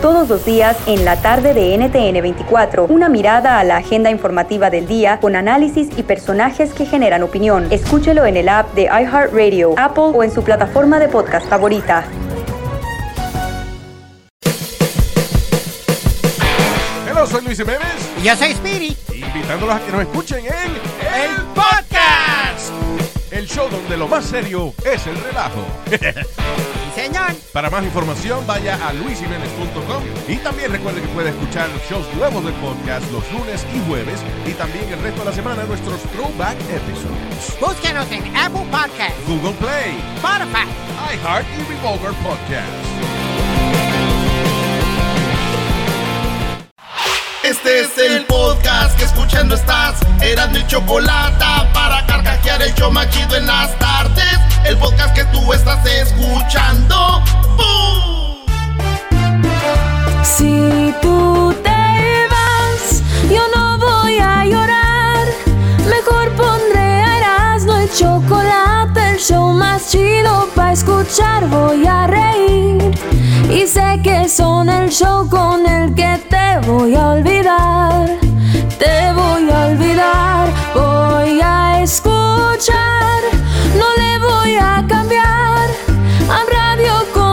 Todos los días en la tarde de NTN 24, una mirada a la agenda informativa del día con análisis y personajes que generan opinión. Escúchelo en el app de iHeartRadio, Apple o en su plataforma de podcast favorita. Hola, soy Luis Jiménez. Y yo soy Spirit. Invitándolos a que nos escuchen en El Podcast. El show donde lo más serio es el relajo. Señor. Para más información, vaya a luisiménez.com y también recuerde que puede escuchar shows nuevos del podcast los lunes y jueves y también el resto de la semana nuestros throwback episodes. Búsquenos en Apple Podcasts, Google Play, Spotify. iHeart y Revolver Podcast. Este es el podcast que escuchando estás. Eran mi chocolate para carcajear el show machido en las tardes. El podcast que tú estás escuchando. ¡Bum! Si tú te vas, yo no voy a llorar. Mejor pondré a Erasmo el chocolate, el show más chido para escuchar. Voy a reír y sé que son el show con el que te voy a olvidar. Te voy a olvidar, voy a escuchar, no le voy a cambiar. A radio con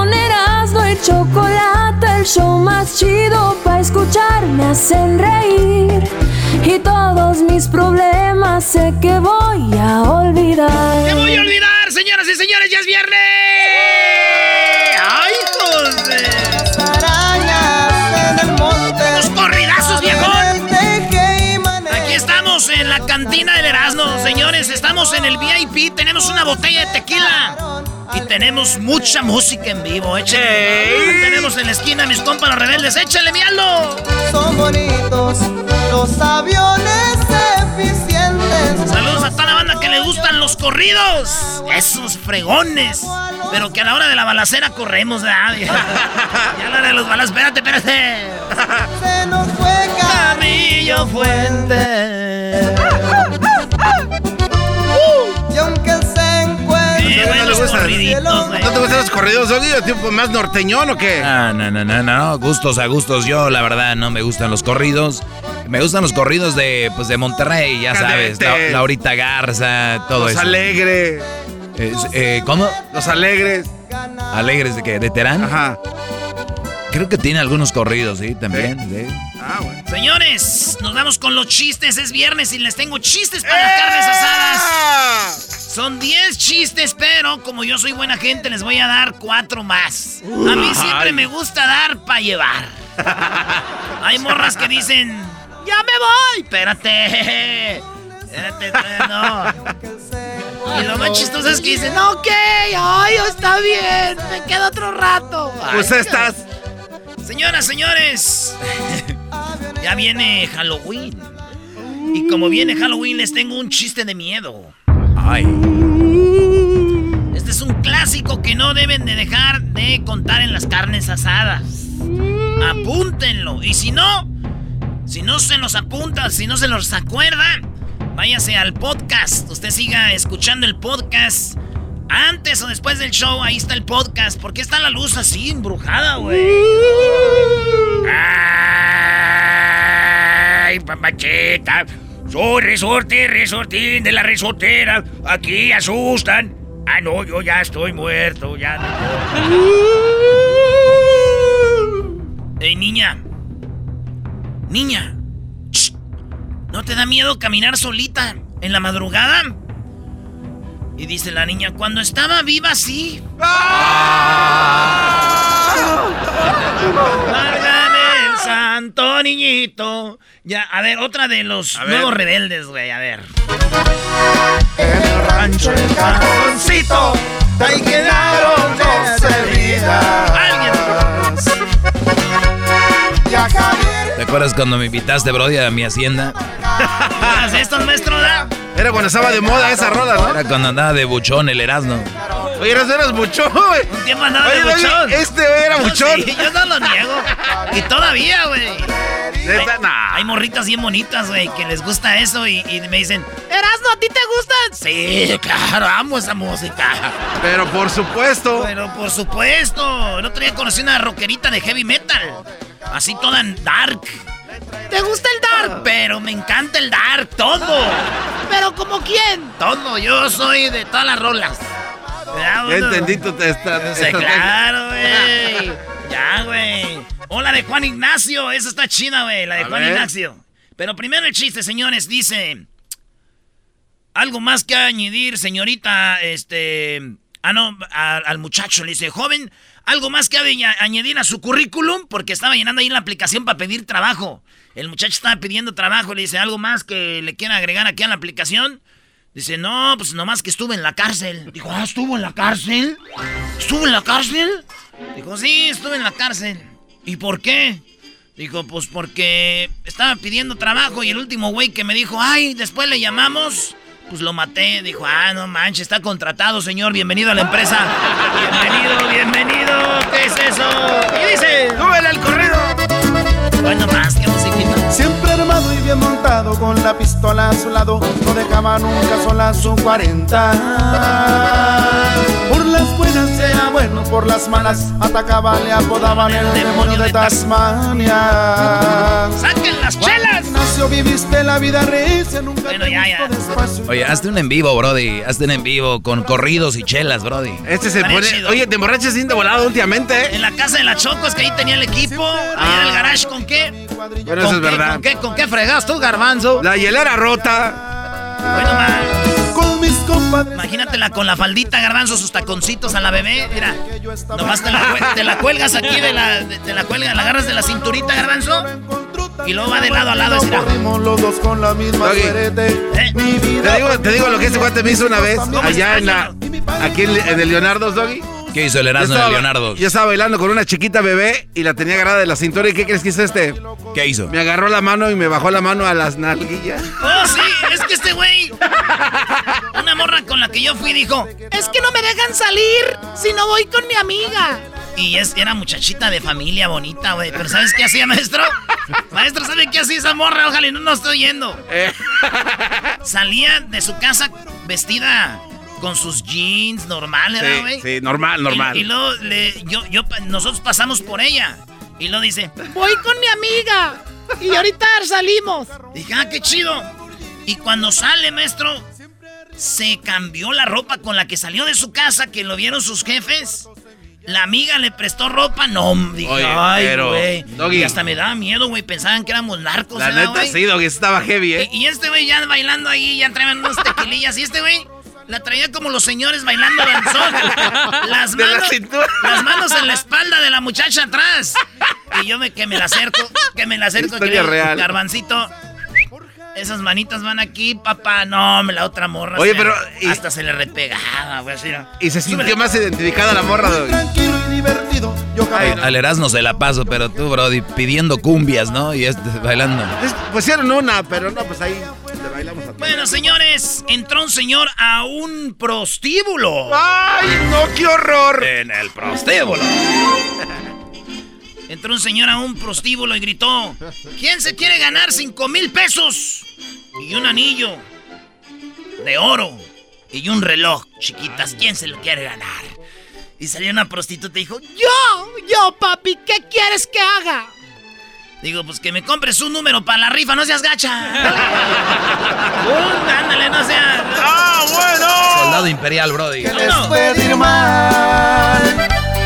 y chocolate, el show más chido para escuchar me hacen reír. Y todos mis problemas sé que voy a olvidar. ¡Te voy a olvidar, señoras y señores! ¡Ya es viernes! ¡Ay, hijos de- arañas en el monte. ¡Los corridazos, viejón! Que. Aquí estamos en la cantina del Erasmo, señores. Estamos en el VIP. Tenemos una botella de tequila. Y tenemos mucha música en vivo. Échale. Tenemos en la esquina a mis compas los rebeldes. ¡Échale, mialo! Son bonitos los aviones eficientes. Saludos a toda la banda que le gustan los corridos. Esos fregones. Pero que a la hora de la balacera corremos, ¿verdad? Ya a la hora de los balas. Espérate, espérate. Se nos fue Camillo Fuente. y aunque se güey, no los. ¿No te gustan los corridos, Doggy? ¿O tipo más norteñón o qué? Ah, no, no, no, no, gustos a gustos. Yo, la verdad, no me gustan los corridos. Me gustan los corridos de, pues, de Monterrey, ya sabes. La. Laurita Garza, todo Los eso. alegres. Es- eh, ¿Cómo? Los alegres. ¿Alegres de qué? ¿De Terán? Ajá. Creo que tiene algunos corridos, sí, también. sí. Ah, bueno. Señores, nos vamos con los chistes. Es viernes y les tengo chistes para las carnes asadas. Son 10 chistes, pero como yo soy buena gente, les voy a dar 4 más. A mí siempre me gusta dar para llevar. Hay morras que dicen, ya me voy. Espérate. Espérate, no. Y lo más chistoso es que dicen, ok, ay, está bien, me quedo otro rato. Pues Ay, estás. Señoras, señores, ya viene Halloween. Y como viene Halloween, les tengo un chiste de miedo. Ay. Este es un clásico que no deben de dejar de contar en las carnes asadas. Apúntenlo. Y si no, si no se los apunta, si no se los acuerdan, váyase al podcast. Usted siga escuchando el podcast. Antes o después del show, ahí está el podcast. ¿Por qué está la luz así embrujada, güey? ¡Ay! Soy resorte, resortín de la resortera. Aquí asustan. Ah, no, yo ya estoy muerto, ya no. Ey, niña. Niña. Shh. ¿No te da miedo caminar solita en la madrugada? Y dice la niña, cuando estaba viva, sí. Válgame santo niñito. Ya, a ver, otra de los ver. nuevos rebeldes, güey, a ver. En el rancho el cajoncito. De ahí quedaron doce vidas. Alguien. Ya. ¿Te acuerdas cuando me invitaste, Brody, a mi hacienda? ¿Todas estas, maestro, da? Era cuando estaba de moda esa rola, ¿no? Era cuando andaba de buchón el Erasmo. Oye, eras, eras muchón, güey. Un tiempo andaba de Oye, Doggy, buchón. Este güey era muchón. Sí, yo no lo niego. Y todavía, güey. Nah. Hay morritas bien bonitas, güey, que les gusta eso y, y me dicen, Erasmo, ¿a ti te gustan? Sí, claro, amo esa música. Pero por supuesto. Pero por supuesto, el otro día conocí una rockerita de heavy metal. Así toda en dark. ¿Te gusta el dark? Pero me encanta el dark, todo. ¿Pero como quién? Todo, yo soy de todas las rolas. ¿Verdad, Ya entendí tu testa. Sí, claro, güey. Ya, güey. O la de Juan Ignacio. Esa está chida, güey. La de A Juan ver. Ignacio. Pero primero el chiste, señores. Dice. Algo más que añadir, señorita. Este. Ah, no. a- al muchacho le dice, joven. Algo más que aña- añadir a su currículum. Porque estaba llenando ahí la aplicación para pedir trabajo. El muchacho estaba pidiendo trabajo. Le dice, algo más que le quiera agregar aquí a la aplicación. Dice, no, pues nomás que estuve en la cárcel. Dijo, ah, ¿estuvo en la cárcel? ¿Estuvo en la cárcel? Dijo, sí, estuve en la cárcel. ¿Y por qué? Dijo, pues porque estaba pidiendo trabajo y el último güey que me dijo, ay, después le llamamos, pues lo maté. Dijo, ah, no manches, está contratado, señor, bienvenido a la empresa. Bienvenido, bienvenido, ¿qué es eso? ¿Qué dice? ¡Súbele al corrido! Bueno, más que musiquita. Siempre armado y bien montado con la pistola a su lado, no dejaba nunca sola su 40. Por las buenas sea bueno, por las malas atacaba, le apodaban el demonio de Tasmania. ¡Saquen las chelas! Ignacio, viviste la vida recia, nunca Bueno, te ya, ya. despacio. Oye, hazte un en vivo, Brody. Hazte un en vivo con corridos y chelas, Brody. Este se pone. chido. Oye, te emborrachas bien de volado últimamente, ¿eh? En la casa de la Chocos, que ahí tenía el equipo. Ahí en el garage, ¿con qué? Bueno, eso ¿Con es qué, verdad. ¿Con qué, con qué fregas tú, garbanzo? La hielera rota. Bueno, ma, Con mis compadres. imagínatela con la faldita, garbanzo, sus taconcitos a la bebé. Mira, nomás te la, te la cuelgas aquí de la, de- te la cuelgas, la agarras de la cinturita, garbanzo. Y luego va de lado a lado, los dos con la misma Doggy. suerte. ¿Eh? Te digo, te digo lo que este cuate me hizo una vez ¿Cómo allá en la. Aquí en, en el Leonardo Doggy. ¿Qué hizo el Erasmo de Leonardo? Yo estaba bailando con una chiquita bebé y la tenía agarrada de la cintura. ¿Y qué crees que hizo este? ¿Qué hizo? Me agarró la mano y me bajó la mano a las nalguillas. Oh, sí, es que este güey. Una morra con la que yo fui dijo: Es que no me dejan salir si no voy con mi amiga. Y es, era muchachita de familia bonita, güey. Pero ¿sabes qué hacía, maestro? Maestro, ¿sabe qué hacía esa morra? Ojalá y no nos estoy yendo. Eh. Salía de su casa vestida con sus jeans normales, ¿verdad, güey? Sí, sí, normal, normal. Y, y luego le- yo, yo, nosotros pasamos por ella. Y luego dice, voy con mi amiga. Y ahorita salimos. Dije, ah, qué chido. Y cuando sale, maestro, se cambió la ropa con la que salió de su casa, que lo vieron sus jefes. La amiga le prestó ropa, no, dije, Oye, ay, pero, güey. Doggy. Y hasta me daba miedo, güey, pensaban que éramos narcos, La ¿verdad, neta güey? sí, Doggy, estaba heavy, ¿eh? Y, y este güey ya bailando ahí, ya traían unos tequilillas. Y este güey la traía como los señores bailando danzón. Las De la manos, las manos en la espalda de la muchacha atrás. Y yo me, que me la acerco, que me la acerco. que Historia real. Garbancito, esas manitas van aquí, papá. No, me la otra morra. Oye, se- pero, y- Hasta se le repegaba, güey, así. ¿no? Y se sintió Súbele. más identificada la morra, Doggy. Tranquilo y divertido. Yo jamás. Al Erasmo se la paso, pero tú, Brody, pidiendo cumbias, ¿no? Y este bailando. Es- Pusieron una, pero no, pues ahí bailamos a todos. Bueno, señores, entró un señor a un prostíbulo. ¡Ay, no, qué horror! En el prostíbulo. Entró un señor a un prostíbulo y gritó: ¿Quién se quiere ganar 5 mil pesos? Y un anillo de oro y un reloj, chiquitas. ¿Quién se lo quiere ganar? Y salió una prostituta y dijo: ¡Yo! ¡Yo, papi! ¿Qué quieres que haga? Digo, pues que me compres un número para la rifa, no seas gacha. Un, ándale, no seas. ¡Ah, bueno! Soldado imperial, Brody. que no, les puede ir mal.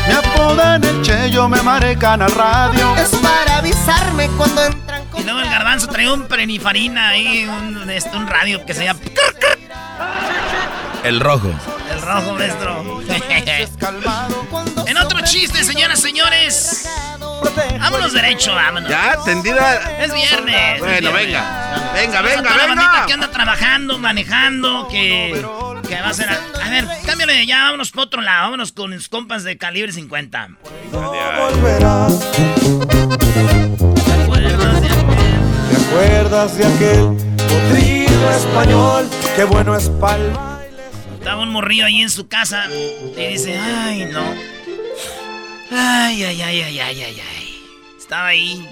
Me apodan el Cheyo, me marecan al radio. Es para avisarme cuando entran Y con luego el garbanzo traía un prenifarina ahí, un, este, un radio que se llama El rojo. Rojo, maestro. en otro chiste, señoras, señores. Vámonos derecho, vámonos. Ya, tendida. Es viernes. es Bueno, viernes. venga. Venga, venga, toda la bandita venga. que anda trabajando, manejando, que, que va a ser... A, a ver, cámbiale de ya, vámonos por otro lado. Vámonos con mis compas de calibre 50. volverás. Recuerdos de aquel- ¿Te acuerdas de aquel potrillo español? Qué bueno es palma. Estaba un morrillo ahí en su casa y dice, ay, no. Ay, ay, ay, ay, ay, ay, ay. Estaba ahí.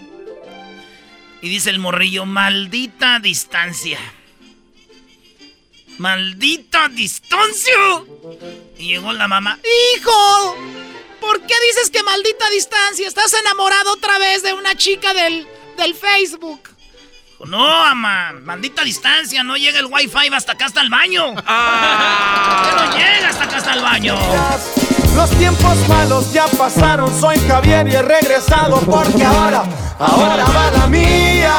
Y dice el morrillo, maldita distancia. ¡Maldita distancia! Y llegó la mamá. ¡Hijo! ¿Por qué dices que maldita distancia? Estás enamorado otra vez de una chica del, del Facebook. No, ama, maldita distancia, no llega el wifi hasta acá hasta el baño. Ah. ¿Por qué no llega hasta acá hasta el baño? Los tiempos malos ya pasaron, soy Javier y he regresado porque ahora, ahora va la mía.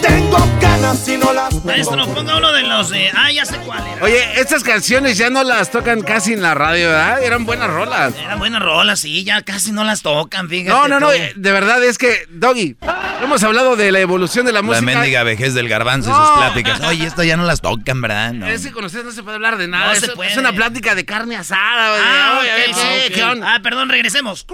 Tengo y no las Maestro, ponga uno de los de... Ah, ya sé cuál era. Oye, estas canciones ya no las tocan casi en la radio, ¿verdad? Eran buenas rolas. Eran buenas rolas, sí, ya casi no las tocan, fíjate. No, no, no, de verdad es que, Doggy, hemos hablado de la evolución de la música. La mendiga vejez del garbanzo y sus pláticas. Oye, esto ya no las tocan, ¿verdad? No. Es que con ustedes no se puede hablar de nada. No se puede. Es una plática de carne asada. Ah, ah, perdón, regresemos.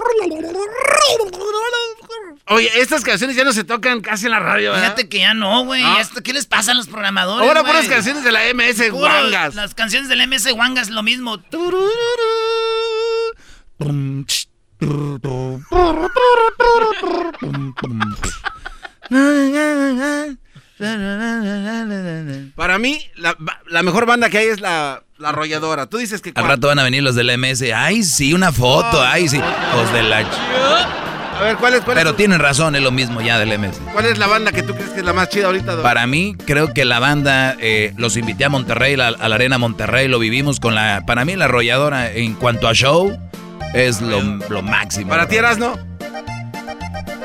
Oye, estas canciones ya no se tocan casi en la radio, ¿verdad? Fíjate que ya no, güey. ¿Qué les pasa a los programadores, Ahora puras canciones de la MS Wangas. Las canciones de la MS Wangas, lo mismo. Para mí, la, mejor banda que hay es la, la arrolladora. Tú dices que... Al rato van a venir los de la MS. Ay, sí, una foto. Ay, sí. Los de la... A ver, ¿cuál es? Pero tienen razón, es lo mismo ya del MS. ¿Cuál es la banda que tú crees que es la más chida ahorita? Para mí, creo que la banda, eh, los invité a Monterrey, a la Arena Monterrey, lo vivimos con la... Para mí, la arrolladora, en cuanto a show, es lo, máximo. ¿Para ti, eras no?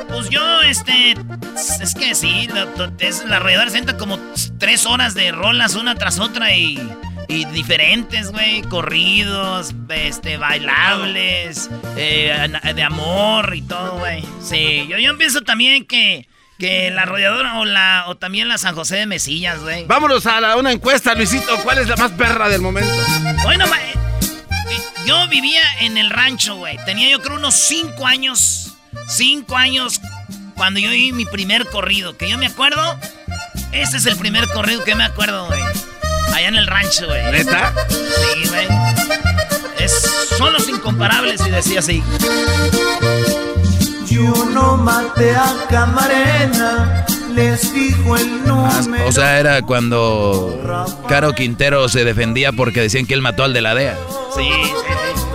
Pues yo, este. Es que sí, la, es, la arrolladora sienta como tres horas de rolas una tras otra y. Y diferentes, güey, corridos, este, bailables, eh, de amor y todo, güey. Sí, yo, yo pienso también que, que la arrolladora o la o también la San José de Mesillas, güey. Vámonos a la, una encuesta, Luisito. ¿Cuál es la más perra del momento? Bueno, eh, yo vivía en el rancho, güey. Tenía yo creo unos cinco años. Cinco años cuando yo vi mi primer corrido. Que yo me acuerdo. Ese es el primer corrido que me acuerdo, güey. Allá en el rancho, güey. ¿Neta? Sí, güey. son los incomparables y decía así. Yo no maté a Camarena, les dijo el ah, número. o sea, era cuando Caro Quintero se defendía porque decían que él mató al de la DEA. Sí, sí, señores,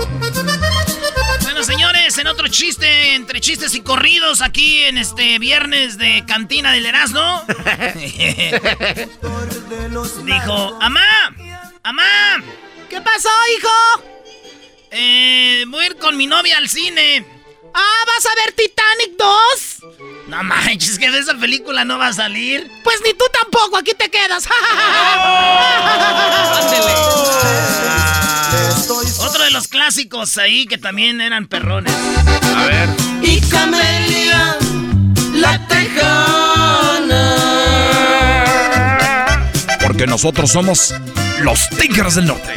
en otro chiste, entre chistes y corridos, aquí en este viernes de Cantina del Erasmo. Dijo, ¡Amá! ¡Amá! ¿Qué pasó, hijo? Eh, voy a ir con mi novia al cine. Ah, ¿vas a ver Titanic 2? No manches, que de esa película no va a salir. Pues ni tú tampoco, aquí te quedas. Otro de los clásicos ahí que también eran perrones. A ver. Y Camelia, la tejana. Porque nosotros somos los Tigres del Norte.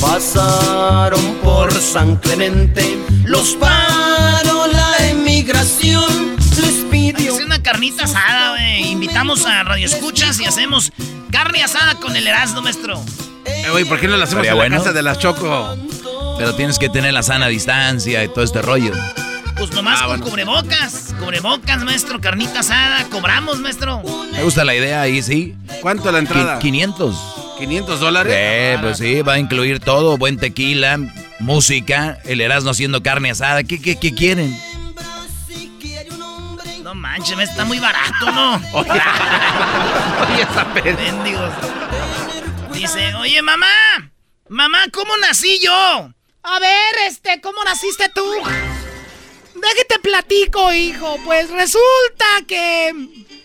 Pasaron por San Clemente, los paró la emigración, les pidió. Es una carnita asada, güey. Invitamos a Radio Escuchas y hacemos carne asada con el Erasmo, maestro. Eh, ¿por qué no la hacemos en la casa de las Choco? Pero tienes que tener la sana distancia y todo este rollo. Pues nomás ah, con cubrebocas. Cubrebocas, maestro. Carnita asada. Cobramos, maestro. Me gusta la idea ahí, sí. ¿Cuánto la entrada? 500. ¿500 dólares? Eh, pues sí, va a incluir todo. Buen tequila, música, el Erasmo haciendo carne asada. ¿Qué, qué, qué quieren? No manches, está muy barato, ¿no? oye, esa Bendigos. Dice, oye, mamá, mamá, ¿cómo nací yo? A ver, este, ¿cómo naciste tú? Déjate platico, hijo. Pues resulta que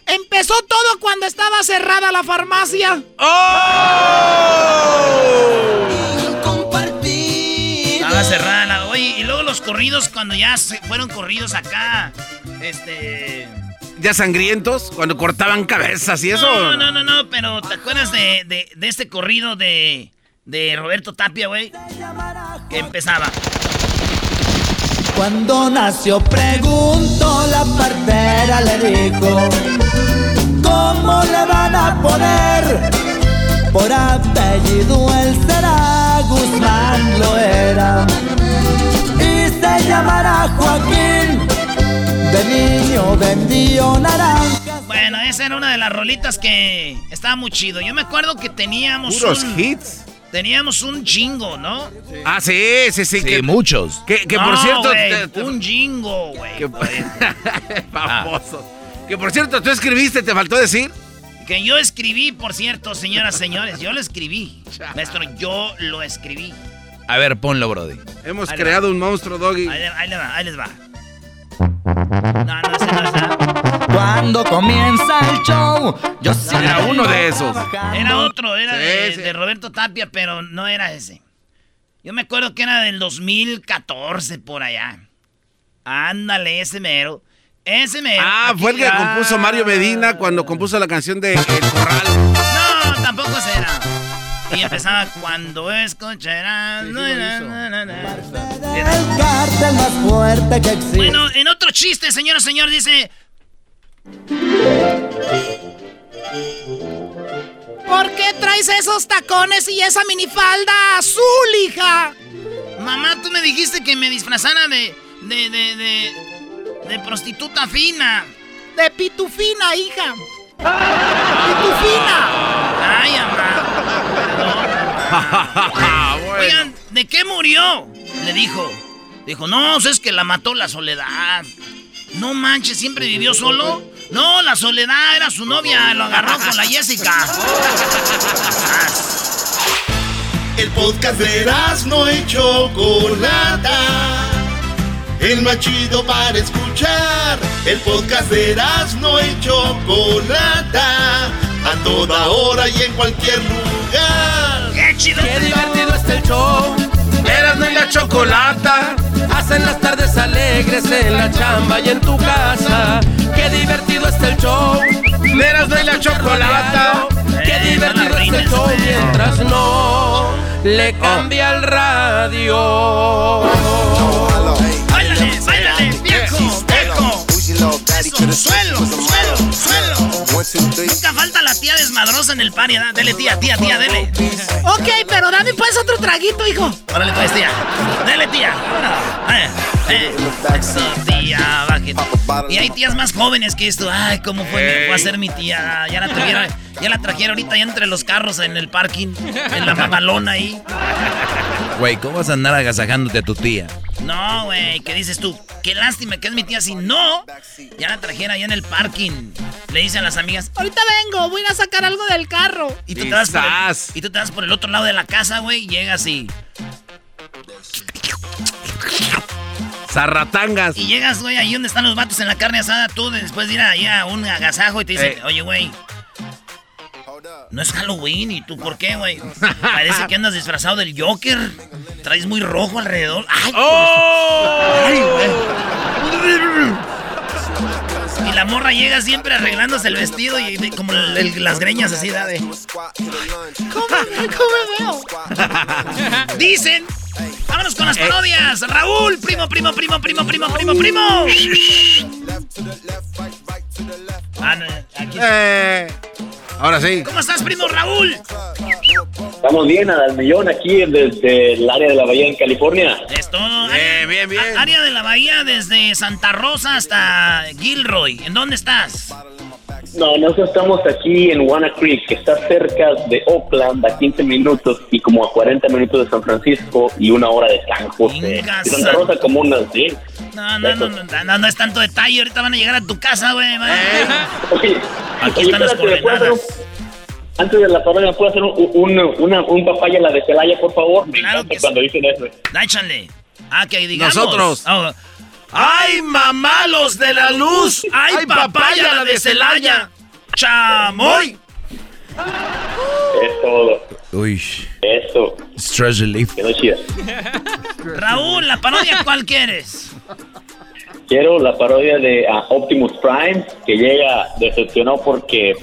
empezó todo cuando estaba cerrada la farmacia. ¡Oh! Estaba cerrada. Oye, y luego los corridos cuando ya se fueron corridos acá. Este ya sangrientos cuando cortaban cabezas y eso. No, no, no, no, pero ¿te acuerdas de, de, este corrido de, de Roberto Tapia, güey? Que empezaba. Cuando nació pregunto, la partera le dijo, ¿cómo le van a poner? por apellido él será Guzmán lo era. Y se llamará Joaquín, de niño vendió naranjas. Bueno, esa era una de las rolitas que estaba muy chido. Yo me acuerdo que teníamos Puros un... hits. Teníamos un jingo, ¿no? Ah, sí, sí, sí. Sí, que, muchos. que, que No, por cierto. güey, te- te- un jingo, güey. que- Famoso. Que por cierto, tú escribiste, te faltó decir. Que yo escribí, por cierto, señoras, señores. Yo lo escribí. Maestro, yo lo escribí. A ver, ponlo, Brody. Hemos Ahí creado un monstruo, Doggy. Ahí, ahí le va, ahí les va. No, no, ese no es nada. Cuando comienza el show, yo sí Era uno de esos. Era otro, era Sí, de, sí. de Roberto Tapia, pero no era ese. Yo me acuerdo que era del 2014 por allá. Ándale, ese mero. Ese mero. Ah, Aquí fue el que compuso Mario Medina cuando compuso la canción de El Corral. No, tampoco será. Y empezaba cuando escucharás. existe. Bueno, en otro chiste, señor, señor, dice. ¿Por qué traes esos tacones y esa minifalda azul, hija? Mamá, tú me dijiste que me disfrazara de. de. de. de, de prostituta fina. De pitufina, hija. ¡Pitufina! Ay, mamá. Oigan, ¿de qué murió? Le dijo. Dijo, no, es que la mató la soledad. No manches, ¿siempre vivió solo? No, la soledad era su novia, lo agarró con la Jessica. El podcast de no y Chocolata. El más chido para escuchar. El podcast de no y Chocolata. A toda hora y en cualquier lugar. ¡Qué chido! Qué divertido está el show. Erasmo y la chocolata. Hacen las tardes alegres en la chamba y en tu casa. Qué divertido está el show. Erasmo y la chocolata. Qué Eh, divertido está el show mientras no le cambia el radio. Eso, suelo, suelo, suelo. Nunca falta la tía desmadrosa en el party, ¿verdad? Dele, tía, tía, tía, dele. Ok, pero dame pues otro traguito, hijo. Órale, pues, tía. Dele, tía. Eh, eh. Eso, tía, bájate. Y hay tías más jóvenes que esto. Ay, cómo fue, fue a ser mi tía. Ya la trajeron, ya la trajeron ahorita ya entre los carros en el parking. En la mamalona ahí. Güey, ¿cómo vas a andar agasajándote a tu tía? No, güey, ¿qué dices tú? Qué lástima que es mi tía. Si no, ya la trajera allá en el parking. Le dicen a las amigas, ahorita vengo, voy a ir a sacar algo del carro. Y tú, te vas por el, Quizás. y tú te vas por el otro lado de la casa, güey, y llegas y... Zarratangas. Y llegas, güey, ahí donde están los vatos en la carne asada, tú después de ir ahí a un agasajo y te dicen, Eh. oye, güey, no es Halloween, ¿y tú por qué, güey? Parece que andas disfrazado del Joker. Traes muy rojo alrededor. ¡Ay! ¡Oh! Ay, güey. Y la morra llega siempre arreglándose el vestido y de- como el- el- las greñas así, ¿da? De... ¿Cómo, cómo veo? Dicen. Vámonos con las parodias. Raúl, primo, primo, primo, primo, primo, primo, primo. Ah, no, aquí. Eh, ahora sí. ¿Cómo estás, primo Raúl? Estamos bien al millón aquí desde el área de la Bahía en California. Esto. Bien, bien, bien. a- Área de la Bahía desde Santa Rosa hasta Gilroy. ¿En dónde estás? No, nosotros estamos aquí en Wanna Creek, que está cerca de Oakland, a 15 minutos y como a 40 minutos de San Francisco y una hora de San José. Santa Rosa como unas, sí. No, no, no, no, no, no es tanto detalle. Ahorita van a llegar a tu casa, güey. Oye, Aquí oye, están las espérate, ¿me puedes hacer un- coordenadas. antes de la parodia, ¿me puedes hacer un, un, una- un papaya la de Celaya, por favor? Me Claro encanta que cuando dicen eso. Échale. Ah, que digamos. Nosotros. Oh. ¡Ay, mamá, los de la luz! ¡Ay, papaya, la de Celaya! ¡Chamoy! Es todo. Uy, Eso. stress relief. Quedó chida. Raúl, ¿la parodia cuál quieres? Quiero la parodia de ah, Optimus Prime, que llega decepcionado porque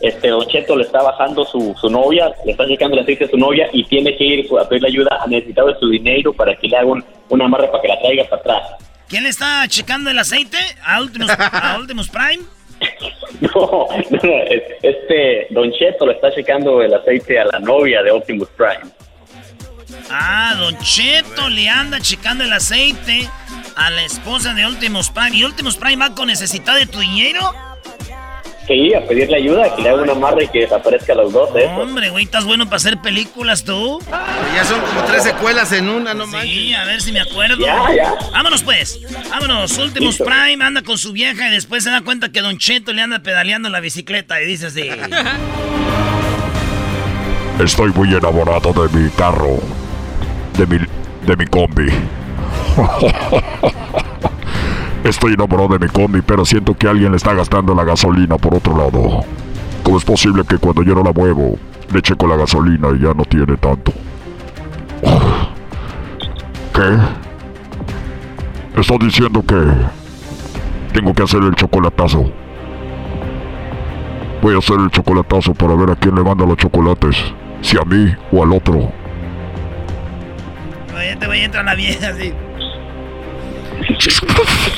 este Don Cheto le está bajando su, su novia, le está checando el aceite a su novia y tiene que ir a pedirle ayuda a necesitar de su dinero para que le haga un, una amarre para que la traiga para atrás. ¿Quién le está checando el aceite? ¿A Ultimus, a Ultimus Prime? No, no, no, es- este Don Cheto le está checando el aceite a la novia de Optimus Prime. Ah, Don Cheto le anda checando el aceite a la esposa de Ultimus Prime. ¿Y Ultimus Prime va con necesidad de tu dinero? Sí, a pedirle ayuda, que le haga una amarra y que desaparezca los dos esos. Hombre, güey, estás bueno para hacer películas tú. Ya son como tres secuelas en una, no Sí, a ver si me acuerdo. Ya, ya. Vámonos pues. Vámonos. Listo. Prime anda con su vieja y después se da cuenta que Don Cheto le anda pedaleando la bicicleta y dice así. Estoy muy enamorado de mi carro, de mi, de mi combi. Estoy enamorado de mi combi, pero siento que alguien le está gastando la gasolina por otro lado. ¿Cómo es posible que cuando yo no la muevo, le checo la gasolina y ya no tiene tanto? ¿Qué? Está diciendo que tengo que hacer el chocolatazo. Voy a hacer el chocolatazo para ver a quién le manda los chocolates. Si a mí o al otro. Oye, te voy a entrar la vieja así.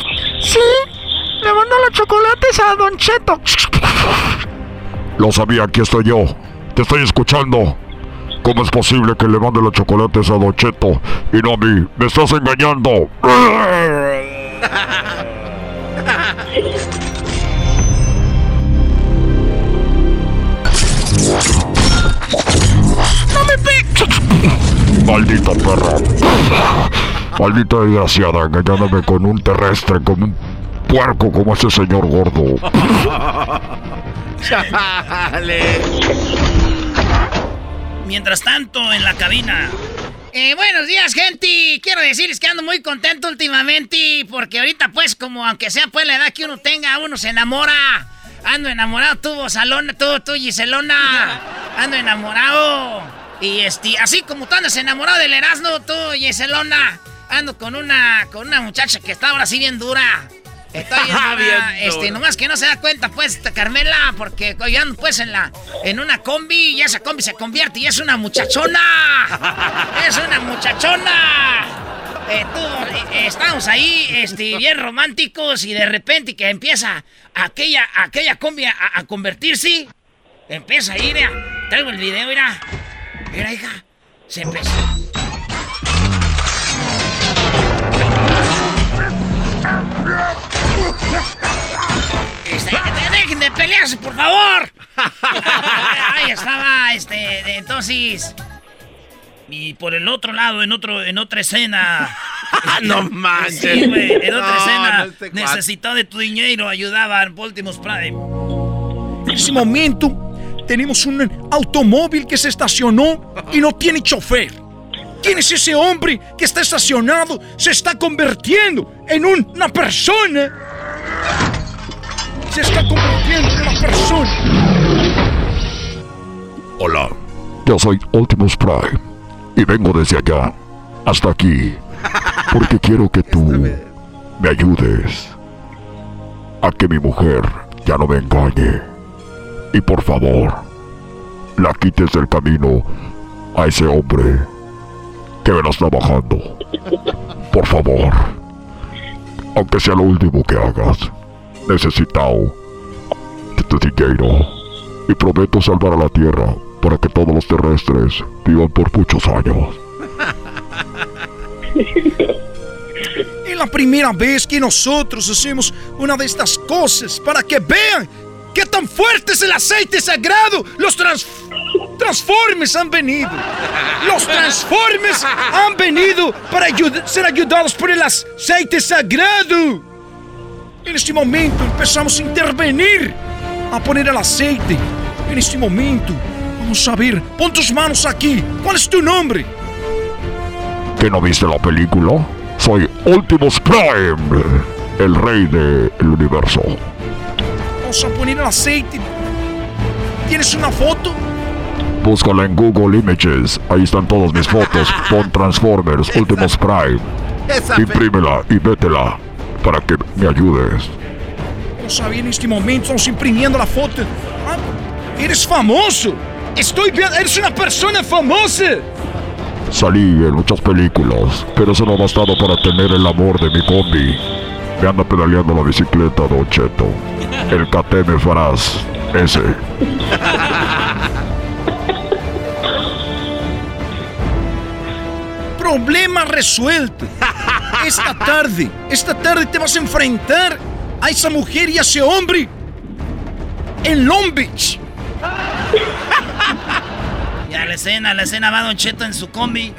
Sí, le mando los chocolates a Don Cheto. Lo sabía, aquí estoy yo. Te estoy escuchando. ¿Cómo es posible que le mande los chocolates a Don Cheto y no a mí? ¡Me estás engañando! ¡No me pegues! Maldita perra. Maldita desgraciada, engañándome con un terrestre, como un puerco como ese señor gordo. Chale. Mientras tanto, en la cabina. Eh, buenos días, gente. Quiero decirles que ando muy contento últimamente porque ahorita, pues, como aunque sea pues la edad que uno tenga, uno se enamora. Ando enamorado, tú, Salona, tú, tú, Giselona. Ando enamorado. Y este, así como tú andas enamorado del Erasmo, tú, Giselona. Ando con una, con una muchacha que está ahora sí bien dura. Está bien dura. Bien este, dura. nomás que no se da cuenta, pues, Carmela, porque yo ando pues en la, en una combi y esa combi se convierte y es una muchachona. ¡Es una muchachona! Eh, tú, eh, estamos ahí, este, bien románticos y de repente que empieza aquella, aquella combi a, a convertirse. Empieza a ir, mira. Traigo el video, mira. Mira, hija. Se empezó. Dejen de pelearse, por favor. Ahí estaba, este, de- entonces. Y por el otro lado, en otro, en otra escena. no manches. Sí, güey, en otra No, escena. no, este necesitaba de tu dinero, ayudaban Optimus Prime. En ese momento tenemos un automóvil que se estacionó y no tiene chofer. ¿Quién es ese hombre que está estacionado? Se está convirtiendo en un- una persona. Se está convirtiendo en una persona. Hola, yo soy Optimus Prime y vengo desde allá hasta aquí porque quiero que tú me ayudes a que mi mujer ya no me engañe y por favor la quites del camino a ese hombre que me la está bajando. Por favor, aunque sea lo último que hagas, necesitado tu dinero y prometo salvar a la Tierra para que todos los terrestres vivan por muchos años. Es la primera vez que nosotros hacemos una de estas cosas para que vean qué tan fuerte es el aceite sagrado. Los trans transformes han venido. Los transformes han venido para ayud- ser ayudados por el aceite sagrado. En este momento empezamos a intervenir, a poner el aceite. En este momento, vamos a ver, pon tus manos aquí. ¿Cuál es tu nombre? ¿Que no viste la película? Soy Optimus Prime, el rey del universo. Vamos a poner el aceite. ¿Tienes una foto? Búscala en Google Images, ahí están todas mis fotos. Pon Transformers, Optimus Prime. Imprímela y vétela para que me ayudes. Vamos a ver en este momento, estamos imprimiendo la foto. Ah, eres famoso. Estoy viendo, eres una persona famosa. Salí en muchas películas, pero eso no ha bastado para tener el amor de mi combi. Me anda pedaleando la bicicleta, Don Cheto. El KTM me farás. Ese. Problema resuelto. Esta tarde, esta tarde te vas a enfrentar a esa mujer y a ese hombre en Long Beach. Ya la escena, la escena va Don Cheto en su combi.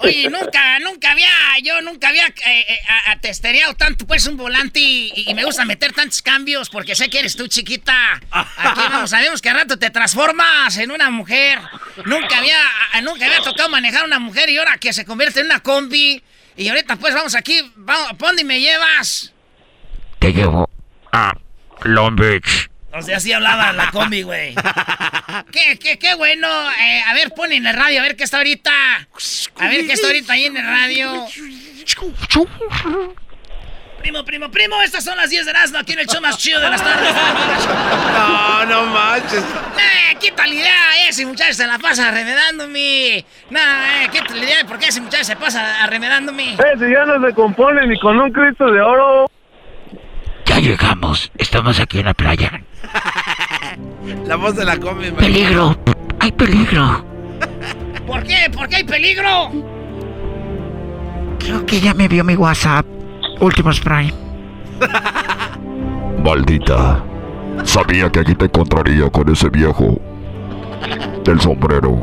Oye, nunca, nunca había, yo nunca había eh, eh, tanto pues un volante y, me gusta meter tantos cambios porque sé que eres tú chiquita. Aquí vamos, sabemos que al rato te transformas en una mujer. Nunca había, nunca había tocado manejar una mujer y ahora que se convierte en una combi. Y ahorita pues vamos aquí, vamos, ¿a dónde me llevas? Te llevo a Long Beach. O sea, así hablaba la combi, güey. ¿Qué, qué, qué bueno? Eh, a ver, pon en el radio, a ver qué está ahorita. A ver qué está ahorita ahí en el radio. Primo, primo, primo, estas son las 10 de Erasmo aquí en el show más chido de las tardes. No, no manches. Eh, quita la idea, ese muchacho se la pasa arremedándome. No, eh, quita la idea de por qué ese muchacho se pasa arremedándome. Ese ya no se compone ni con un Cristo de oro. Ya llegamos. Estamos aquí en la playa. La voz de la combi. Peligro. Hay peligro. ¿Por qué? ¿Por qué hay peligro? Creo que ya me vio mi WhatsApp. Últimos Prime. Maldita. Sabía que aquí te encontraría con ese viejo. Del sombrero.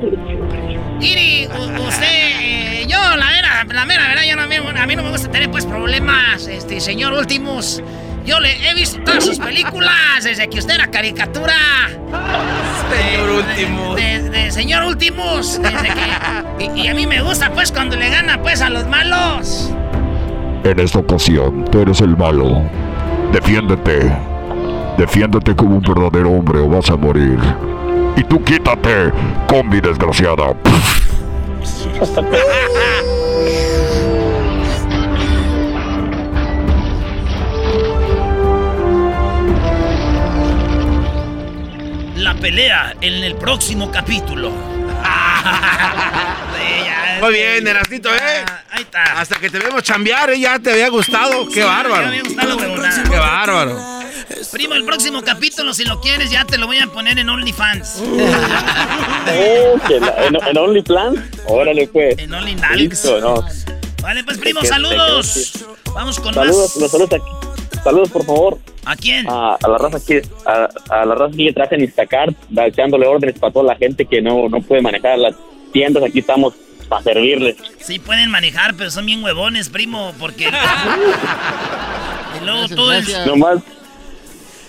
Iri, u- usted, eh, yo la mera, la mera verdad, yo no, me- a mí no me gusta tener pues problemas, este, señor Últimos. Yo le he visto todas sus películas desde que usted era caricatura. Señor Últimos. De, de señor Últimos, desde que... Y, y a mí me gusta pues cuando le gana pues a los malos. En esta ocasión, tú eres el malo. Defiéndete. Defiéndete como un verdadero hombre o vas a morir. Y tú quítate, combi desgraciada. La pelea en el próximo capítulo. Muy bien, Erasnito, ¿eh? Ahí está. Hasta que te vemos chambear, ¿eh? Ya te había gustado. Qué bárbaro. ya me había gustado, huevona. Qué bárbaro. Primo, el próximo capítulo, si lo quieres, ya te lo voy a poner en OnlyFans. Oh, la- en, en OnlyFans. Órale, pues. En OnlyNalgs. Listo, no. Vale, pues, primo, saludos. Vamos con Saludos, más. los saludos aquí. Saludos, por favor. ¿A quién? A, a la raza aquí, a, a la raza aquí que traje en Instacart, echándole órdenes para toda la gente que no, no puede manejar las tiendas. Aquí estamos para servirles. Sí, pueden manejar, pero son bien huevones, primo, porque. y luego todo el. Nomás,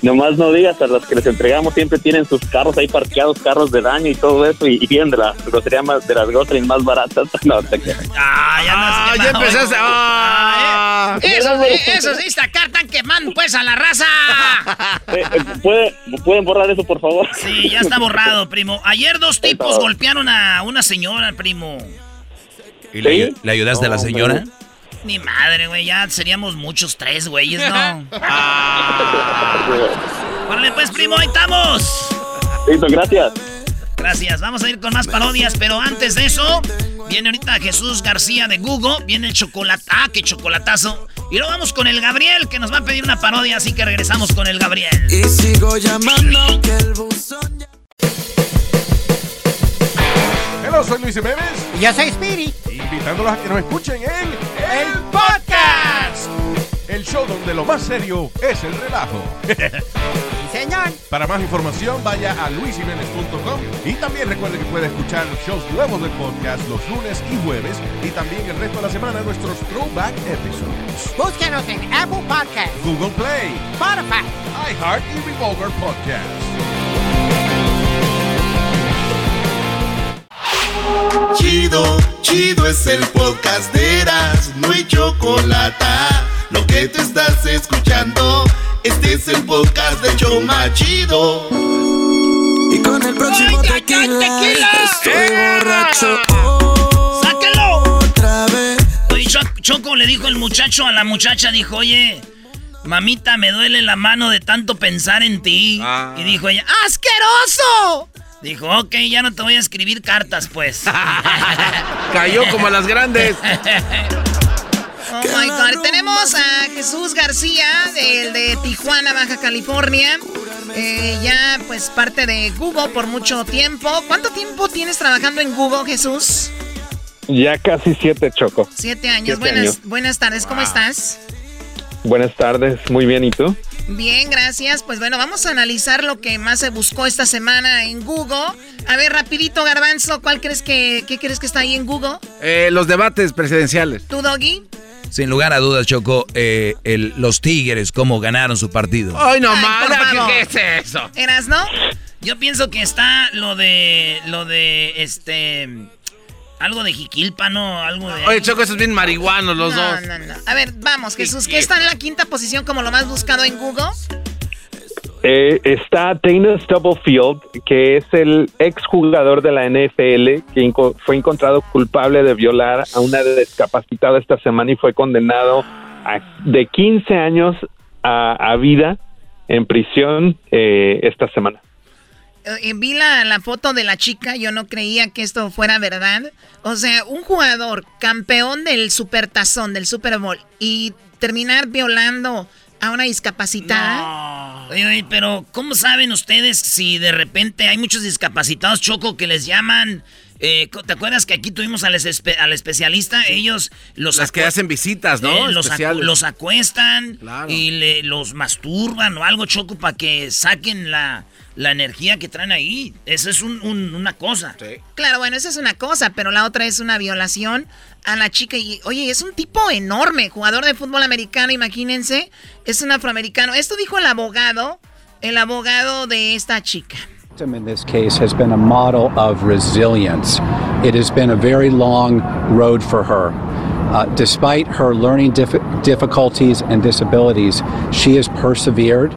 nomás no digas, a los que les entregamos siempre tienen sus carros ahí parqueados, carros de daño y todo eso, y, y vienen de la grosería más, de las groceries más baratas. No, te creas. Ah, ya, Ah, no ya empezaste. Ah. Eh, esos de Instacart están quemando, pues, a la raza. Eh, eh, ¿puede- ¿Pueden borrar eso, por favor? Sí, ya está borrado, primo. Ayer dos tipos golpearon a una señora, primo. ¿Y le, le ayudaste a la señora? Ni madre, güey, ya seríamos muchos tres, güeyes, ¿no? Órale, pues, primo, ahí estamos. Listo, gracias. Gracias, vamos a ir con más parodias, pero antes de eso, viene ahorita Jesús García de Google, viene el chocolate, ah, qué chocolatazo. Y luego vamos con el Gabriel, que nos va a pedir una parodia, así que regresamos con el Gabriel. Y sigo llamando que el buzón ya... Hello, soy Luis Jiménez. Y yo soy Spirit. Invitándolos a que nos escuchen en El Podcast. El show donde lo más serio es el relajo. Señor. Para más información, vaya a luisimenez.com y también recuerde que puede escuchar shows nuevos del podcast los lunes y jueves y también el resto de la semana nuestros throwback episodes. Búsquenos en Apple Podcast, Google Play, Spotify, iHeart y Revolver Podcast. Chido, chido es el podcast de Eras, no hay chocolate. Lo que te estás escuchando, este es el podcast de Choma Chido. Y con el próximo tequila, estoy borracho ¡Sáquelo! otra vez. Oye, Cho- Choco le dijo el muchacho a la muchacha, dijo, oye, mamita, me duele la mano de tanto pensar en ti. Ah. Y dijo ella, ¡asqueroso! Dijo, ok, ya no te voy a escribir cartas, pues. Cayó como a las grandes. Oh my God. Tenemos a Jesús García, el de Tijuana, Baja California. Eh, ya, pues, parte de Google por mucho tiempo. ¿Cuánto tiempo tienes trabajando en Google, Jesús? Ya casi siete, Choco. Siete años. Siete buenas, años. buenas tardes, ¿cómo estás? Buenas tardes, muy bien, ¿y tú? Bien, gracias. Pues bueno, vamos a analizar lo que más se buscó esta semana en Google. A ver, rapidito, Garbanzo, ¿cuál crees que, qué crees que está ahí en Google? Eh, los debates presidenciales. ¿Tú, Doggy? Sin lugar a dudas, Choco, eh, el- los Tigres, cómo ganaron su partido. Ay, no, Ay, más. por ¿Qué, favor. qué es eso? ¿Eras, no? Yo pienso que está lo de. Lo de. Este. Algo de Jiquilpa, ¿no? Algo de. Oye, Choco, esos bien marihuanos los no, dos. no, no. A ver, vamos, Jesús, ¿qué está en la quinta posición como lo más buscado en Google? Eh, está Dana Stubblefield, que es el exjugador de la NFL, que inco- fue encontrado culpable de violar a una discapacitada esta semana y fue condenado a, de 15 años a, a vida en prisión eh, esta semana. Eh, vi la, la foto de la chica, yo no creía que esto fuera verdad. O sea, un jugador campeón del supertazón, del Super Bowl, y terminar violando a una discapacitada. Oye, oye, pero ¿cómo saben ustedes si de repente hay muchos discapacitados, Choco, que les llaman... eh, ¿Te acuerdas que aquí tuvimos al, espe- al especialista? Ellos los Las que hacen visitas, ¿no? Eh, los, acu- Especiales. los acuestan Claro. y le- los masturban o algo, Choco, para que saquen la, la energía que traen ahí. Esa es un- un- una cosa. Claro, bueno, esa es una cosa, pero la otra es una violación a la chica. Y, oye, es un tipo enorme, jugador de fútbol americano, imagínense. Es un afroamericano. Esto dijo el abogado, el abogado de esta chica. Victim in this case has been a model of resilience. It has been a very long road for her. Uh, despite her learning dif- difficulties and disabilities, she has persevered.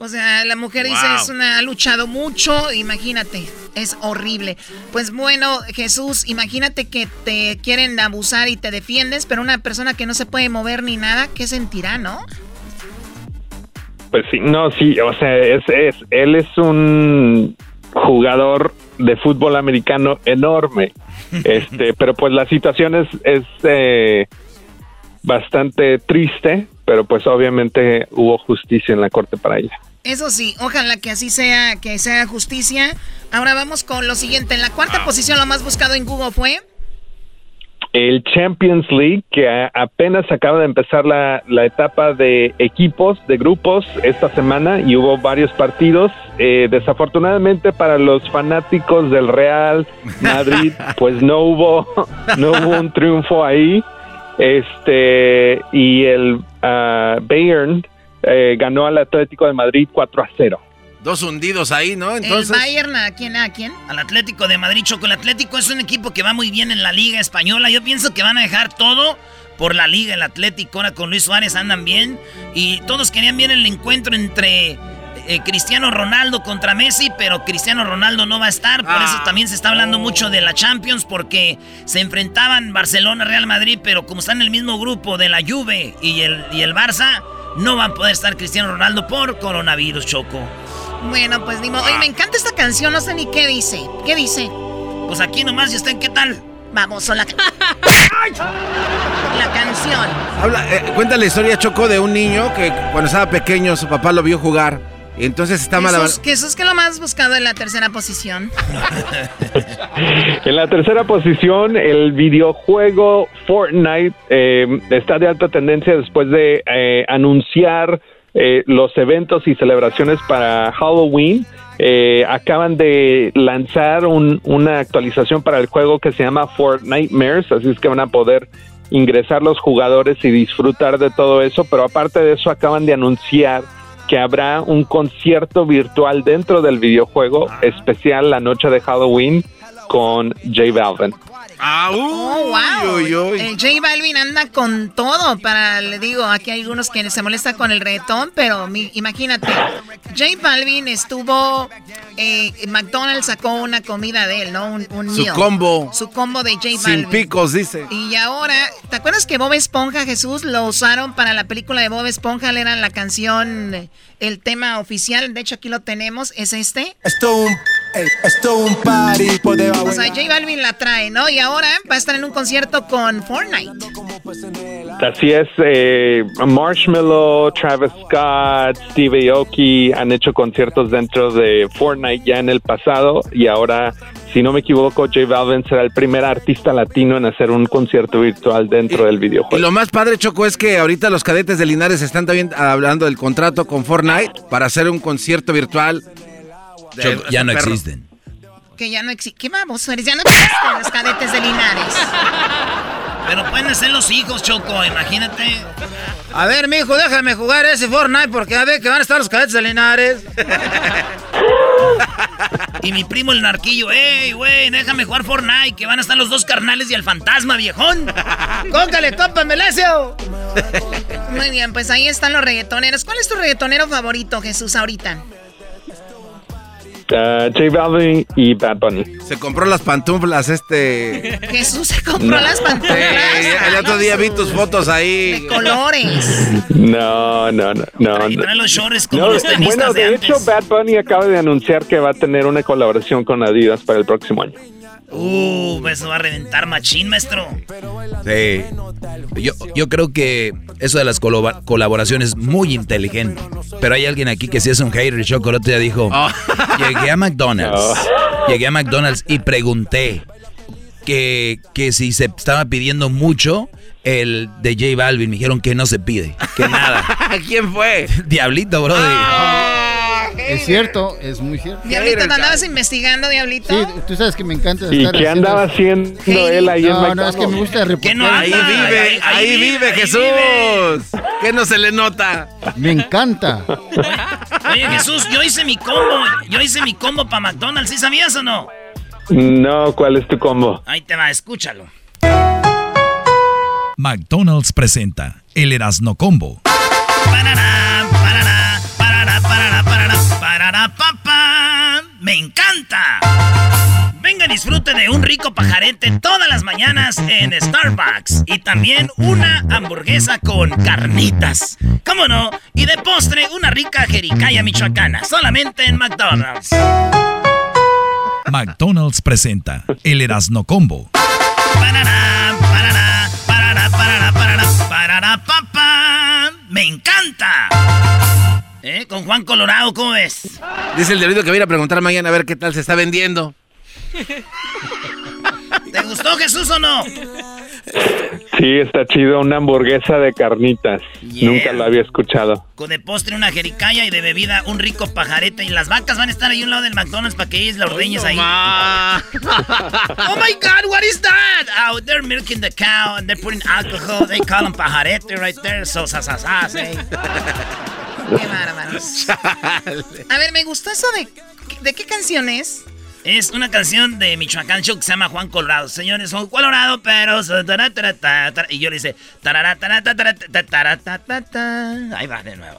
O sea, la mujer dice, Wow. es una, ha luchado mucho, imagínate, es horrible. Pues bueno, Jesús, imagínate que te quieren abusar y te defiendes, pero una persona que no se puede mover ni nada, ¿qué sentirá, no? Pues sí, no, sí, o sea, es, es, él es un jugador de fútbol americano enorme, este, pero pues la situación es, es eh, bastante triste, pero pues obviamente hubo justicia en la corte para ella. Eso sí, ojalá que así sea, que sea justicia. Ahora vamos con lo siguiente. En la cuarta posición, lo más buscado en Google fue. El Champions League, que apenas acaba de empezar la, la etapa de equipos, de grupos esta semana y hubo varios partidos. Eh, desafortunadamente para los fanáticos del Real Madrid, pues no hubo, no hubo un triunfo ahí. Este, y el ah, Bayern eh, ganó al Atlético de Madrid 4 a 0. Dos hundidos ahí, ¿no? Entonces. el Bayern, ¿a quién? ¿A quién? Al Atlético de Madrid, Choco. El Atlético es un equipo que va muy bien en la Liga Española. Yo pienso que van a dejar todo por la Liga. El Atlético ahora con Luis Suárez andan bien. Y todos querían ver el encuentro entre eh, Cristiano Ronaldo contra Messi, pero Cristiano Ronaldo no va a estar. Por eso también se está hablando mucho de la Champions, porque se enfrentaban Barcelona-Real Madrid, pero como están en el mismo grupo de la Juve y el, y el Barça, no va a poder estar Cristiano Ronaldo por coronavirus, Choco. Bueno, pues modo. Oye, me encanta esta canción, no sé ni qué dice. ¿Qué dice? Pues aquí nomás, ¿y usted qué tal? Vamos, la, la canción. Habla, eh, cuenta la historia, Choco, de un niño que cuando estaba pequeño su papá lo vio jugar. Y entonces está mal. Jesús, ¿qué es lo más buscado en la tercera posición? En la tercera posición, el videojuego Fortnite eh, está de alta tendencia después de eh, anunciar eh, los eventos y celebraciones para Halloween. Eh, acaban de lanzar un- una actualización para el juego que se llama Fortnite Mares, así es que van a poder ingresar los jugadores y disfrutar de todo eso, pero aparte de eso acaban de anunciar que habrá un concierto virtual dentro del videojuego especial la noche de Halloween con J Balvin. Oh, wow. El J Balvin anda con todo para, le digo, aquí hay algunos que se molestan con el reggaetón, pero mi- imagínate, J Balvin estuvo, eh, McDonald's sacó una comida de él, ¿no? Un, un Su meal. combo. Su combo de J Sin Balvin. picos, dice. Y ahora, ¿te acuerdas que Bob Esponja, Jesús, lo usaron para la película de Bob Esponja? Le Era la canción, eh, el tema oficial, de hecho aquí lo tenemos, es este. Esto un, esto un party por debajo. O sea, J Balvin la trae, ¿no? Y ahora va a estar en un concierto con Fortnite. Así es, eh, Marshmallow, Travis Scott, Steve Aoki han hecho conciertos dentro de Fortnite ya en el pasado y ahora, si no me equivoco, J Balvin será el primer artista latino en hacer un concierto virtual dentro del Y videojuego. lo más padre, Choco, es que ahorita los cadetes de Linares están también hablando del contrato con Fortnite para hacer un concierto virtual. Choco, ya no existen. Que ya no existe. ¿Qué vamos, eres? Ya no existen los cadetes de Linares. Pero pueden ser los hijos, Choco, imagínate. A ver, mijo, déjame jugar ese Fortnite porque a ver que van a estar los cadetes de Linares. Y mi primo el narquillo, ey, güey, déjame jugar Fortnite, que van a estar los dos carnales y el fantasma, viejón. ¡Cóncale, tópame, Lesio! Muy bien, pues ahí están los reggaetoneros. ¿Cuál es tu reggaetonero favorito, Jesús, ahorita? Uh, J Balvin y Bad Bunny. Se compró las pantuflas este... Jesús se compró No. las Sí, pantuflas. el otro día vi tus fotos ahí. De colores. No, no, no, no. Y no. los shorts como No, los tenistas bueno, de, de antes. hecho, Bad Bunny acaba de anunciar que va a tener una colaboración con Adidas para el próximo año. Uh, eso va a reventar machín, maestro. Sí. Yo, yo creo que eso de las colaboraciones es muy inteligente. Pero hay alguien aquí que sí es un hater. Choco el otro día dijo: Llegué a McDonald's. Llegué a McDonald's y pregunté que, que si se estaba pidiendo mucho el de J Balvin. Me dijeron que no se pide, que nada. ¿Quién fue? Diablito, brother. Es cierto, es muy cierto. Diablito, ¿te andabas investigando, Diablito? Sí, tú sabes que me encanta ¿Y estar qué haciendo- andaba haciendo él ahí en No, no, es que me gusta reportar. no Ahí vive, Ahí- ahí, ahí vive, vive, ahí Jesús. ¿Qué no se le nota? Me encanta. Oye, Jesús, yo hice mi combo. Yo hice mi combo para McDonald's. ¿Sí sabías o no? No, ¿cuál es tu combo? Ahí te va, escúchalo. McDonald's presenta el Erasno Combo. Parará, papá. ¡Me encanta! Venga, disfrute de un rico pajarete todas las mañanas en Starbucks. Y también una hamburguesa con carnitas. ¿Cómo no? Y de postre, una rica jericaya michoacana. Solamente en McDonald's. McDonald's presenta el Erasno Combo. Parará, parará, parará, parará, parará, parará, papá. ¡Me encanta! ¿Eh? Con Juan Colorado, ¿cómo ves? Dice el delito que voy a ir a preguntar mañana a ver qué tal se está vendiendo. ¿Te gustó Jesús o no? Sí, está chido, una hamburguesa de carnitas. Yeah. Nunca lo había escuchado. Con de postre una jericaya y de bebida un rico pajarete. Y las vacas van a estar ahí a un lado del McDonald's para que ellos la ordeñes ahí. oh my God, what is that? Oh, they're milking the cow and they're putting alcohol. They call them pajarete right there. So, sa, sa, sa, eh. Qué bárbaros. A ver, me gustó eso de... ¿De qué canción es? Es una canción de Michoacán Show que se llama Juan Colorado. Señores, son Colorado, pero... Y yo le tará. Ahí va de nuevo.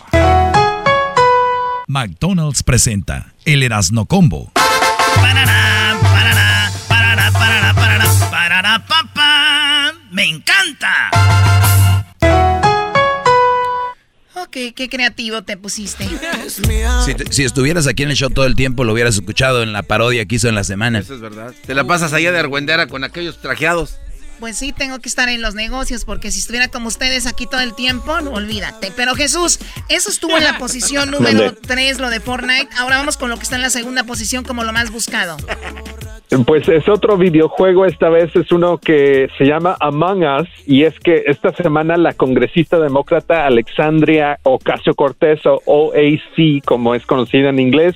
McDonald's presenta el Erasno Combo. ¡Me encanta! Qué creativo te pusiste. Si, te- si estuvieras aquí en el show todo el tiempo, lo hubieras escuchado en la parodia que hizo en la semana. Eso es verdad. Te la pasas allá de Argüendera con aquellos trajeados. Pues sí, tengo que estar en los negocios porque si estuviera como ustedes aquí todo el tiempo, no, olvídate. Pero Jesús, eso estuvo en la posición número ¿Dónde? 3, lo de Fortnite. Ahora vamos con lo que está en la segunda posición como lo más buscado. Pues es otro videojuego, esta vez es uno que se llama Among Us y es que esta semana la congresista demócrata Alexandria Ocasio Cortés o OAC como es conocida en inglés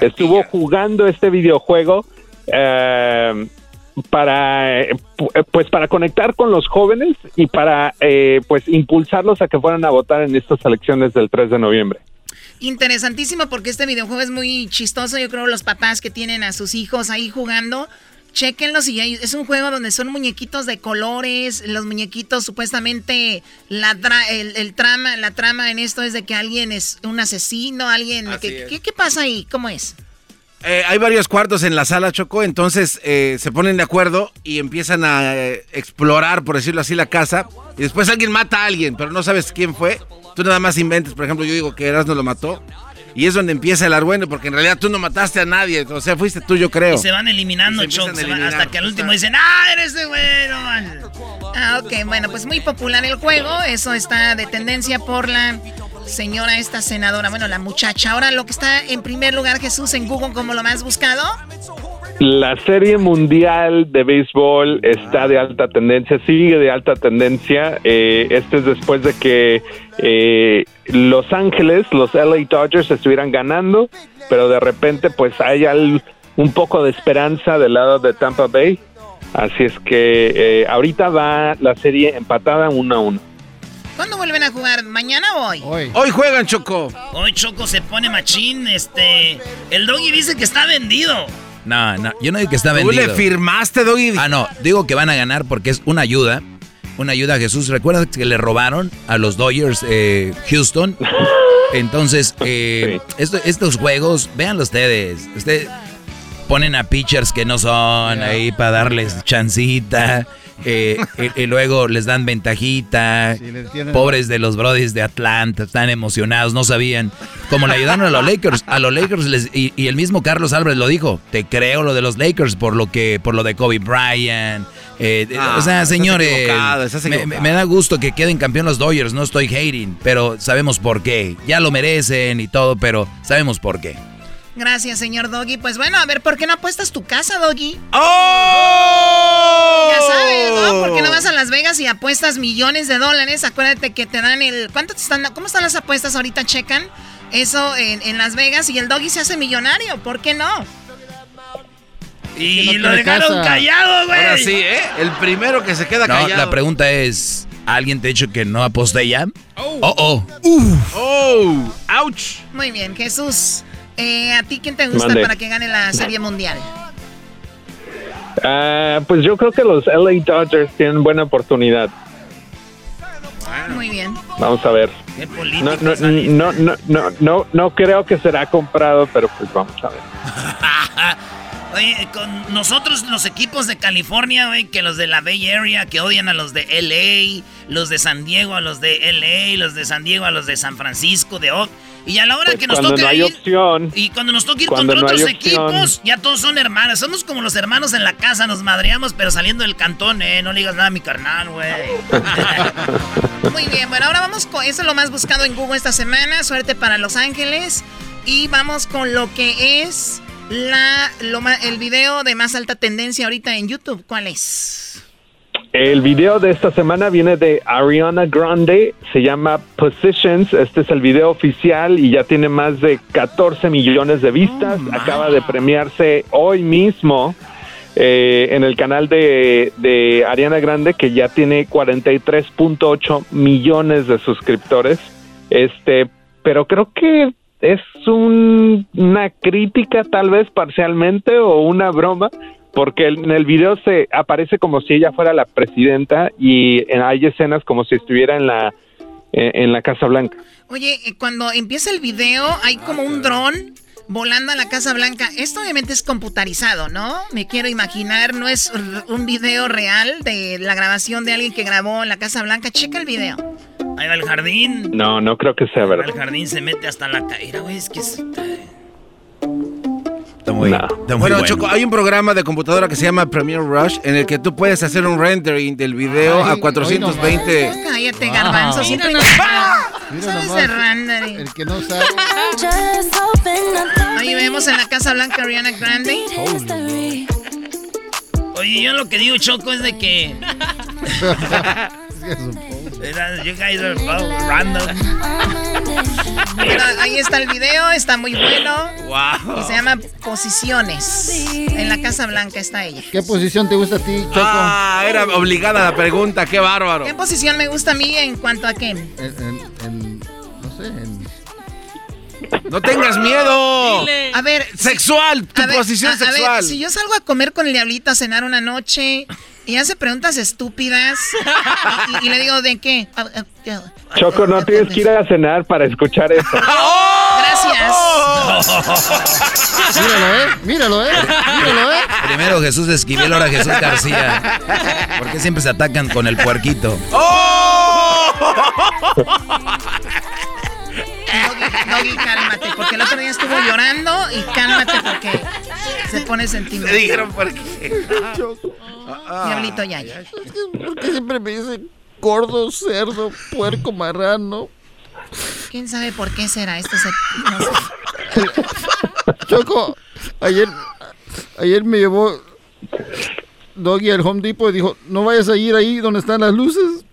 estuvo jugando este videojuego eh, para eh, pu- pues para conectar con los jóvenes y para eh, pues impulsarlos a que fueran a votar en estas elecciones del 3 de noviembre. Interesantísimo porque este videojuego es muy chistoso. Yo creo los papás que tienen a sus hijos ahí jugando, chequenlos y ahí- es un juego donde son muñequitos de colores. Los muñequitos supuestamente la tra- el, el trama, la trama en esto es de que alguien es un asesino, alguien. Así ¿qué, es. qué- qué pasa ahí? ¿Cómo es? Eh, hay varios cuartos en la sala, Choco, entonces eh, se ponen de acuerdo y empiezan a eh, explorar, por decirlo así, la casa. Y después alguien mata a alguien, pero no sabes quién fue. Tú nada más inventes, por ejemplo, yo digo que Erasmo lo mató. Y es donde empieza el argüende, porque en realidad tú no mataste a nadie. O sea, fuiste tú, yo creo. Y se van eliminando, Choco. hasta que al último dicen, ¡ah, eres de bueno! Ah, ok, bueno, pues muy popular el juego. Eso está de tendencia por la señora, esta senadora, bueno, la muchacha. Ahora lo que está en primer lugar, Jesús, en Google como lo más buscado. La serie mundial de béisbol está de alta tendencia, sigue de alta tendencia. Eh, este es después de que eh, Los Ángeles, los LA Dodgers, estuvieran ganando, pero de repente pues hay al- un poco de esperanza del lado de Tampa Bay. Así es que eh, ahorita va la serie empatada uno a uno. ¿Cuándo vuelven a jugar? ¿Mañana o hoy? Hoy juegan, Choco. Hoy Choco se pone machín, este... El doggy dice que está vendido. No, no, yo no digo que está ¿Tú vendido. le firmaste, Doggy? Ah, no, digo que van a ganar porque es una ayuda. Una ayuda a Jesús. ¿Recuerdas que le robaron a los Dodgers eh, Houston? Entonces, eh, esto- estos juegos, véanlo ustedes. Ustedes ponen a pitchers que no son ahí para darles chancita. Eh, y, y luego les dan ventajita. les Pobres de los brodis de Atlanta, están emocionados, no sabían. Como le ayudaron a los Lakers, a los Lakers les- y, y el mismo Carlos Álvarez lo dijo, te creo lo de los Lakers por lo que por lo de Kobe Bryant. eh, Ah, o sea, estás señores, equivocado, me, me da gusto que queden campeón los Dodgers, no estoy hating, pero sabemos por qué. Ya lo merecen y todo, pero sabemos por qué. Gracias, señor Doggy. Pues bueno, a ver, ¿por qué no apuestas tu casa, Doggy? ¡Oh! Ya sabes, ¿no? ¿Por qué no vas a Las Vegas y apuestas millones de dólares? Acuérdate que te dan el... ¿Cuánto te están ¿Cómo están las apuestas ahorita? Checan eso en, en Las Vegas y el Doggy se hace millonario. ¿Por qué no? Y no lo dejaron casa. callado, güey. Ahora sí, ¿eh? El primero que se queda No, callado. la pregunta es, ¿alguien te ha dicho que no aposté ya? Oh, oh. ¡Oh! ¡Ouch! Muy bien, Jesús. Eh, ¿A ti quién te gusta para que gane la Serie Mundial? Ah, pues yo creo que los LA Dodgers tienen buena oportunidad. Muy bien. Vamos a ver. Qué No, no, no, no, no, no, no creo que será comprado, pero pues vamos a ver. Oye, con nosotros los equipos de California, güey, que los de la Bay Area, que odian a los de LA, los de San Diego a los de LA, los de San Diego a los de San Francisco, de Oak. Y a la hora Pues que nos cuando toque no hay ir, opción. y cuando nos toque ir contra no otros equipos, ya todos son hermanos. Somos como los hermanos en la casa, nos madreamos, pero saliendo del cantón, eh. No le digas nada a mi carnal, güey. Muy bien, bueno, ahora vamos con eso es lo más buscado en Google esta semana. Suerte para Los Ángeles. Y vamos con lo que es la, lo el video de más alta tendencia ahorita en YouTube. ¿Cuál es? El video de esta semana viene de Ariana Grande, se llama Positions, este es el video oficial y ya tiene más de 14 millones de vistas, acaba de premiarse hoy mismo eh, en el canal de, de Ariana Grande que ya tiene 43.8 millones de suscriptores, este, pero creo que es un- una crítica tal vez parcialmente o una broma porque en el video se aparece como si ella fuera la presidenta y en- hay escenas como si estuviera en la en, en la Casa Blanca. Oye, eh, cuando empieza el video hay como un dron volando a la Casa Blanca. Esto obviamente es computarizado, ¿no? Me quiero imaginar, no es un video real de la grabación de alguien que grabó en la Casa Blanca. Checa el video. Ahí va el jardín. No, no creo que sea verdad. el jardín se mete hasta la caída, güey. Es que es... Está muy, está muy bueno, bueno. Choco, hay un programa de computadora que se llama Premiere Rush en el que tú puedes hacer un rendering del video Ay, a 420. Cállate, Wow. garbanzo. Siempre Mira ¿Sabes nomás, de rendering? El que no sabe. Ahí vemos en la Casa Blanca Ariana Grande. Oye, yo lo que digo, Choco, es de que... Era- You guys are so random. Mira, ahí está el video, está muy bueno. Wow. Y se llama Posiciones. En la Casa Blanca está ella. ¿Qué posición te gusta a ti, Choco? Ah, era obligada la pregunta, qué bárbaro. ¿Qué posición me gusta a mí en cuanto a qué? En, en- en- no sé, en... No tengas miedo. A ver. Sexual, tu a ver, posición a- a ver, sexual. si yo salgo a comer con el diablito a cenar una noche y hace preguntas estúpidas y, y le digo, ¿de qué? Ah, ah, Choco, no tienes que ir a cenar para escuchar eso. Gracias. Míralo, ¿eh? Míralo, ¿eh? Míralo, ¿eh? Primero Jesús Esquivel, ahora Jesús García. ¿Por qué siempre se atacan con el puerquito? Doggy, Doggy, cálmate, porque el algo llorando y cálmate porque se pone sentimental. Le dijeron por qué. Diablito ya. ¿Por qué siempre me dicen gordo, cerdo, puerco, marrano? ¿Quién sabe por qué será esto? Se, no sé. Choco, ayer, ayer me llevó Doggy al Home Depot y dijo, no vayas a ir ahí donde están las luces,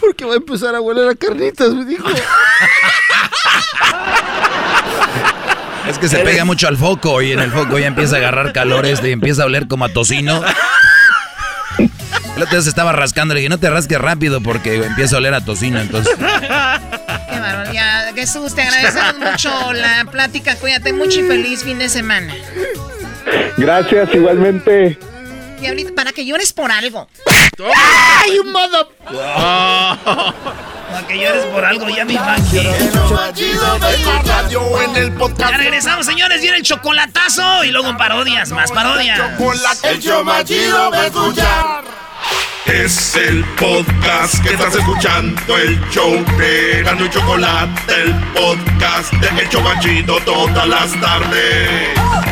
porque va a empezar a hueler a carnitas, me dijo. Es que se pega mucho al foco y en el foco ya empieza a agarrar calores y empieza a oler como a tocino. El otro día se estaba rascando, le dije, no te rasques rápido porque empieza a oler a tocino, entonces... Qué bárbaro. Ya, Jesús, te agradecemos mucho la plática. Cuídate mucho y feliz fin de semana. Gracias, igualmente. Diablito, para que llores por algo. ¡Ay, un modo! Para que llores por algo, ya me imagino. en el podcast. Ya regresamos, señores. Viene el chocolatazo y luego parodias, más parodias. El show más chido de escuchar. Es el podcast que estás escuchando, el show de Erasmo y Chocolate, el podcast de El Chobachito todas las tardes.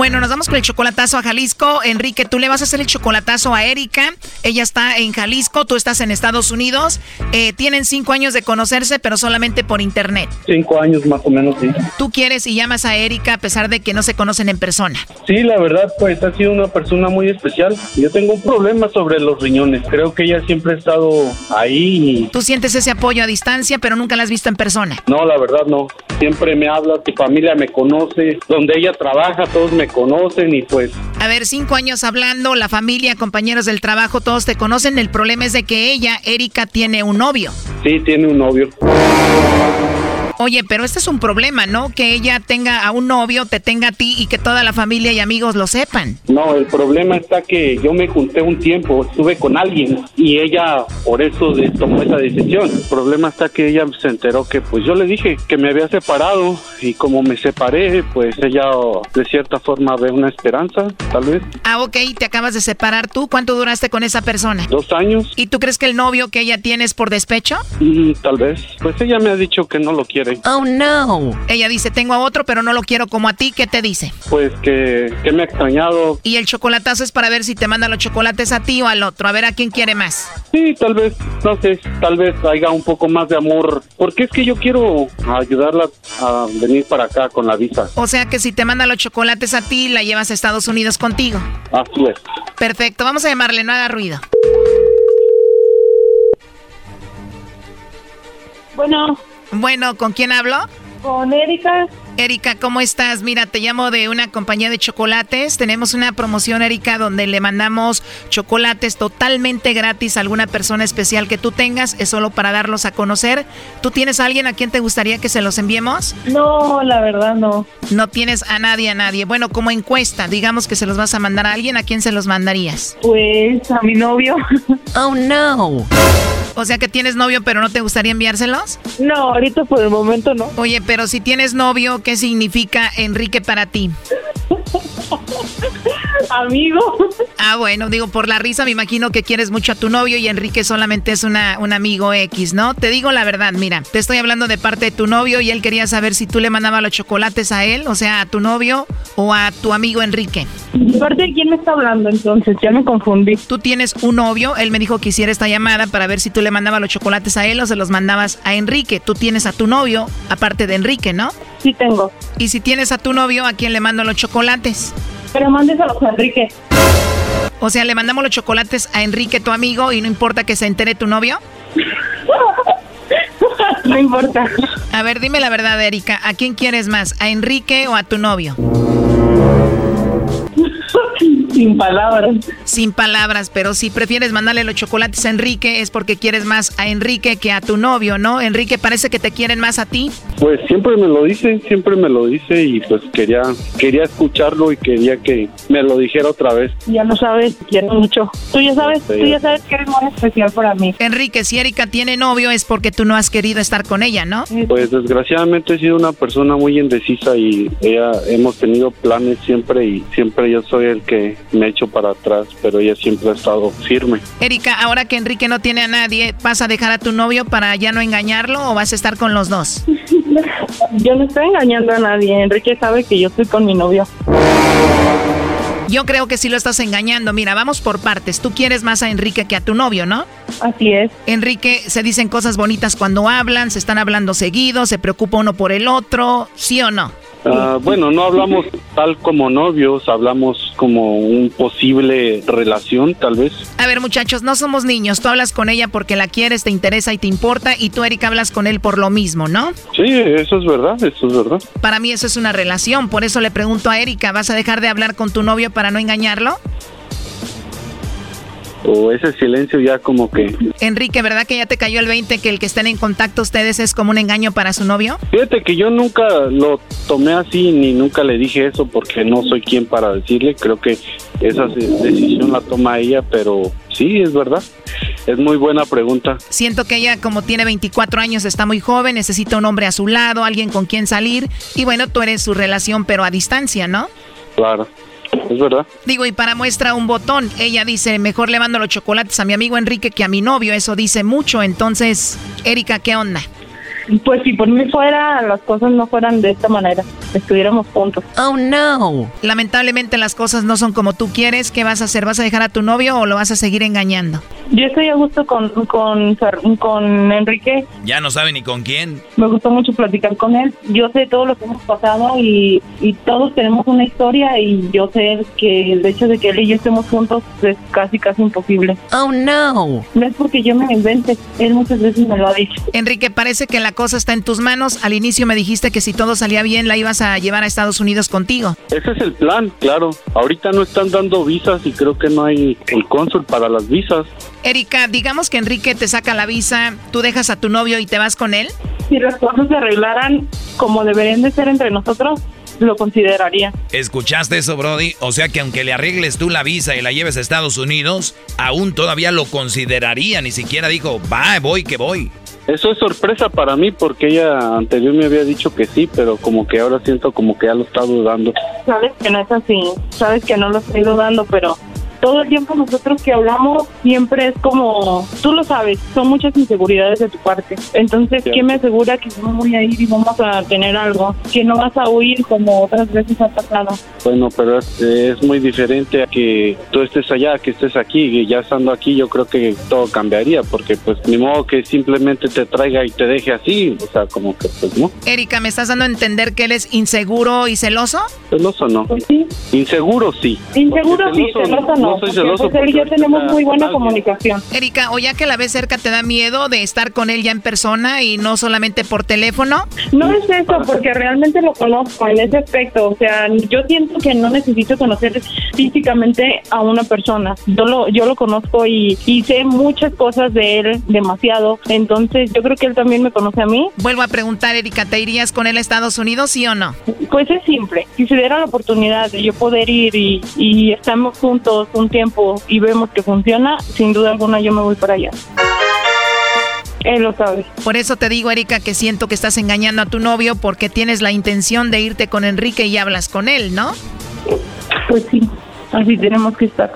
Bueno, nos vamos con el chocolatazo a Jalisco. Enrique, tú le vas a hacer el chocolatazo a Erika. Ella está en Jalisco, tú estás en Estados Unidos. Eh, tienen cinco años de conocerse, pero solamente por internet. Cinco años más o menos, sí. Tú quieres y llamas a Erika a pesar de que no se conocen en persona. Sí, la verdad, pues ha sido una persona muy especial. Yo tengo un problema sobre los riñones. Creo que ella siempre ha estado ahí y... Tú sientes ese apoyo a distancia, pero nunca la has visto en persona. No, la verdad no. Siempre me habla, tu familia me conoce, donde ella trabaja, todos me conocen y pues A ver, cinco años hablando, la familia, compañeros del trabajo, todos te conocen. El problema es de que ella, Erika, tiene un novio. sí, tiene un novio. Oye, pero este es un problema, ¿no? Que ella tenga a un novio, te tenga a ti y que toda la familia y amigos lo sepan. No, el problema está que yo me junté un tiempo, estuve con alguien y ella por eso tomó esa decisión. El problema está que ella se enteró que pues yo le dije que me había separado y como me separé, pues ella oh, de cierta forma ve una esperanza, tal vez. Ah, ok, te acabas de separar tú. ¿Cuánto duraste con esa persona? Dos años. ¿Y tú crees que el novio que ella tiene es por despecho? Mm, tal vez. Pues ella me ha dicho que no lo quiere. Oh, no. Ella dice, tengo a otro, pero no lo quiero como a ti. ¿Qué te dice? Pues que, que me ha extrañado. Y el chocolatazo es para ver si te manda los chocolates a ti o al otro. A ver a quién quiere más. Sí, tal vez, no sé, tal vez haya un poco más de amor. Porque es que yo quiero ayudarla a venir para acá con la visa. O sea que si te manda los chocolates a ti, la llevas a Estados Unidos contigo. Así es. Perfecto, vamos a llamarle, no haga ruido. Bueno. Bueno, ¿con quién hablo? Con Erika. Erika, ¿cómo estás? Mira, te llamo de una compañía de chocolates. Tenemos una promoción, Erika, donde le mandamos chocolates totalmente gratis a alguna persona especial que tú tengas. Es solo para darlos a conocer. ¿Tú tienes a alguien a quien te gustaría que se los enviemos? No, la verdad no. No tienes a nadie, a nadie. Bueno, como encuesta, digamos que se los vas a mandar a alguien, ¿a quién se los mandarías? Pues a mi novio. Oh, no. O sea que tienes novio, pero no te gustaría enviárselos? No, ahorita por el momento no. Oye, pero si tienes novio, ¿qué significa Enrique para ti? Amigo. Ah, bueno, digo, por la risa me imagino que quieres mucho a tu novio y Enrique solamente es una, un amigo X, ¿no? Te digo la verdad, mira, te estoy hablando de parte de tu novio y él quería saber si tú le mandabas los chocolates a él, o sea, a tu novio o a tu amigo Enrique. ¿De parte de quién me está hablando entonces? Ya me confundí. Tú tienes un novio, él me dijo que hiciera esta llamada para ver si tú le mandabas los chocolates a él o se los mandabas a Enrique. Tú tienes a tu novio, aparte de Enrique, ¿no? Sí tengo. Y si tienes a tu novio, ¿a quién le mando los chocolates? Pero mándeselos a Enrique. O sea, le mandamos los chocolates a Enrique, tu amigo, y no importa que se entere tu novio. no importa. A ver, dime la verdad, Erika. ¿A quién quieres más? ¿A Enrique o a tu novio? Sin palabras. Sin palabras, pero si prefieres mandarle los chocolates a Enrique es porque quieres más a Enrique que a tu novio, ¿no? Enrique parece que te quieren más a ti. Pues siempre me lo dice, siempre me lo dice y pues quería quería escucharlo y quería que me lo dijera otra vez. Ya lo sabes, quiero mucho. Tú ya sabes, tú ya sabes que eres muy especial para mí. Enrique, si Erika tiene novio es porque tú no has querido estar con ella, ¿no? Pues desgraciadamente he sido una persona muy indecisa y ella hemos tenido planes siempre y siempre yo soy el que me echo para atrás, pero ella siempre ha estado firme. Erika, ahora que Enrique no tiene a nadie, ¿vas a dejar a tu novio para ya no engañarlo o vas a estar con los dos? Yo no estoy engañando a nadie. Enrique sabe que yo estoy con mi novio. Yo creo que sí lo estás engañando. Mira, vamos por partes. Tú quieres más a Enrique que a tu novio, ¿no? Así es. Enrique, se dicen cosas bonitas cuando hablan, se están hablando seguido, se preocupa uno por el otro, ¿sí o no? Ah, bueno, no hablamos tal como novios, hablamos como un posible relación, tal vez. A ver, muchachos, no somos niños. Tú hablas con ella porque la quieres, te interesa y te importa, y tú, Erika, hablas con él por lo mismo, ¿no? Sí, eso es verdad, eso es verdad. Para mí eso es una relación, por eso le pregunto a Erika, ¿vas a dejar de hablar con tu novio para no engañarlo? O ese silencio ya como que... Enrique, ¿verdad que ya te cayó el 20 que el que estén en contacto ustedes es como un engaño para su novio? Fíjate que yo nunca lo tomé así ni nunca le dije eso porque no soy quien para decirle. Creo que esa de- decisión la toma ella, pero sí, es verdad. Es muy buena pregunta. Siento que ella, como tiene 24 años, está muy joven, necesita un hombre a su lado, alguien con quien salir. Y bueno, tú eres su relación, pero a distancia, ¿no? Claro, es verdad. Digo, y para muestra un botón, ella dice, mejor le mando los chocolates a mi amigo Enrique que a mi novio. Eso dice mucho. Entonces, Erika, ¿qué onda? Pues si por mí fuera, las cosas no fueran de esta manera. Estuviéramos juntos. Oh, no. Lamentablemente las cosas no son como tú quieres. ¿Qué vas a hacer? ¿Vas a dejar a tu novio o lo vas a seguir engañando? Yo estoy a gusto con, con, con Enrique. Ya no sabe ni con quién. Me gustó mucho platicar con él. Yo sé todo lo que hemos pasado y, y todos tenemos una historia y yo sé que el hecho de que él y yo estemos juntos es casi, casi imposible. Oh, no. No es porque yo me lo invente. Él muchas veces me lo ha dicho. Enrique, parece que la cosa está en tus manos. Al inicio me dijiste que si todo salía bien la ibas a llevar a Estados Unidos contigo. Ese es el plan, claro. Ahorita no están dando visas y creo que no hay el cónsul para las visas. Erika, digamos que Enrique te saca la visa, tú dejas a tu novio y te vas con él. Si las cosas se arreglaran como deberían de ser entre nosotros, lo consideraría. ¿Escuchaste eso, Brody? O sea que aunque le arregles tú la visa y la lleves a Estados Unidos, aún todavía lo consideraría. Ni siquiera dijo, va, voy, que voy. Eso es sorpresa para mí porque ella anterior me había dicho que sí, pero como que ahora siento como que ya lo está dudando. Sabes que no es así, sabes que no lo estoy dudando, pero todo el tiempo nosotros que hablamos siempre es como, tú lo sabes, son muchas inseguridades de tu parte. Entonces, ¿quién me asegura que no voy a ir y vamos a tener algo? Que no vas a huir como otras veces ha pasado. Bueno, pero es, es muy diferente a que tú estés allá, que estés aquí, y ya estando aquí yo creo que todo cambiaría, porque pues ni modo que simplemente te traiga y te deje así, o sea, como que pues no. Erika, ¿me estás dando a entender que él es inseguro y celoso? Celoso no. Inseguro sí. Inseguro Porque sí, celoso no. Soy porque, celoso pues, él y yo tenemos muy buena comunicación. Erika, o ya que la ves cerca, ¿te da miedo de estar con él ya en persona y no solamente por teléfono? No es eso, porque realmente lo conozco en ese aspecto. O sea, yo siento que no necesito conocer físicamente a una persona. Yo lo, yo lo conozco y, y sé muchas cosas de él, demasiado. Entonces, yo creo que él también me conoce a mí. Vuelvo a preguntar, Erika, ¿te irías con él a Estados Unidos, sí o no? Pues es simple. Si se diera la oportunidad de yo poder ir y, y estamos juntos un tiempo y vemos que funciona, sin duda alguna yo me voy para allá. Él lo sabe. Por eso te digo, Erika, que siento que estás engañando a tu novio porque tienes la intención de irte con Enrique y hablas con él, ¿no? Pues sí, así tenemos que estar.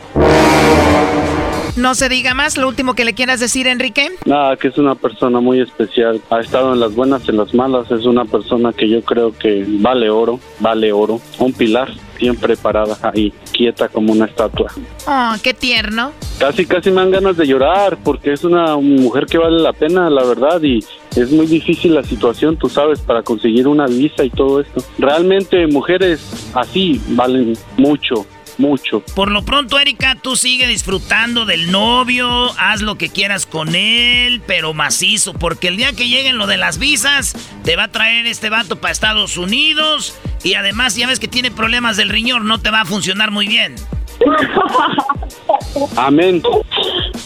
No se diga más, lo último que le quieras decir, Enrique. Nada, que es una persona muy especial. Ha estado en las buenas, en las malas. Es una persona que yo creo que vale oro, vale oro. Un pilar, siempre parada ahí, quieta como una estatua. Oh, qué tierno. Casi, casi me dan ganas de llorar porque es una mujer que vale la pena, la verdad, y es muy difícil la situación, tú sabes, para conseguir una visa y todo esto. Realmente mujeres así valen mucho, mucho. Por lo pronto, Erika, tú sigue disfrutando del novio, haz lo que quieras con él, pero macizo, porque el día que lleguen lo de las visas, te va a traer este vato para Estados Unidos y además ya ves que tiene problemas del riñón, no te va a funcionar muy bien. Amén.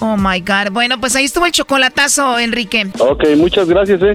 Oh my God. Bueno, pues ahí estuvo el chocolatazo, Enrique. Ok, muchas gracias, eh.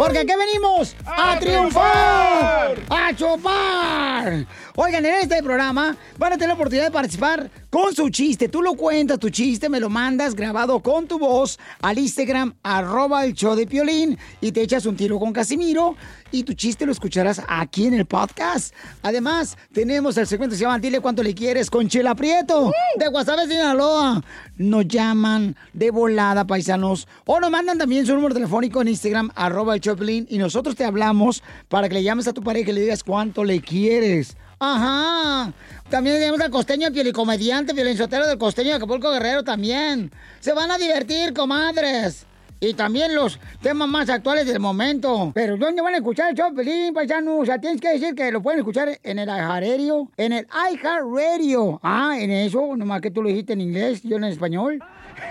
Porque aquí venimos a triunfar, a chupar. Oigan, en este programa van a tener la oportunidad de participar con su chiste. Tú lo cuentas, tu chiste, me lo mandas grabado con tu voz al Instagram, arroba el show de Piolín, y te echas un tiro con Casimiro, y tu chiste lo escucharás aquí en el podcast. Además, tenemos el segmento que se llama Dile cuánto le quieres con Chela Prieto, de Guasave, Sinaloa. Nos llaman de volada, paisanos, o nos mandan también su número telefónico en Instagram, arroba el Piolín, y nosotros te hablamos para que le llames a tu pareja y le digas cuánto le quieres. Ajá. También tenemos al costeño pielicomediante, violinsotero del costeño de Acapulco Guerrero también. Se van a divertir, comadres. Y también los temas más actuales del momento. Pero ¿dónde van a escuchar el show, Pelín, paisano? O sea, tienes que decir que lo pueden escuchar en el iHeartRadio. En el iHeartRadio. Ah, en eso, nomás que tú lo dijiste en inglés, yo en español.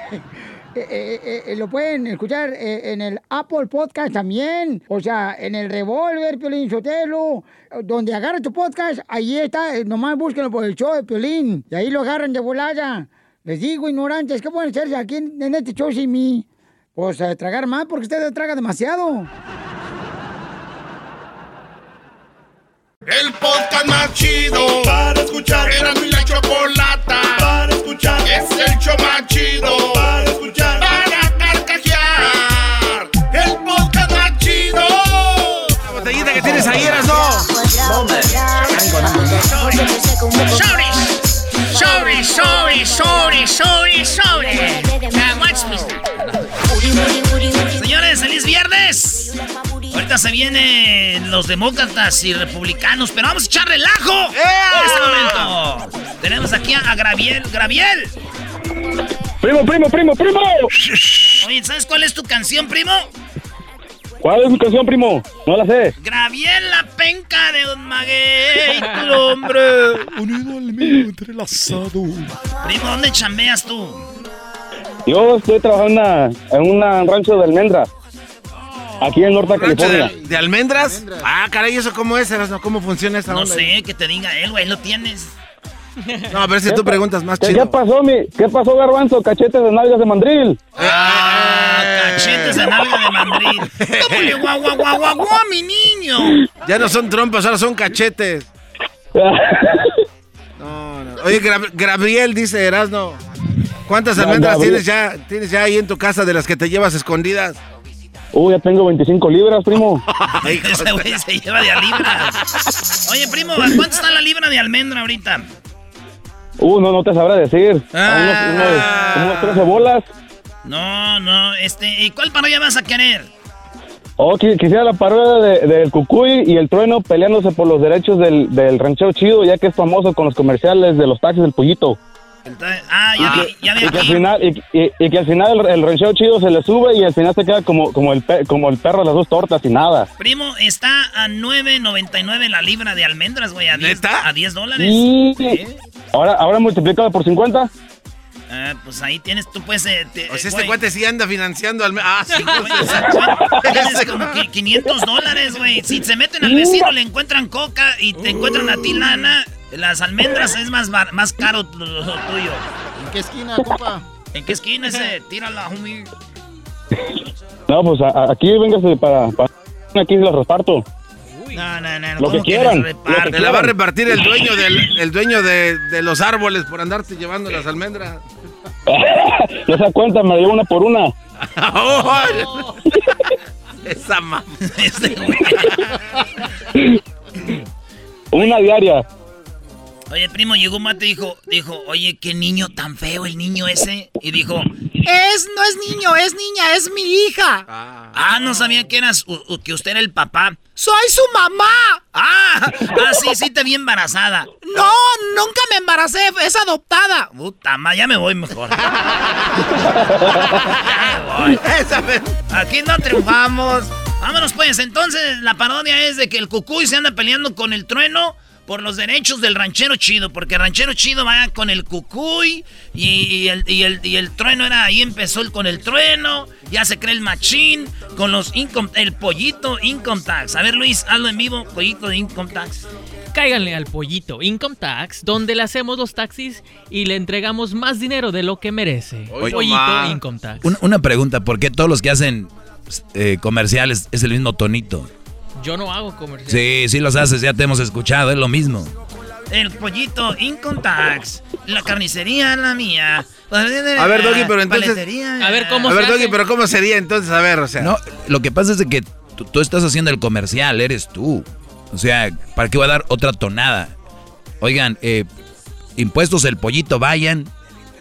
Eh, eh, eh, lo pueden escuchar en el Apple Podcast también. O sea, en el Revolver, Piolín Sotelo. Donde agarra tu podcast, ahí está. Nomás búsquenlo por el show de Piolín. Y ahí lo agarran de volada. Les digo, ignorantes, ¿qué pueden hacerse aquí en, en este show sin mí? Pues tragar más porque usted traga demasiado. El podcast más chido para escuchar. Era mi la chocolata para escuchar. Es el show más chido para escuchar. Para carcajear. El podcast más chido. La botellita que tienes ahí, eras no. Sorry, sorry, sorry, sorry, sorry. Now, watch me. Señores, feliz viernes. Ahorita se vienen los demócratas y republicanos, pero vamos a echar relajo en este momento. Tenemos aquí a Graviel. Graviel. Primo, primo, primo, primo. Oye, ¿sabes cuál es tu canción, primo? ¿Cuál es mi canción, primo? No la sé. Graviel, la penca de Don Maguey, tu hombre. Unido al mío entrelazado. Primo, ¿dónde chambeas tú? Yo estoy trabajando en un rancho de almendras. Aquí en Norte ¿Rancho California. de, de almendras? Ah, caray, ¿eso cómo es, Erasno? ¿Cómo funciona esa No onda? sé, que te diga él, güey, lo tienes. No, a ver si tú preguntas más ¿Qué, chido. ¿Qué pasó, mi? ¿Qué pasó, Garbanzo? Cachetes de nalgas de mandril. Ah, cachetes de nalga de mandril. ¿Cómo le guau, guau, guau, guau, guau, mi niño? Ya no son trompas, ahora son cachetes. No, no. Oye, Gra- Gabriel dice Erasno. ¿Cuántas almendras tienes ya, tienes ya ahí en tu casa de las que te llevas escondidas? Uy, ya tengo 25 libras, primo. Ese güey se lleva de a libras. Oye, primo, ¿a cuánto está la libra de almendra ahorita? Uh, no, no te sabrá decir. Ah. A unos, unos- como unos 13 bolas. No, no, este, ¿y cuál parodia vas a querer? Oh, qui- quisiera la parodia de- del Cucuy y el Trueno peleándose por los derechos del, del ranchero chido, ya que es famoso con los comerciales de los taxis del Pollito. Entonces, ah, ya vi, ya vi Y que al final, y, y- y que al final el, el ranchero chido se le sube y al final se queda como, como, el, pe- como el perro de las dos tortas y nada. Primo, está a 9.99 la libra de almendras, güey, a 10, a 10 dólares. Y ahora, ahora multiplicado por 50. Ah, pues ahí tienes, tú puedes... eh, te- O sea, este güey, cuate sí anda financiando al... Ah, sí, Tienes como que 500 dólares, güey. Si se meten al vecino, le encuentran coca y te encuentran a ti lana, las almendras es más, más caro lo, lo tuyo. ¿En qué esquina, compa? ¿En qué esquina ese? Tírala, homie. No, pues a- a- aquí véngase para, para- Aquí los reparto. No, no, no. Lo ¿cómo que quieran, reparte? lo que Te la va a repartir el dueño del el dueño de, de los árboles por andarte llevando las almendras. no se da cuenta, me la llevo una por una. Oh, Esa mamá. Una diaria. Oye, primo, llegó mate y dijo, dijo, oye, qué niño tan feo el niño ese. Y dijo, Es, no es niño, es niña, es mi hija. ah, no sabía que eras, u- u- que usted era el papá. ¡Soy su mamá! ¡Ah! Así sí te vi embarazada. No, nunca me embaracé, es adoptada. Puta madre, ya me voy mejor. Aquí no triunfamos. Vámonos pues, entonces la parodia es de que el cucuy se anda peleando con el trueno por los derechos del ranchero chido, porque el ranchero chido va con el cucuy y, el, y, el, y el trueno era, ahí empezó el, con el trueno, ya se cree el machín, con los income, el pollito income tax. A ver Luis, hazlo en vivo, pollito de income tax. Cáiganle al pollito Income Tax, donde le hacemos los taxis y le entregamos más dinero de lo que merece. Oye, pollito ma. Income Tax. Una, una pregunta, ¿por qué todos los que hacen eh, comerciales es el mismo tonito? Yo no hago comercial. Sí, sí los haces, ya te hemos escuchado, es lo mismo. El pollito income tax, la carnicería la mía. A ver, Doggy, pero entonces. A ver cómo A ver, Doggy, pero ¿cómo sería entonces? A ver, o sea. No, lo que pasa es de que tú, tú estás haciendo el comercial, eres tú. O sea, ¿para qué va a dar otra tonada? Oigan, eh, impuestos el pollito, vayan,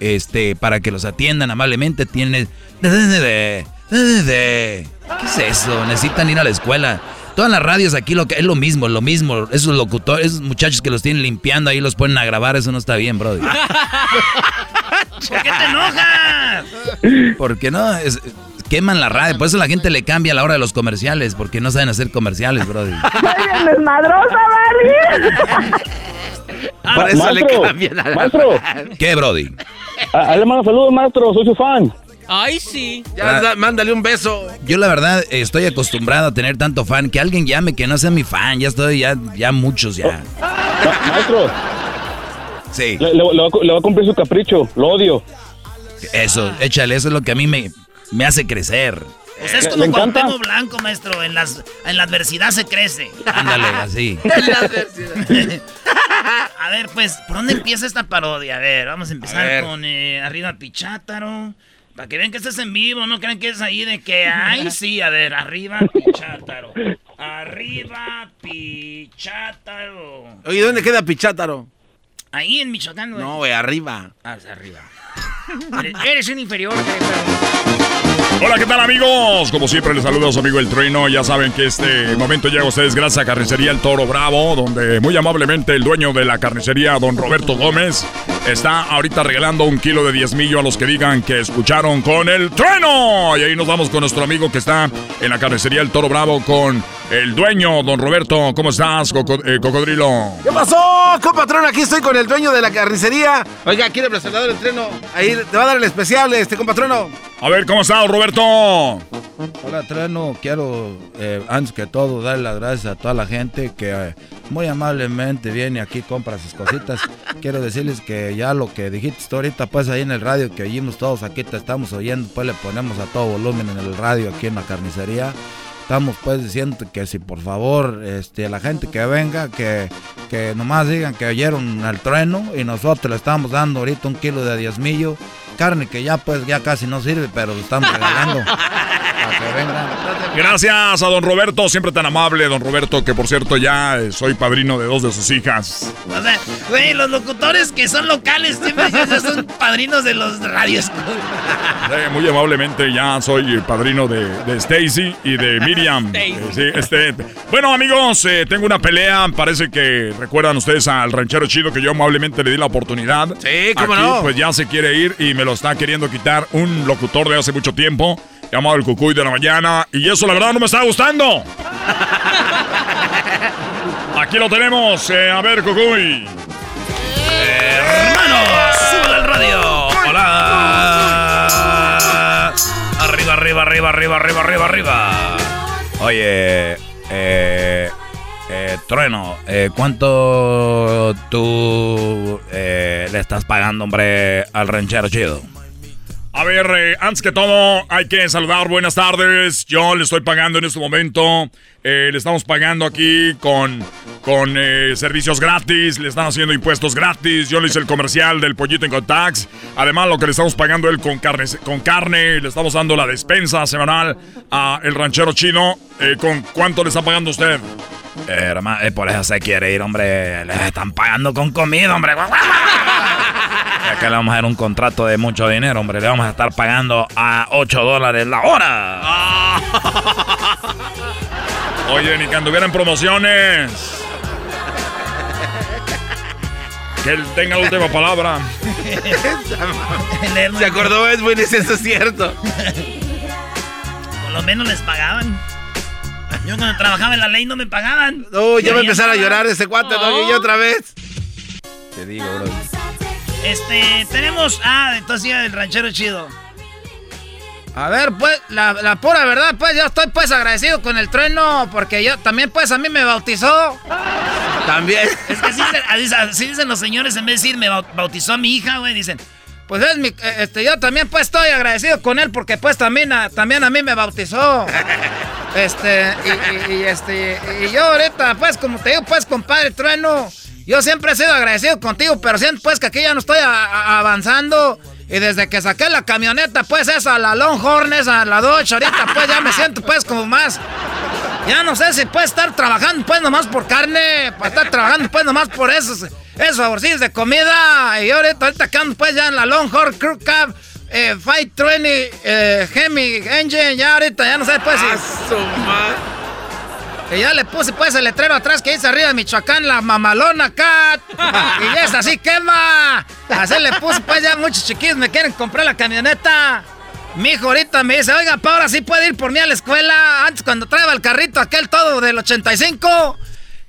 este, para que los atiendan amablemente. Tienen... ¿Qué es eso? Necesitan ir a la escuela. Todas las radios aquí lo que, es lo mismo, lo mismo. Esos locutores, esos muchachos que los tienen limpiando ahí los ponen a grabar, eso no está bien, brother. ¿Por qué te enojas? Porque no, es- queman la radio. Por eso la gente le cambia a la hora de los comerciales, porque no saben hacer comerciales, brother. desmadrosa, Barbie. Por eso le cambian a la maestro. ¿Qué, Brody? Ah, le mando saludos, maestro, soy su fan. Ay, sí. Ya, mándale un beso. Yo la verdad eh, estoy acostumbrado a tener tanto fan. Que alguien llame que no sea mi fan. Ya estoy, ya, ya muchos ya. Ma- maestro, Sí. le, le- le va, a cu- le va a cumplir su capricho, lo odio. Eso, échale, eso es lo que a mí me, me hace crecer. Pues es ¿Le- como? Cuauhtémoc Blanco, maestro. En, las, en la adversidad se crece. Ándale, así. A ver, pues, ¿por dónde empieza esta parodia? A ver, vamos a empezar A ver. con eh, Arriba Pichátaro. Para que vean que estás en vivo, no crean que es ahí de que, ay, sí, a ver, Arriba Pichátaro. Arriba Pichátaro. Oye, ¿dónde queda Pichátaro? Ahí en Michoacán, güey. No, güey, arriba. Ah, arriba. Eres, eres un inferior, güey, pero- Hola, ¿qué tal amigos? Como siempre les saluda a su amigo El Trueno. Ya saben que este momento llega a ustedes gracias a Carnicería El Toro Bravo, donde muy amablemente el dueño de la carnicería, don Roberto Gómez, está ahorita regalando un kilo de diezmillo a los que digan que escucharon con El Trueno. Y ahí nos vamos con nuestro amigo que está en la carnicería El Toro Bravo con el dueño, don Roberto. ¿Cómo estás, Coco- eh, Cocodrilo? ¿Qué pasó, compatrón? Aquí estoy con el dueño de la carnicería. Oiga, ¿quiere presentar el estreno? Ahí te va a dar el especial, este compatrono. A ver, ¿cómo estás, Roberto? Hola, Treno. Quiero, eh, antes que todo, dar las gracias a toda la gente que eh, muy amablemente viene aquí, compra sus cositas. Quiero decirles que ya lo que dijiste tú ahorita, pues ahí en el radio que oímos todos aquí, te estamos oyendo, pues le ponemos a todo volumen en el radio aquí en la carnicería. Estamos pues diciendo que si por favor este, la gente que venga, que, que nomás digan que oyeron al trueno y nosotros le estamos dando ahorita un kilo de diezmillo. Carne que ya pues ya casi no sirve, pero lo estamos regalando. Gracias a don Roberto, siempre tan amable, don Roberto, que por cierto ya eh, soy padrino de dos de sus hijas. O sea, güey, los locutores que son locales siempre ya son padrinos de los radios. Muy amablemente ya soy padrino de, de Stacy y de Miriam. Eh, sí, este, bueno amigos, eh, tengo una pelea, parece que recuerdan ustedes al ranchero chido que yo amablemente le di la oportunidad. Sí, cómo Aquí, no. Pues ya se quiere ir y me lo está queriendo quitar un locutor de hace mucho tiempo, llamado el Cucuy de la Mañana, y eso la verdad no me está gustando. Aquí lo tenemos, eh, a ver Cucuy. Hermanos, sube al radio. Hola. Arriba, arriba, arriba, arriba, arriba, arriba, arriba. Oye, eh, eh, Trueno, eh, ¿cuánto tú eh, le estás pagando, hombre, al ranchero chido? A ver, eh, antes que todo, hay que saludar. Buenas tardes. Yo le estoy pagando en este momento. eh, le estamos pagando aquí con, con eh, servicios gratis. Le están haciendo impuestos gratis. Yo le hice el comercial del pollito en Contax. Además, lo que le estamos pagando él con carne, con carne. Le estamos dando la despensa semanal a el ranchero chino. ¿Con cuánto le está pagando usted? Hermano, por eso se quiere ir, hombre. Le están pagando con comida, hombre. Acá le vamos a dar un contrato de mucho dinero, hombre. Le vamos a estar pagando a 8 dólares la hora. Oye, ni que anduviera en promociones. Que él tenga la última palabra. Se acordó, es bueno, eso es cierto. Por lo menos les pagaban. Yo cuando trabajaba en la ley no me pagaban. No, ya Y va a empezar a llorar ese cuate, Doggy, y otra vez. Te digo, bro. Este, tenemos. Ah, entonces ya el ranchero chido. A ver, pues, la, la pura verdad, pues, yo estoy, pues, agradecido con el trueno, porque yo también, pues, a mí me bautizó. También. Es que así dicen, así- así dicen los señores en vez de decir me bau- bautizó a mi hija, güey, dicen. Pues es mi, eh, este, yo también, pues, estoy agradecido con él, porque, pues, también a, también a mí me bautizó. Este, y, y- y, este, y yo ahorita, pues, como te digo, pues, compadre Trueno, yo siempre he sido agradecido contigo, pero siento, pues, que aquí ya no estoy avanzando. Y desde que saqué la camioneta, pues, esa, la Longhorn, esa, la Dodge, ahorita, pues, ya me siento, pues, como más... Ya no sé si puede estar trabajando, pues, nomás por carne, para estar trabajando, pues, nomás por esos, esos de comida. Y ahorita, ahorita que ando, pues, ya en la Longhorn Crew Cab, eh, Fight 20, eh, Hemi Engine, ya ahorita, ya no sé, pues, si... Y ya le puse pues el letrero atrás que dice arriba Michoacán, la mamalona cat. Y ya es así quema. Así le puse pues ya muchos chiquillos me quieren comprar la camioneta. Mi hijo ahorita me dice, oiga, pa, ahora sí puede ir por mí a la escuela. Antes cuando traeba el carrito aquel todo del 85.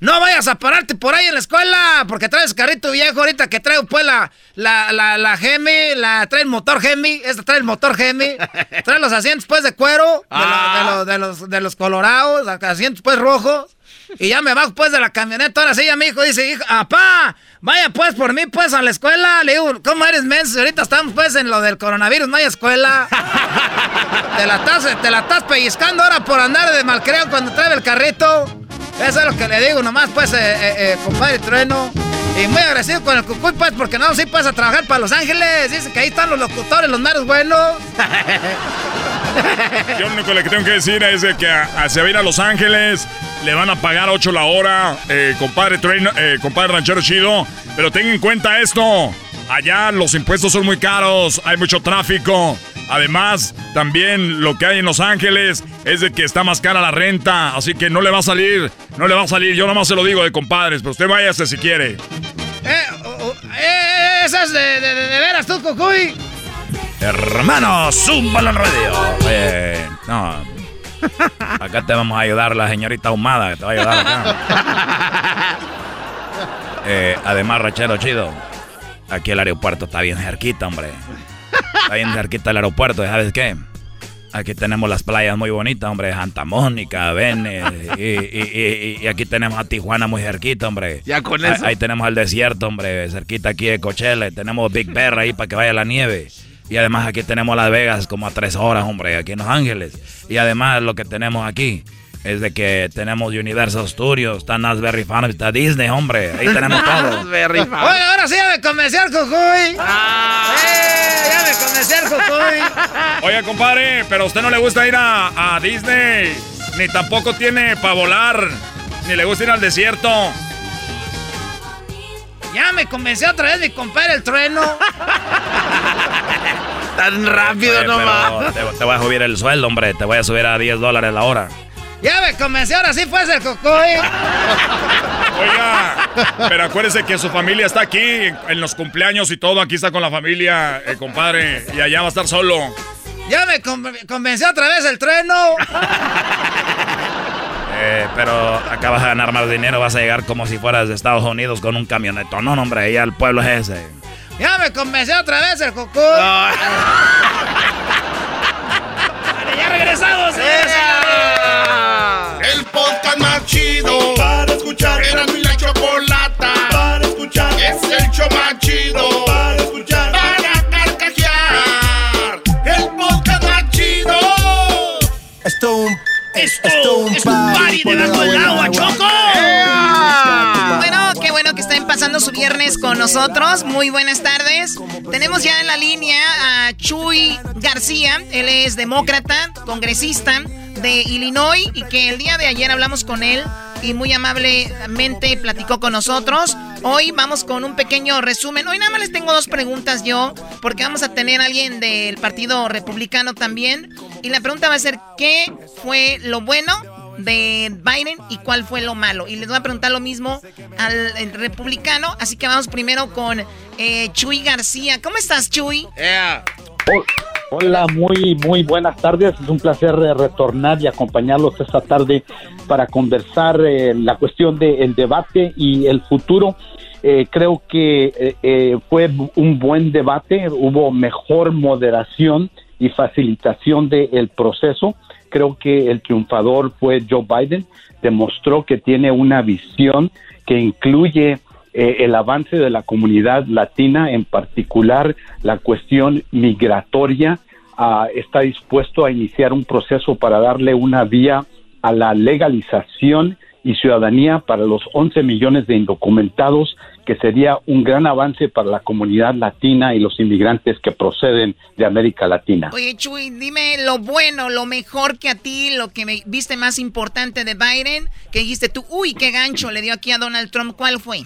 No vayas a pararte por ahí en la escuela, porque traes carrito viejo ahorita que traigo pues la, la, la, la Gemi, la, trae el motor Gemi, esta trae el motor Gemi, trae los asientos pues de cuero, de, lo- de lo- de los, de los colorados, asientos pues rojos, y ya me bajo pues de la camioneta, ahora sí ya mi hijo dice, hijo, apá, vaya pues por mí pues a la escuela, le digo, ¿cómo eres menso? Ahorita estamos pues en lo del coronavirus, no hay escuela. te la estás, te la estás pellizcando ahora por andar de malcreo cuando trae el carrito. Eso es lo que le digo nomás, pues, eh, eh, eh, compadre Trueno. Y muy agradecido con el Cucuy, pues, porque no, sí puedes a trabajar para Los Ángeles. Dice que ahí están los locutores, los meros buenos. Yo lo único que tengo que decir es de que a- a- a Los Ángeles, le van a pagar 8 la hora, compadre, Trueno- compadre ranchero chido, pero tengan en cuenta esto, allá los impuestos son muy caros, hay mucho tráfico, además también lo que hay en Los Ángeles es de que está más cara la renta, así que no le va a salir, no le va a salir, yo nomás se lo digo de compadres, pero usted váyase si quiere. Eh, oh, oh, eh, esas de, de, de- de veras tú, Cucuy. Hermano, zúmbalo al radio. Oye, no. Acá te vamos a ayudar la señorita Ahumada, que te va a ayudar acá. Eh, además, Rachero Chido, aquí el aeropuerto está bien cerquita, hombre. Está bien cerquita el aeropuerto, ¿y ¿sabes qué? Aquí tenemos las playas muy bonitas, hombre, Santa Mónica, Vene, y, y- y- y aquí tenemos a Tijuana muy cerquita, hombre. Ya con eso. Ahí tenemos el desierto, hombre, cerquita aquí de Coachella. y Tenemos Big Bear ahí para que vaya la nieve. Y además aquí tenemos Las Vegas como a tres horas, hombre, aquí en Los Ángeles. Y además lo que tenemos aquí es de que tenemos Universal Studios, está Nasberry Farm, está Disney, hombre. Ahí tenemos todo. Oye, ahora sí ya me convenció el Cucuy. Eh, ya me convenció el Cucuy. Oye, compadre, pero a usted no le gusta ir a, a Disney, ni tampoco tiene para volar, ni le gusta ir al desierto. Ya me convenció otra vez mi compadre el trueno. Tan rápido Oye, nomás. te, te voy a subir el sueldo, hombre. Te voy a subir a 10 dólares la hora. Ya me convenció, ahora sí fue el Cucuy. Oiga, pero acuérdese que su familia está aquí, en los cumpleaños y todo, aquí está con la familia, eh, compadre, y allá va a estar solo. Ya me con- convenció otra vez el trueno. Eh, pero acá vas a ganar más dinero, vas a llegar como si fueras de Estados Unidos con un camionetón. No, no, hombre, ya el pueblo es ese. Ya me convenció otra vez el Cucuy. Ya regresamos. Podcast más chido para escuchar. Era mi la chocolata para escuchar. Es el show más chido para escuchar. Para carcajear. El podcast más chido. Esto un Esto, un es un party debajo del agua, Choco. Bueno, qué bueno que estén pasando su viernes con nosotros. Muy buenas tardes. Tenemos ya en la línea a Chuy García. Él es demócrata, congresista de Illinois y que el día de ayer hablamos con él y muy amablemente platicó con nosotros. Hoy vamos con un pequeño resumen. Hoy nada más les tengo dos preguntas yo, porque vamos a tener a alguien del Partido Republicano también. Y la pregunta va a ser, ¿qué fue lo bueno de Biden y cuál fue lo malo. Y les voy a preguntar lo mismo al republicano. Así que vamos primero con eh, Chuy García. ¿Cómo estás, Chuy? Hola, muy, muy buenas tardes. Es un placer eh, retornar y acompañarlos esta tarde para conversar eh, la cuestión del debate y el futuro. Eh, creo que fue un buen debate, hubo mejor moderación y facilitación del proceso. Creo que el triunfador fue Joe Biden, demostró que tiene una visión que incluye eh, el avance de la comunidad latina, en particular la cuestión migratoria, ah, está dispuesto a iniciar un proceso para darle una vía a la legalización y ciudadanía para los 11 millones de indocumentados, que sería un gran avance para la comunidad latina y los inmigrantes que proceden de América Latina. Oye, Chuy, dime lo bueno, lo mejor que a ti, lo que me viste más importante de Biden, que dijiste tú, uy, qué gancho le dio aquí a Donald Trump, ¿cuál fue?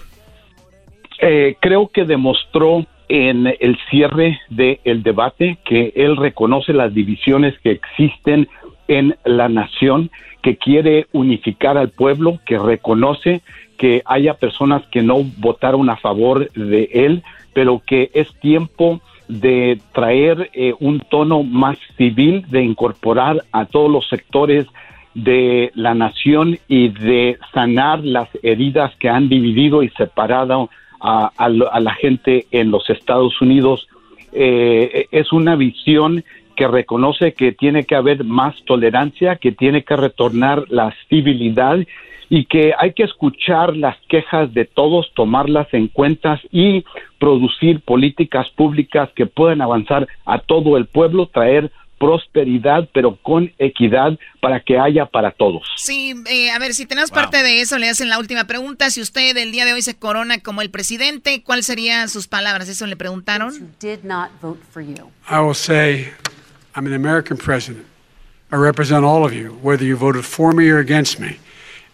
Eh, creo que demostró en el cierre del debate que él reconoce las divisiones que existen en la nación, que quiere unificar al pueblo, que reconoce que haya personas que no votaron a favor de él, pero que es tiempo de traer eh, un tono más civil, de incorporar a todos los sectores de la nación y de sanar las heridas que han dividido y separado a, la gente en los Estados Unidos. Eh, es una visión que reconoce que tiene que haber más tolerancia, que tiene que retornar la civilidad y que hay que escuchar las quejas de todos, tomarlas en cuenta y producir políticas públicas que puedan avanzar a todo el pueblo, traer prosperidad, pero con equidad para que haya para todos. Sí, eh, a ver, si tenemos parte de eso, le hacen la última pregunta. Si usted el día de hoy se corona como el presidente, ¿cuáles serían sus palabras? ¿Eso le preguntaron? I will say, I'm an American president. I represent all of you, whether you voted for me or against me.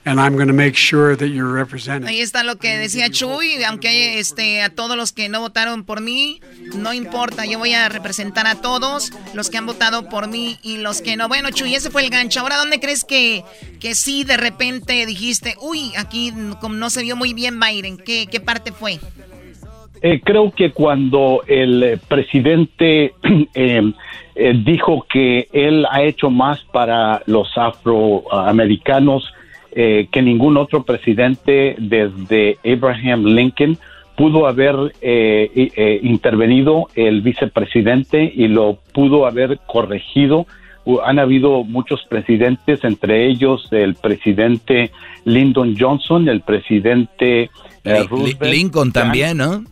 And I'm going to make sure that you're represented. Ahí está lo que decía Chuy, aunque este a todos los que no votaron por mí, no importa, yo voy a representar a todos los que han votado por mí y los que no. Bueno, Chuy, ese fue el gancho. Ahora, ¿dónde crees que, que sí de repente dijiste, uy, aquí como no se vio muy bien Biden? ¿Qué, qué parte fue? Eh, creo que cuando el presidente eh, eh, dijo que él ha hecho más para los afroamericanos eh, que ningún otro presidente desde Abraham Lincoln pudo haber eh, eh, intervenido el vicepresidente y lo pudo haber corregido. Han habido muchos presidentes, entre ellos el presidente Lyndon Johnson, el presidente eh, Lincoln también, ¿no?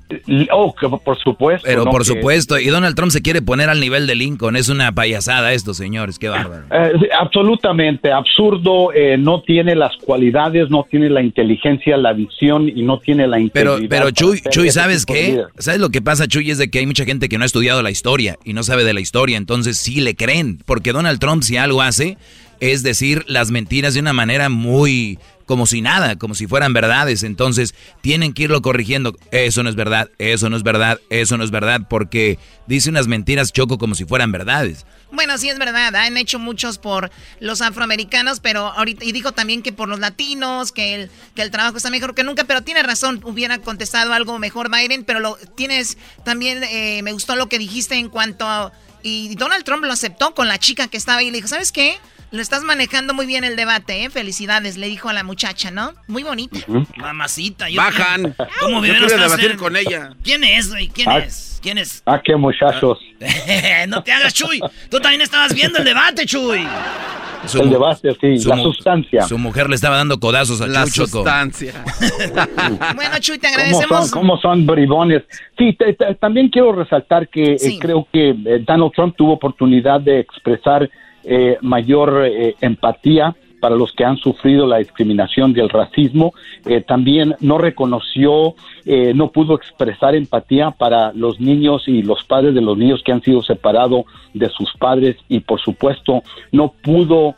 Oh, por supuesto. Pero por supuesto. Y Donald Trump se quiere poner al nivel de Lincoln. Es una payasada esto, señores. Qué bárbaro. Eh, absolutamente. Absurdo. Eh, no tiene las cualidades, no tiene la inteligencia, la visión y no tiene la inteligencia. Pero, pero Chuy, Chuy ¿sabes qué? ¿Sabes lo que pasa, Chuy? Es de que hay mucha gente que no ha estudiado la historia y no sabe de la historia. Entonces sí le creen. Porque Donald Trump, si algo hace, es decir las mentiras de una manera muy como si nada, como si fueran verdades. Entonces, tienen que irlo corrigiendo. Eso no es verdad, eso no es verdad, eso no es verdad, porque dice unas mentiras choco como si fueran verdades. Bueno, sí es verdad, han hecho muchos por los afroamericanos, pero ahorita, y dijo también que por los latinos, que el, que el trabajo está mejor que nunca, pero tiene razón, hubiera contestado algo mejor Biden, pero lo tienes también, eh, me gustó lo que dijiste en cuanto a, y Donald Trump lo aceptó con la chica que estaba ahí y le dijo, ¿sabes qué? Lo estás manejando muy bien el debate, ¿eh? Felicidades, le dijo a la muchacha, ¿no? Muy bonita. Mamacita. Yo Bajan. ¿Cómo yo quiero debatir con ella. ¿Quién es, güey? ¿Quién ah, es? ¿Quién es? Ah, qué muchachos. no te hagas, Chuy. Tú también estabas viendo el debate, Chuy. el debate, sí, la sustancia. Su mujer le estaba dando codazos a La sustancia. bueno, Chuy, te agradecemos. ¿Cómo son, bribones? Sí, también quiero resaltar que eh, creo que eh, Donald Trump tuvo oportunidad de expresar eh, mayor eh, empatía para los que han sufrido la discriminación y el racismo. Eh, también no reconoció, no pudo expresar empatía para los niños y los padres de los niños que han sido separados de sus padres y por supuesto no pudo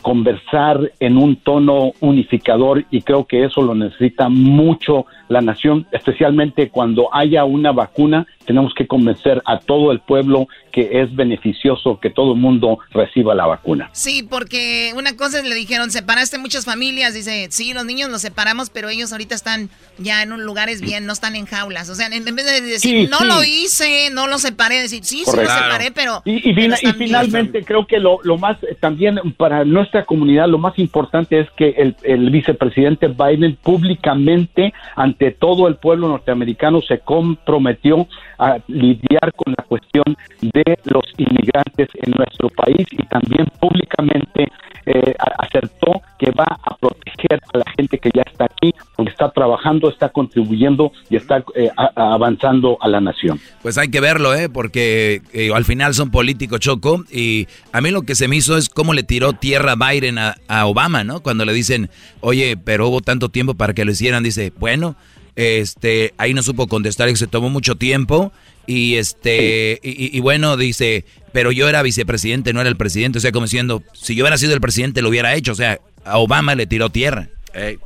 conversar en un tono unificador y creo que eso lo necesita mucho la nación, especialmente cuando haya una vacuna tenemos que convencer a todo el pueblo que es beneficioso que todo el mundo reciba la vacuna. Sí, porque una cosa es, le dijeron, separaste muchas familias, dice, sí, los niños los separamos, pero ellos ahorita están ya en un lugares bien, no están en jaulas. O sea, en, vez de decir, no lo hice, no lo separé, decir, sí, sí lo separé, pero... Y, y, finalmente creo que lo, lo, más, también para nuestra comunidad, lo más importante es que el, el vicepresidente Biden públicamente, ante todo el pueblo norteamericano, se comprometió a lidiar con la cuestión de los inmigrantes en nuestro país y también públicamente eh, acertó que va a proteger a la gente que ya está aquí, porque está trabajando, está contribuyendo y está eh, avanzando a la nación. Pues hay que verlo, ¿eh? porque eh, al final son políticos, Choco, y a mí lo que se me hizo es cómo le tiró tierra Biden a, a Obama, ¿no? Cuando le dicen, oye, pero hubo tanto tiempo para que lo hicieran, dice, bueno, este, ahí no supo contestar, que se tomó mucho tiempo y este, y, bueno, dice, pero yo era vicepresidente, no era el presidente. O sea, como diciendo, si yo hubiera sido el presidente, lo hubiera hecho. O sea, a Obama le tiró tierra.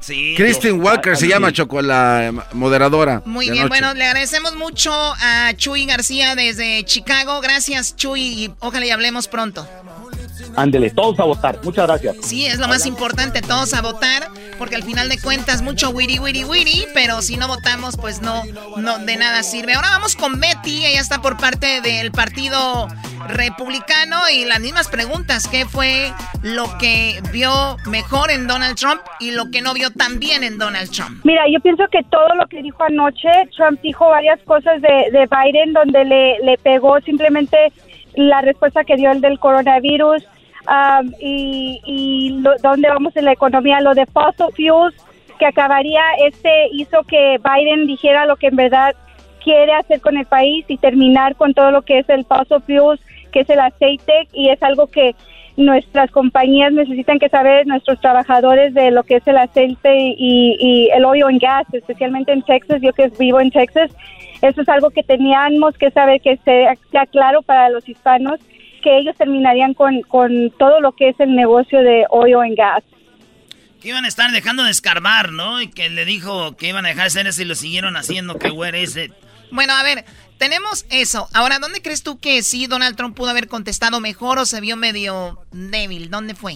sí. Kristen Walker se llama Choco, la moderadora. Muy bien, bueno, le agradecemos mucho a Chuy García desde Chicago. Gracias, Chuy, y ojalá y hablemos pronto. Ándele, todos a votar. Muchas gracias. Sí, es lo más importante, todos a votar, porque al final de cuentas mucho wiri wiri wiri, pero si no votamos, pues no, no de nada sirve. Ahora vamos con Betty, ella está por parte del Partido Republicano y las mismas preguntas. ¿Qué fue lo que vio mejor en Donald Trump y lo que no vio tan bien en Donald Trump? Mira, yo pienso que todo lo que dijo anoche, Trump dijo varias cosas de, de Biden donde le, le pegó simplemente la respuesta que dio el del coronavirus um, y, y dónde vamos en la economía, lo de fossil fuels que acabaría, este hizo que Biden dijera lo que en verdad quiere hacer con el país y terminar con todo lo que es el fossil fuels, que es el aceite y es algo que nuestras compañías necesitan que saber, nuestros trabajadores de lo que es el aceite y, el oil and gas, especialmente en Texas, yo que vivo en Texas, eso es algo que teníamos que saber que sea, claro para los hispanos, que ellos terminarían con, con todo lo que es el negocio de oil and gas. Que iban a estar dejando de escarbar, ¿no? Y que le dijo que iban a dejar de hacer eso y lo siguieron haciendo, que ese. Bueno, a ver, tenemos eso. Ahora, ¿dónde crees tú que sí Donald Trump pudo haber contestado mejor o se vio medio débil? ¿Dónde fue?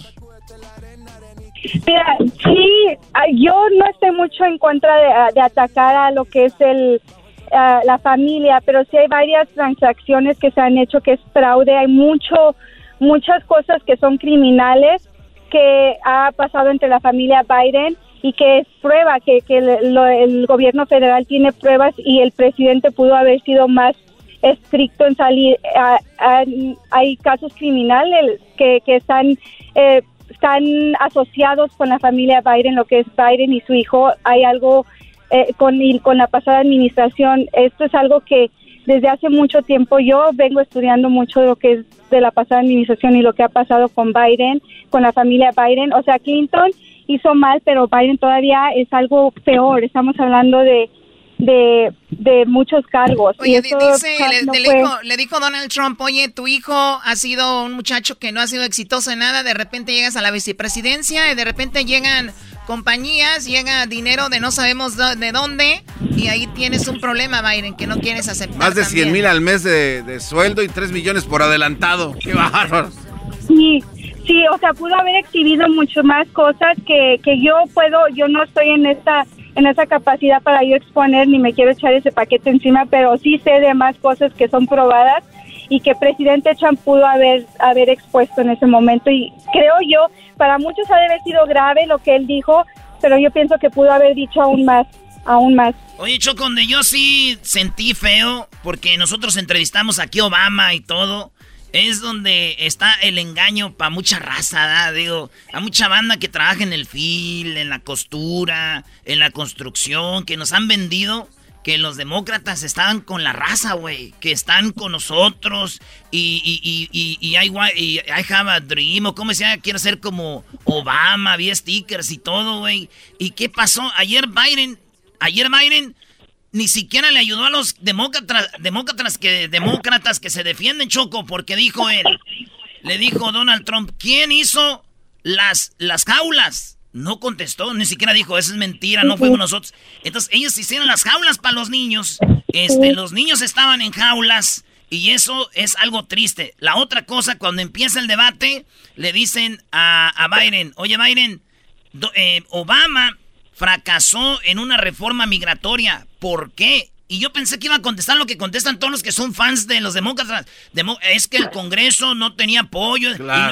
Mira, sí, yo no estoy mucho en contra de, de atacar a lo que es el, la familia, pero sí hay varias transacciones que se han hecho que es fraude, hay mucho, muchas cosas que son criminales que ha pasado entre la familia Biden y que es prueba que, que el gobierno federal tiene pruebas y el presidente pudo haber sido más estricto en salir. hay casos criminales que, que están eh, están asociados con la familia Biden, lo que es Biden y su hijo. Hay algo eh, con, con la pasada administración. Esto es algo que desde hace mucho tiempo yo vengo estudiando mucho de lo que es de la pasada administración y lo que ha pasado con Biden, con la familia Biden. O sea, Clinton hizo mal, pero Biden todavía es algo peor. Estamos hablando de de, de muchos cargos. Oye, y dice, le, dijo, le, dijo, Donald Trump, oye, tu hijo ha sido un muchacho que no ha sido exitoso en nada, de repente llegas a la vicepresidencia y de repente llegan compañías, llega dinero de no sabemos de dónde y ahí tienes un problema, Biden, que no quieres aceptar. Más de 100 mil al mes de, sueldo y 3 millones por adelantado. ¡Qué bárbaro! Sí, sí, o sea, pudo haber exhibido mucho más cosas que, que yo puedo, yo no estoy en esta en esa capacidad para yo exponer ni me quiero echar ese paquete encima, pero sí sé de más cosas que son probadas y que presidente Trump pudo haber, haber expuesto en ese momento. Y creo yo, para muchos ha de haber sido grave lo que él dijo, pero yo pienso que pudo haber dicho aún más, aún más. Oye, Choconde, yo sí sentí feo, porque nosotros entrevistamos aquí Obama y todo. Es donde está el engaño para mucha raza, digo, a mucha banda que trabaja en el fil, en la costura, en la construcción, que nos han vendido que los demócratas estaban con la raza, güey, que están con nosotros y, y, y, y, y I have a dream, o como decía, quiero ser como Obama, había stickers y todo, güey. ¿Y qué pasó? Ayer Biden, ayer Biden ni siquiera le ayudó a los demócratas, demócratas que, demócratas que se defienden, Choco, porque dijo él, le dijo Donald Trump, ¿quién hizo las, las jaulas? No contestó, ni siquiera dijo, eso es mentira, no fuimos nosotros. Entonces ellos hicieron las jaulas para los niños. Este, los niños estaban en jaulas y eso es algo triste. La otra cosa, cuando empieza el debate, le dicen a, a Biden, oye Biden, eh, Obama fracasó en una reforma migratoria. ¿Por qué? Y yo pensé que iba a contestar lo que contestan todos los que son fans de los demócratas. es que el Congreso no tenía apoyo.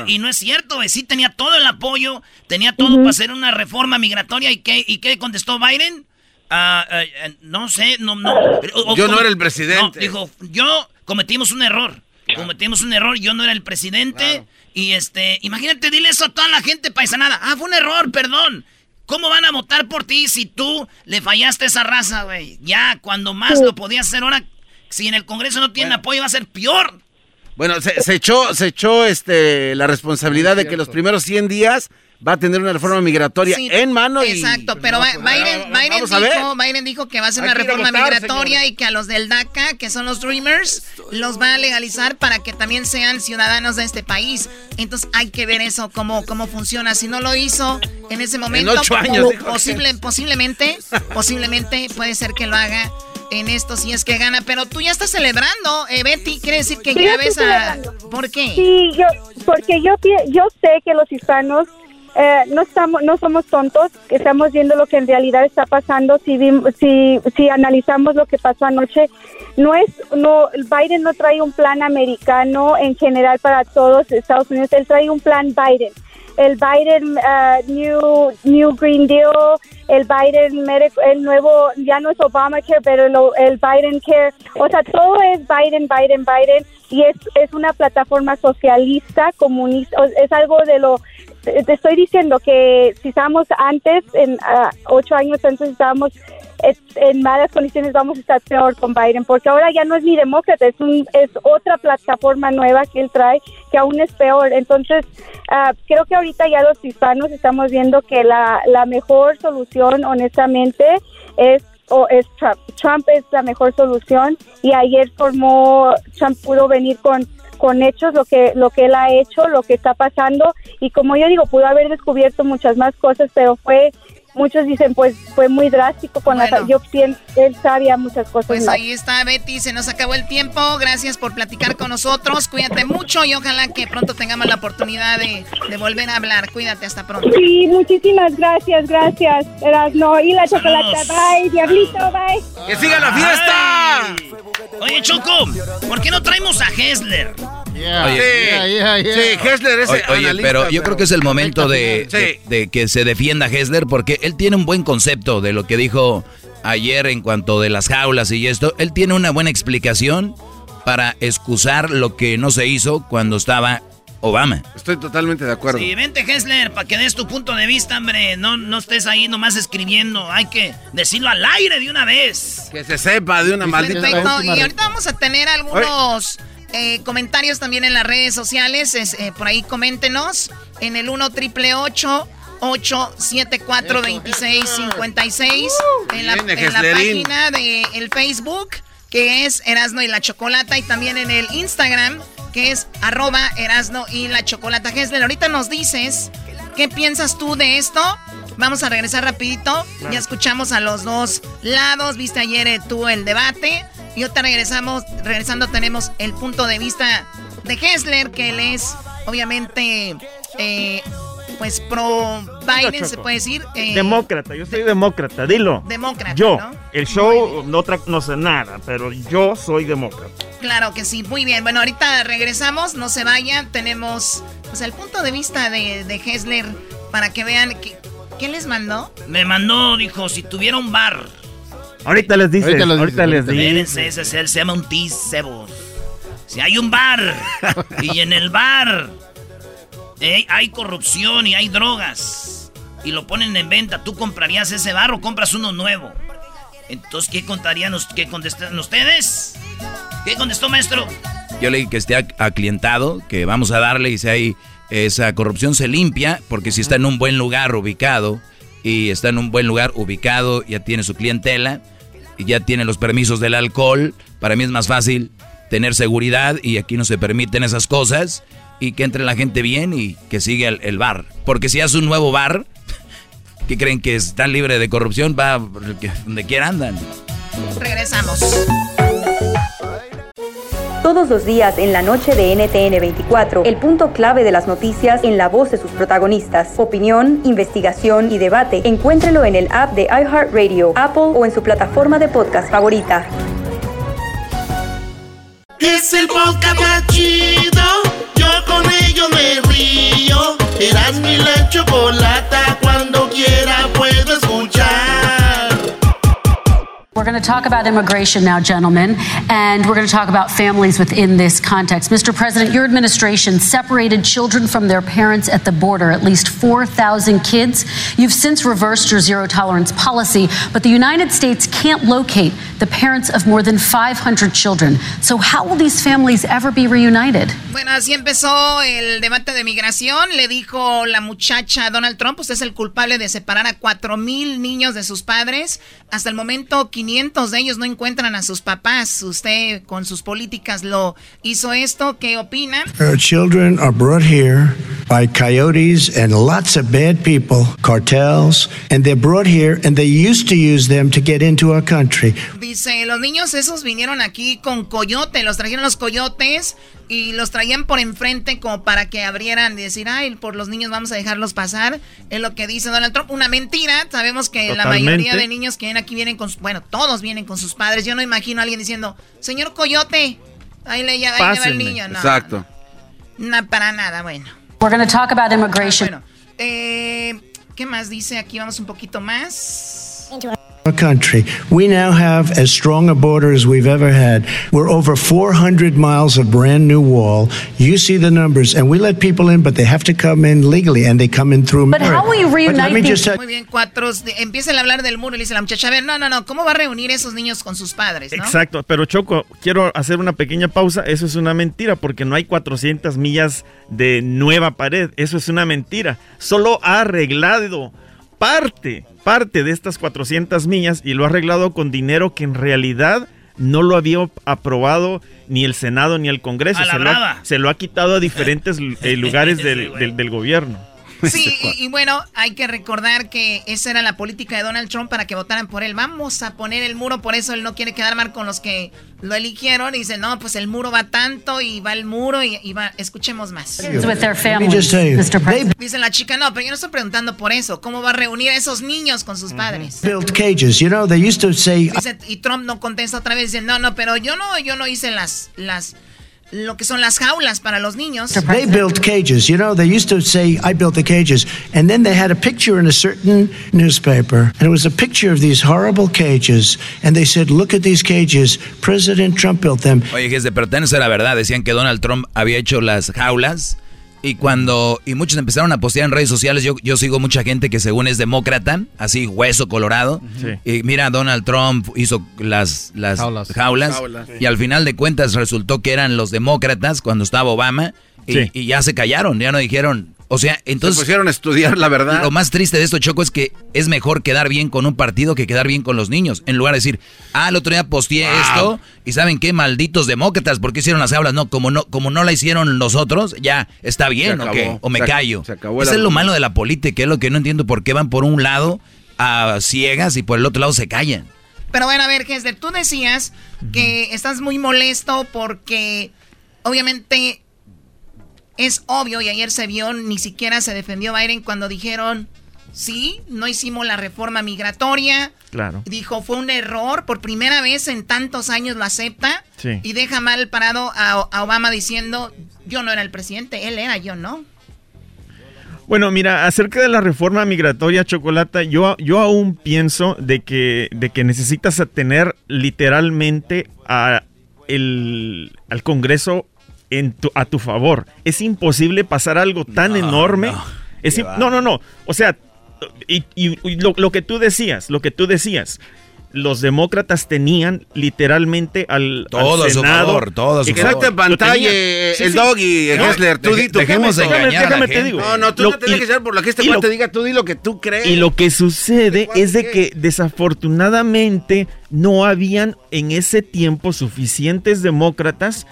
Y, no es cierto, sí tenía todo el apoyo, tenía todo para hacer una reforma migratoria. ¿Y qué, y qué contestó Biden? Ah, eh, eh, no sé, no, no. yo no era el presidente. dijo, yo cometimos un error. Cometimos un error, yo no era el presidente. Y este, imagínate, dile eso a toda la gente paisanada. Ah, fue un error, perdón. ¿Cómo van a votar por ti si tú le fallaste a esa raza, güey? Ya, cuando más lo podías hacer ahora, si en el Congreso no tienen apoyo, va a ser peor. Bueno, se, se, echó, se echó este, la responsabilidad de que los primeros 100 días va a tener una reforma migratoria en mano. Exacto, pero Biden, Biden, dijo, que va a ser una reforma migratoria y que a los del DACA, que son los Dreamers, los va a legalizar para que también sean ciudadanos de este país. Entonces hay que ver eso, cómo, cómo funciona. Si no lo hizo en ese momento, posible, posiblemente, posiblemente puede ser que lo haga en esto si es que gana, pero tú ya estás celebrando, eh, Betty, quiere decir que ya ves a... ¿Por qué? Sí, yo, porque yo, yo sé que los hispanos eh, no estamos no somos tontos estamos viendo lo que en realidad está pasando. Si si si analizamos lo que pasó anoche no es no Biden no trae un plan americano en general para todos Estados Unidos. Él trae un plan Biden. El Biden uh, New New Green Deal el Biden el nuevo ya no es Obamacare pero el Biden Care. O sea todo es Biden Biden Biden y es es una plataforma socialista comunista es algo de lo te estoy diciendo que si estábamos antes, en ah, ocho años antes estábamos en malas condiciones, vamos a estar peor con Biden, porque ahora ya no es ni demócrata, es, un, es otra plataforma nueva que él trae que aún es peor. Entonces, uh, creo que ahorita ya los hispanos estamos viendo que la, la mejor solución, honestamente, es o es Trump. Trump es la mejor solución y ayer formó, Trump pudo venir con con hechos lo que lo que él ha hecho, lo que está pasando. Y como yo digo, pudo haber descubierto muchas más cosas, pero fue muchos dicen pues fue muy drástico con la yo pienso él sabía muchas cosas pues ahí está Betty se nos acabó el tiempo. Gracias por platicar con nosotros. Cuídate mucho y ojalá que pronto tengamos la oportunidad de, volver a hablar. Cuídate hasta pronto. Sí muchísimas gracias gracias. Erasno y la chocolate bye diablito bye. Que siga la fiesta oye Choco ¿por qué no traemos a Hessler? sí, Hessler es Oye, pero yo creo que es el momento de, de, que se defienda Hessler porque él tiene un buen concepto de lo que dijo ayer en cuanto de las jaulas y esto. Él tiene una buena explicación para excusar lo que no se hizo cuando estaba Obama. Estoy totalmente de acuerdo. Sí, vente, Hessler, para que des tu punto de vista, hombre. No, no estés ahí nomás escribiendo. Hay que decirlo al aire de una vez. Que se sepa de una maldita Perfecto. Y ahorita vamos a tener algunos eh, comentarios también en las redes sociales. Eh, por ahí coméntenos en el 1 triple 874 2656 en la, en la página de el Facebook que es Erasno y la Chocolata y también en el Instagram que es arroba Erasno y la Chocolata. Gesler, ahorita nos dices qué piensas tú de esto. Vamos a regresar rapidito. Ya escuchamos a los dos lados. Viste ayer eh, tú el debate. Y ahorita regresamos, regresando tenemos el punto de vista de Hessler, que él es obviamente eh, pues pro Biden, se puede decir. Eh, demócrata, yo soy demócrata, dilo. Demócrata. Yo, el show no, no sé nada, pero yo soy demócrata. Claro que sí, muy bien. Bueno, ahorita regresamos, no se vayan. Tenemos pues, el punto de vista de, de Hessler para que vean que, ¿qué les mandó. Me mandó, dijo, si tuviera un bar. Ahorita les dice, ahorita, les dice. Ese, se llama un tisebo. Si hay un bar y en el bar hay corrupción y hay drogas y lo ponen en venta, ¿tú comprarías ese bar o compras uno nuevo? Entonces, ¿qué contarían, qué contestan ustedes? ¿Qué contestó, maestro? Yo le dije que esté aclientado, que vamos a darle y si hay esa corrupción se limpia, porque si está en un buen lugar ubicado y está en un buen lugar ubicado, ya tiene su clientela y ya tiene los permisos del alcohol, para mí es más fácil tener seguridad y aquí no se permiten esas cosas y que entre la gente bien y que siga el, bar. Porque si hace un nuevo bar ¿Qué creen que está libre de corrupción? Va donde quiera andan. Regresamos. Todos los días en la noche de NTN 24, el punto clave de las noticias en la voz de sus protagonistas. Opinión, investigación y debate. Encuéntrelo en el app de iHeartRadio, Apple o en su plataforma de podcast favorita. Es el podcast más chido. Con ello me río. Eras mi la chocolata. Cuando quiera We're going to talk about immigration now, gentlemen, and we're going to talk about families within this context. Mr. President, your administration separated children from their parents at the border, at least 4,000 kids. You've since reversed your zero tolerance policy, but the United States can't locate the parents of more than 500 children. So, how will these families ever be reunited? Bueno, así empezó el debate de migración. Le dijo la muchacha Donald Trump: Usted es el culpable de separar a 4 mil niños de sus padres. Hasta el momento, 500 de ellos no encuentran a sus papás. Usted con sus políticas lo hizo esto. ¿Qué opina? Our children are brought here by coyotes and lots of bad people, cartels, and they're brought here and they used to use them to get into our country. Dice, los niños esos vinieron aquí con coyote, los trajeron los coyotes y los traían por enfrente como para que abrieran y decir, ay, por los niños vamos a dejarlos pasar. Es lo que dice Donald Trump. Una mentira. Sabemos que la mayoría de niños que vienen aquí vienen con, bueno, todos vienen con sus padres. Yo no imagino a alguien diciendo, señor Coyote, ahí le, lleva el niño. No, Exacto. No, para nada, bueno. We're going to talk about immigration. Bueno, eh, ¿qué más dice? Aquí vamos un poquito más. Our country. We now have as strong a border as we've ever had. We're over 400 miles of brand new wall. You see the numbers, and we let people in, but they have to come in legally, and they come in through But how will you But let me reunite tell- Muy bien, cuatro. Empieza a hablar del muro y dice la muchacha, a ver, no, no, no, ¿cómo va a reunir esos niños con sus padres? ¿no? Exacto, pero Choco, quiero hacer una pequeña pausa. Eso es una mentira porque no hay 400 millas de nueva pared. Eso es una mentira. Solo ha arreglado parte, parte de estas 400 millas y lo ha arreglado con dinero que en realidad no lo había aprobado ni el Senado ni el Congreso. Se lo, ha, se lo ha quitado a diferentes eh, lugares del, del- del gobierno. Sí, y, y bueno, hay que recordar que esa era la política de Donald Trump para que votaran por él. Vamos a poner el muro, por eso él no quiere quedar mal con los que lo eligieron. Y dice, no, pues el muro va tanto y va el muro y, y va. Escuchemos más. Dice la chica, no, pero yo no estoy preguntando por eso. ¿Cómo va a reunir a esos niños con sus padres? built cages. You know, they used to say, Dice, y Trump no contesta otra vez, dice, no, no, pero yo no, yo no hice las, las, lo que son las jaulas para los niños. They built cages. You know, they used to say, I built the cages. And then they had a picture in a certain newspaper. And it was a picture of these horrible cages. And they said, look at these cages. President Trump built them. Oye, que pero ten, eso era verdad. Decían que Donald Trump había hecho las jaulas. Y cuando. Y muchos empezaron a postear en redes sociales. Yo, yo sigo mucha gente que según es demócrata, así hueso colorado. Sí. Y mira, Donald Trump hizo las, las Jaulas. jaulas. Jaulas. Y al final de cuentas resultó que eran los demócratas cuando estaba Obama. Y, Sí. y ya se callaron, ya no dijeron. O sea, entonces. Se pusieron a estudiar la verdad. Lo más triste de esto, Choco, es que es mejor quedar bien con un partido que quedar bien con los niños. En lugar de decir, ah, el otro día posteé Wow. esto y ¿saben qué? Malditos demócratas, ¿por qué hicieron las aulas? No, como no, como no la hicieron nosotros, ya está bien, ¿o acabó. qué? O me Se callo. se acabó el Eso es lo malo de la política, es lo que no entiendo por qué van por un lado a ciegas y por el otro lado se callan. Pero bueno, a ver, Hesler, tú decías que estás muy molesto porque obviamente es obvio y ayer se vio, ni siquiera se defendió Biden cuando dijeron, sí, no hicimos la reforma migratoria. Claro. Dijo, fue un error, por primera vez en tantos años lo acepta Sí. y deja mal parado a, a Obama diciendo, yo no era el presidente, él era, yo no. Bueno, mira, acerca de la reforma migratoria, Chocolata, yo, yo aún pienso de que, de que necesitas tener literalmente a el, al Congreso en tu- a tu favor. Es imposible pasar algo tan enorme. Es im- no, no, no. O sea, y, y- y lo, lo que tú decías, lo que tú decías. Los demócratas tenían literalmente al, al Todo a su Senado. favor, todo a su Exacto, Exacto, en pantalla tenían. eh, Sí, el sí. doggy, No, Hessler, tú deje- di tu dejemos qué de me- engañar a la déjame te digo. No, no, tú Lo- no tienes y- que ser por lo que este cuate diga, tú di lo que tú crees. Y lo que sucede ¿Cuál es de que desafortunadamente no habían en ese tiempo suficientes demócratas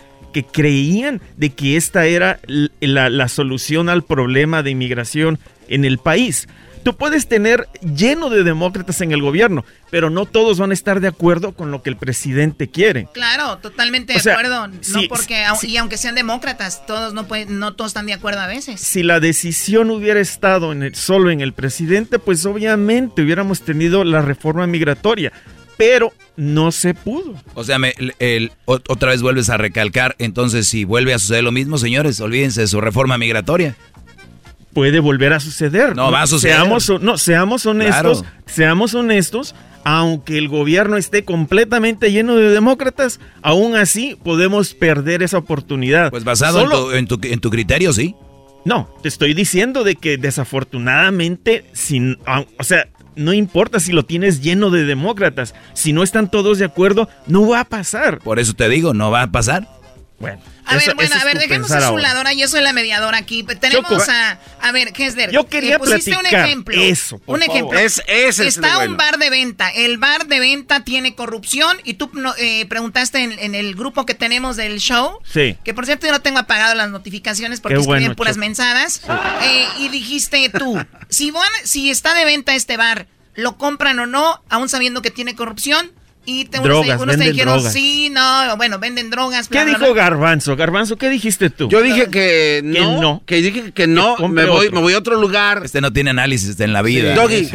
creían de que esta era la, la solución al problema de inmigración en el país. Tú puedes tener lleno de demócratas en el gobierno, pero no todos van a estar de acuerdo con lo que el presidente quiere. Claro, totalmente de acuerdo. no porque, y aunque sean demócratas, todos no pueden, no todos están de acuerdo a veces. Si la decisión hubiera estado en el, solo en el presidente, pues obviamente hubiéramos tenido la reforma migratoria pero no se pudo. O sea, el, otra vez vuelves a recalcar, entonces si vuelve a suceder lo mismo, señores, olvídense de su reforma migratoria. Puede volver a suceder. No, va a suceder. Seamos, no, seamos honestos, seamos honestos, aunque el gobierno esté completamente lleno de demócratas, aún así podemos perder esa oportunidad. Pues basado en, tu, en, tu, criterio, sí. No, te estoy diciendo de que desafortunadamente, sin, o sea, no importa si lo tienes lleno de demócratas, si no están todos de acuerdo, no va a pasar. Por eso te digo, no va a pasar. Bueno. A ver, bueno, a ver, dejemos a su ladora, yo soy la mediadora aquí. Tenemos a, a ver, Hesler. Yo quería eh, pusiste un ejemplo. Eso, un ejemplo. Es, Está un bar de venta. El bar de venta tiene corrupción y tú eh, preguntaste en, el grupo que tenemos del show. Sí. Que por cierto yo no tengo apagado las notificaciones porque escriben puras mensadas. Eh, y dijiste tú, si, si está de venta este bar, ¿lo compran o no, aún sabiendo que tiene corrupción? Y te, drogas, unos, te dijeron, sí, no, bueno, venden drogas. ¿Qué dijo Garbanzo? Garbanzo, ¿qué dijiste tú? Yo dije que no, que, dije que no, me voy, me voy a otro lugar. Este no tiene análisis en la vida. Doggy,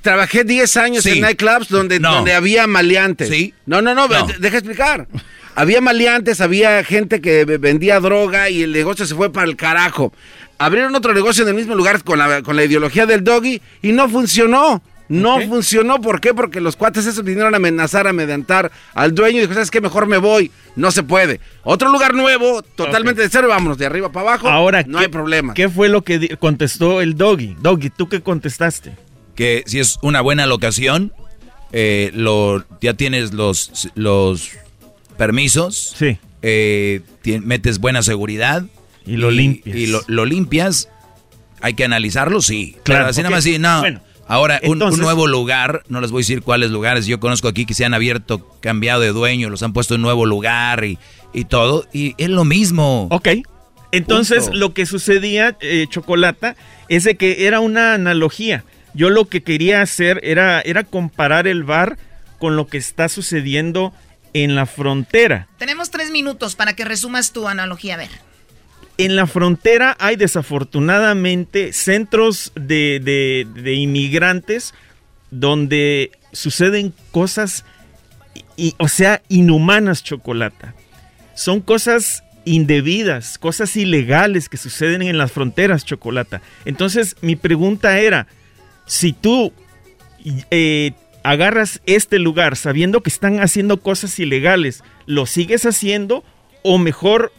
trabajé 10 años en nightclubs donde, donde había maleantes. Sí. No, no, no, deja explicar. Había maleantes, había gente que vendía droga y el negocio se fue para el carajo. Abrieron otro negocio en el mismo lugar con la, con la ideología del doggy y no funcionó. No funcionó, ¿por qué? Porque los cuates esos vinieron a amenazar, a mediantar al dueño y dijo, ¿sabes qué? Mejor me voy. No se puede. Otro lugar nuevo, totalmente de cero, vámonos de arriba para abajo. Ahora, no hay problema. ¿Qué fue lo que contestó el doggy? Doggy, ¿tú qué contestaste? Que si es una buena locación, eh, lo, ya tienes los, los permisos. Sí. Eh, metes buena seguridad. Y lo limpias. Y lo, limpias. Hay que analizarlo, sí. Claro, así nada más sí, no. Bueno Ahora, un, nuevo lugar, no les voy a decir cuáles lugares, yo conozco aquí que se han abierto, cambiado de dueño, los han puesto en nuevo lugar y, y todo, y es lo mismo. Ok. Entonces, lo que sucedía, eh, Chocolata, es de que era una analogía. Yo lo que quería hacer era, era comparar el bar con lo que está sucediendo en la frontera. Tenemos tres minutos para que resumas tu analogía, a ver en la frontera hay desafortunadamente centros de, inmigrantes donde suceden cosas, y, o sea, inhumanas, chocolata. Son cosas indebidas, cosas ilegales que suceden en las fronteras, chocolata. Entonces, mi pregunta era, si tú eh, agarras este lugar sabiendo que están haciendo cosas ilegales, ¿lo sigues haciendo o mejor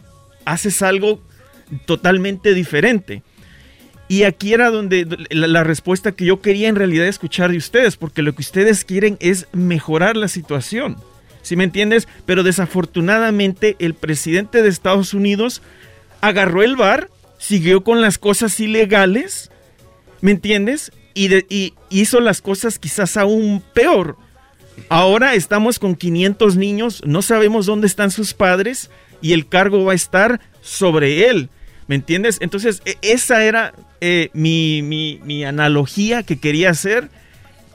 haces algo totalmente diferente. Y aquí era donde la, respuesta que yo quería en realidad escuchar de ustedes, porque lo que ustedes quieren es mejorar la situación. ¿Sí me entiendes? Pero desafortunadamente el presidente de Estados Unidos agarró el bar, siguió con las cosas ilegales, ¿me entiendes? Y, y hizo las cosas quizás aún peor. Ahora estamos con 500 niños, no sabemos dónde están sus padres y el cargo va a estar sobre él. ¿Me entiendes? Entonces, e, esa era eh, mi, analogía que quería hacer.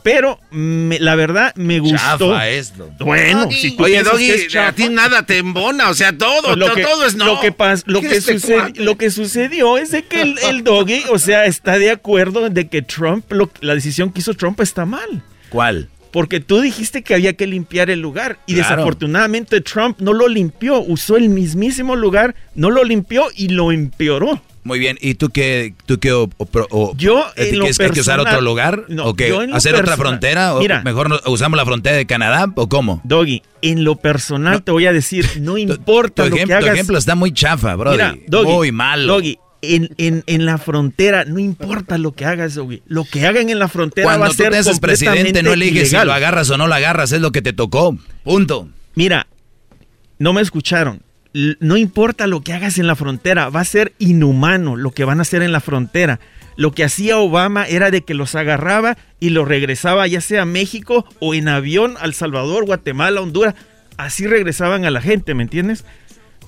Pero la verdad me gustó. esto. Bueno, Oye, Doggy, a ti nada te embona, o sea, todo, lo que, todo es no. Lo que, lo, que lo que sucedió es de que el, Doggy, o sea, está de acuerdo de que Trump, la decisión que hizo Trump está mal. ¿Cuál? Porque tú dijiste que había que limpiar el lugar y desafortunadamente Trump no lo limpió, usó el mismísimo lugar, no lo limpió y lo empeoró. Muy bien, ¿y tú qué, tú qué o, yo en lo hay que usar otro lugar? ¿O qué? ¿Hacer otra frontera? ¿O Mira, ¿Mejor usamos la frontera de Canadá o cómo? Doggy, en lo personal te voy a decir, no importa lo que hagas. Tu ejemplo está muy chafa, bro. muy malo. Doggy, en, en, la frontera, no importa lo que hagas, lo que hagan en la frontera va a ser presidente, no eliges si lo agarras o no lo agarras, es lo que te tocó. Punto. Mira, no me escucharon. No importa lo que hagas en la frontera, va a ser inhumano lo que van a hacer en la frontera. Lo que hacía Obama era de que los agarraba y los regresaba ya sea a México o en avión al Salvador, Guatemala, Honduras. Así regresaban a la gente, ¿me entiendes?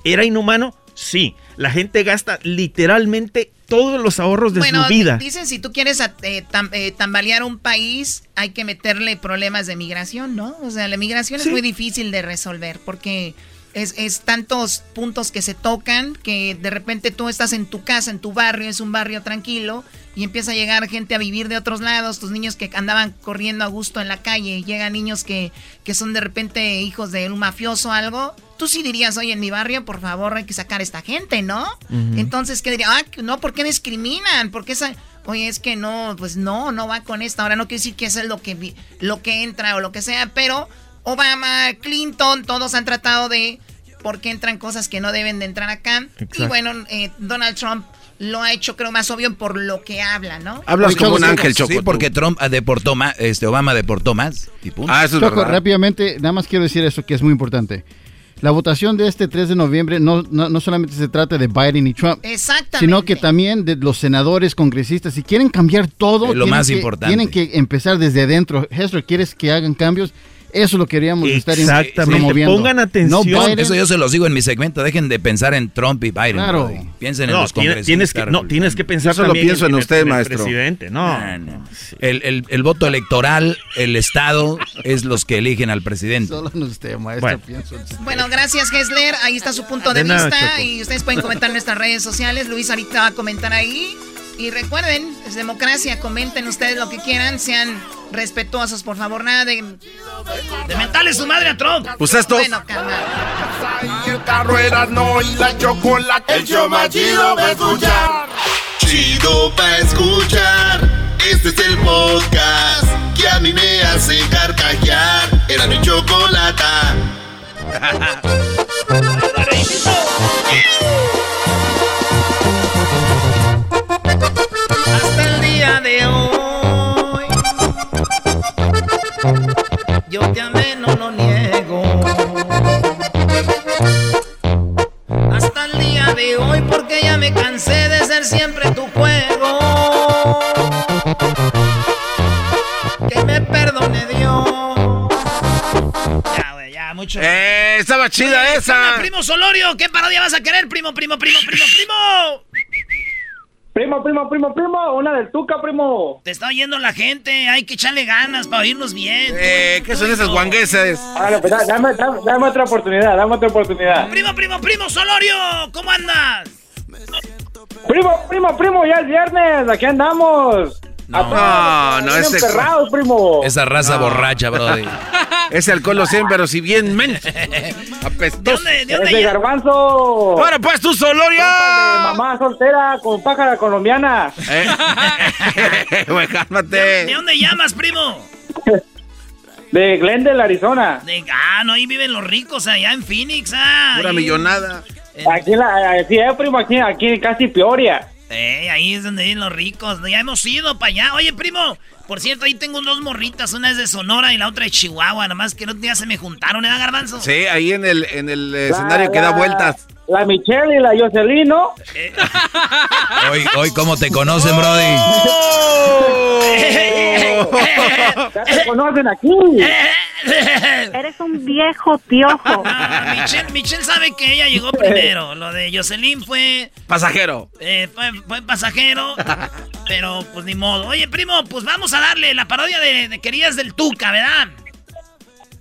¿Era inhumano? Sí, la gente gasta literalmente todos los ahorros de su vida. Dicen si tú quieres eh, eh, tambalear un país, hay que meterle problemas de migración, ¿no? O sea, la migración es muy difícil de resolver porque es, es, tantos puntos que se tocan que de repente tú estás en tu casa, en tu barrio, es un barrio tranquilo y empieza a llegar gente a vivir de otros lados, tus niños que andaban corriendo a gusto en la calle, llegan niños que, que son de repente hijos de un mafioso o algo, tú sí dirías, oye, en mi barrio, por favor, hay que sacar a esta gente, ¿no? Entonces, ¿qué diría? Ah, no, ¿por qué discriminan? ¿Por qué esa... Oye, es que no, pues no, no va con esta. Ahora no quiere decir que eso es lo que, lo que entra o lo que sea, pero Obama, Clinton, todos han tratado de por qué entran cosas que no deben de entrar acá. Y bueno, eh, Donald Trump lo ha hecho creo más obvio por lo que habla, ¿no? Hablas como un ángel, Choco. Sí, porque Trump deportó más, este, Obama deportó más. ah, eso es Choco, rápidamente, nada más quiero decir eso que es muy importante. La votación de este 3 de noviembre no, no, solamente se trata de Biden y Trump, sino que también de los senadores, congresistas. Si quieren cambiar todo, lo más importante. tienen que empezar desde adentro. Hester, ¿quieres que hagan cambios? Eso lo queríamos estar Exactamente. Pongan atención. eso yo se los digo en mi segmento. Dejen de pensar en Trump y Biden. Claro. Piensen en los congresistas. Tienes que, no, tienes que pensar eso lo pienso en, usted, maestro. presidente. No. El, el, voto electoral, el Estado, es los que eligen al presidente. Solo en usted, maestro. Bueno, bueno gracias, Gessler. Ahí está su punto de, vista. y ustedes pueden comentar en nuestras redes sociales. Luis ahorita va a comentar ahí. Y recuerden, es democracia, comenten ustedes lo que quieran, sean respetuosos, por favor, nada de, de mentarle su madre a Trump. Pues esto. Bueno, calma. El carro era no y la chocolate. El show más chido va a escuchar. Chido pa' escuchar. Este es el podcast que a mí me hace carcajear. Era mi chocolate. Yo te amé, no lo niego. Hasta el día de hoy, porque ya me cansé de ser siempre tu juego. Que me perdone Dios. Ya, güey, ya, mucho. ¡Eh! Estaba chida esa. Primo Solorio, ¿qué parodia vas a querer, primo, primo, primo, primo, primo? Primo, primo, primo, primo, una del Tuca, primo. Te está oyendo la gente, hay que echarle ganas para oírnos bien. Eh, ¿qué son esas guanguesas? Ah, pues dame, dame, otra oportunidad, dame otra oportunidad. Primo, primo, primo, Solorio, ¿cómo andas? Primo, primo, primo, ya es viernes, aquí andamos. No, no, ese. Enterrados, primo. Esa raza borracha, brody. ese alcohol lo siento, pero si bien men. Apestoso. ¿De dónde, de garbanzo. Ahora pues tú, Solorio. Mamá soltera con pájara colombiana. Eh. Güey, cálmate. ¿De, dónde llamas, primo? De Glendale, Arizona. De, ah, no, ahí viven los ricos, allá en Phoenix, ah. Pura millonada. Aquí, la, sí, eh, primo, aquí, aquí casi Peoria. Eh, ahí es donde viven los ricos. Ya hemos ido para allá. Oye, primo, por cierto, ahí tengo dos morritas. Una es de Sonora y la otra de Chihuahua. Nada más que no día se me juntaron, ¿eh, Garbanzo? Sí, ahí en el, en el escenario que da vueltas. La Michelle y la Jocelyn, ¿no? Hoy, hoy, ¿cómo te conocen, Brody? ya te conocen aquí. Eres un viejo piojo. Ah, Michelle, Michelle, sabe que ella llegó primero. Lo de Jocelyn fue... Pasajero. Eh, fue, pasajero, pero pues ni modo. Oye, primo, pues vamos a darle la parodia de, de Querías del Tuca, ¿verdad?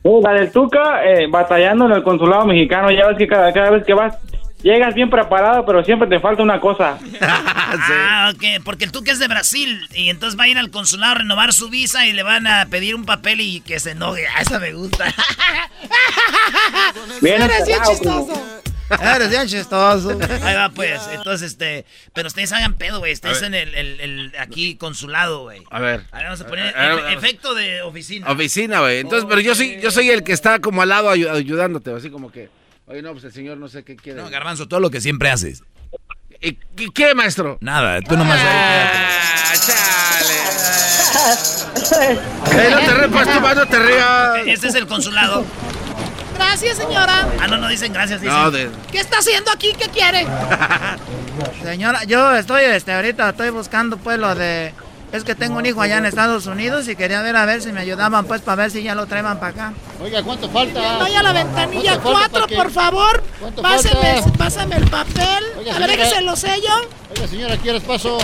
la del Tuca, eh, batallando en el consulado mexicano. Ya ves que cada, cada vez que vas Llegas bien preparado, pero siempre te falta una cosa. Ah, ok, porque el Tuca es de Brasil y entonces va a ir al consulado a renovar su visa y le van a pedir un papel y que se enoje. Ah, esa me gusta. Bien bien chistoso. Eres bien chistoso. Ahí va, pues. Entonces, este. Pero ustedes hagan pedo, güey. Ustedes en el, el, el, aquí consulado, güey. A ver. Ahí vamos a poner efecto de oficina. Oficina, güey. Entonces, pero yo soy, yo soy el que está como al lado ayudándote, así como que. Oye, no, pues el señor no sé qué quiere. No, Garbanzo, todo lo que siempre haces. ¿Y qué, maestro? Nada, tú nomás. Ah, chale. eh, no te repas, tú no te rías. Este es el consulado. Gracias, señora. Ah, no, no dicen gracias, dicen. No, de... ¿Qué está haciendo aquí? ¿Qué quiere? señora, yo estoy, este, ahorita estoy buscando, pues, lo de Es que tengo un hijo allá en Estados Unidos y quería ver a ver si me ayudaban, pues, para ver si ya lo traían para acá. Oiga, ¿cuánto falta? Vaya a la ventanilla 4, por favor. Pásame, pásame el papel. a ver que se lo sello. Oiga, señora, ¿qué horas paso?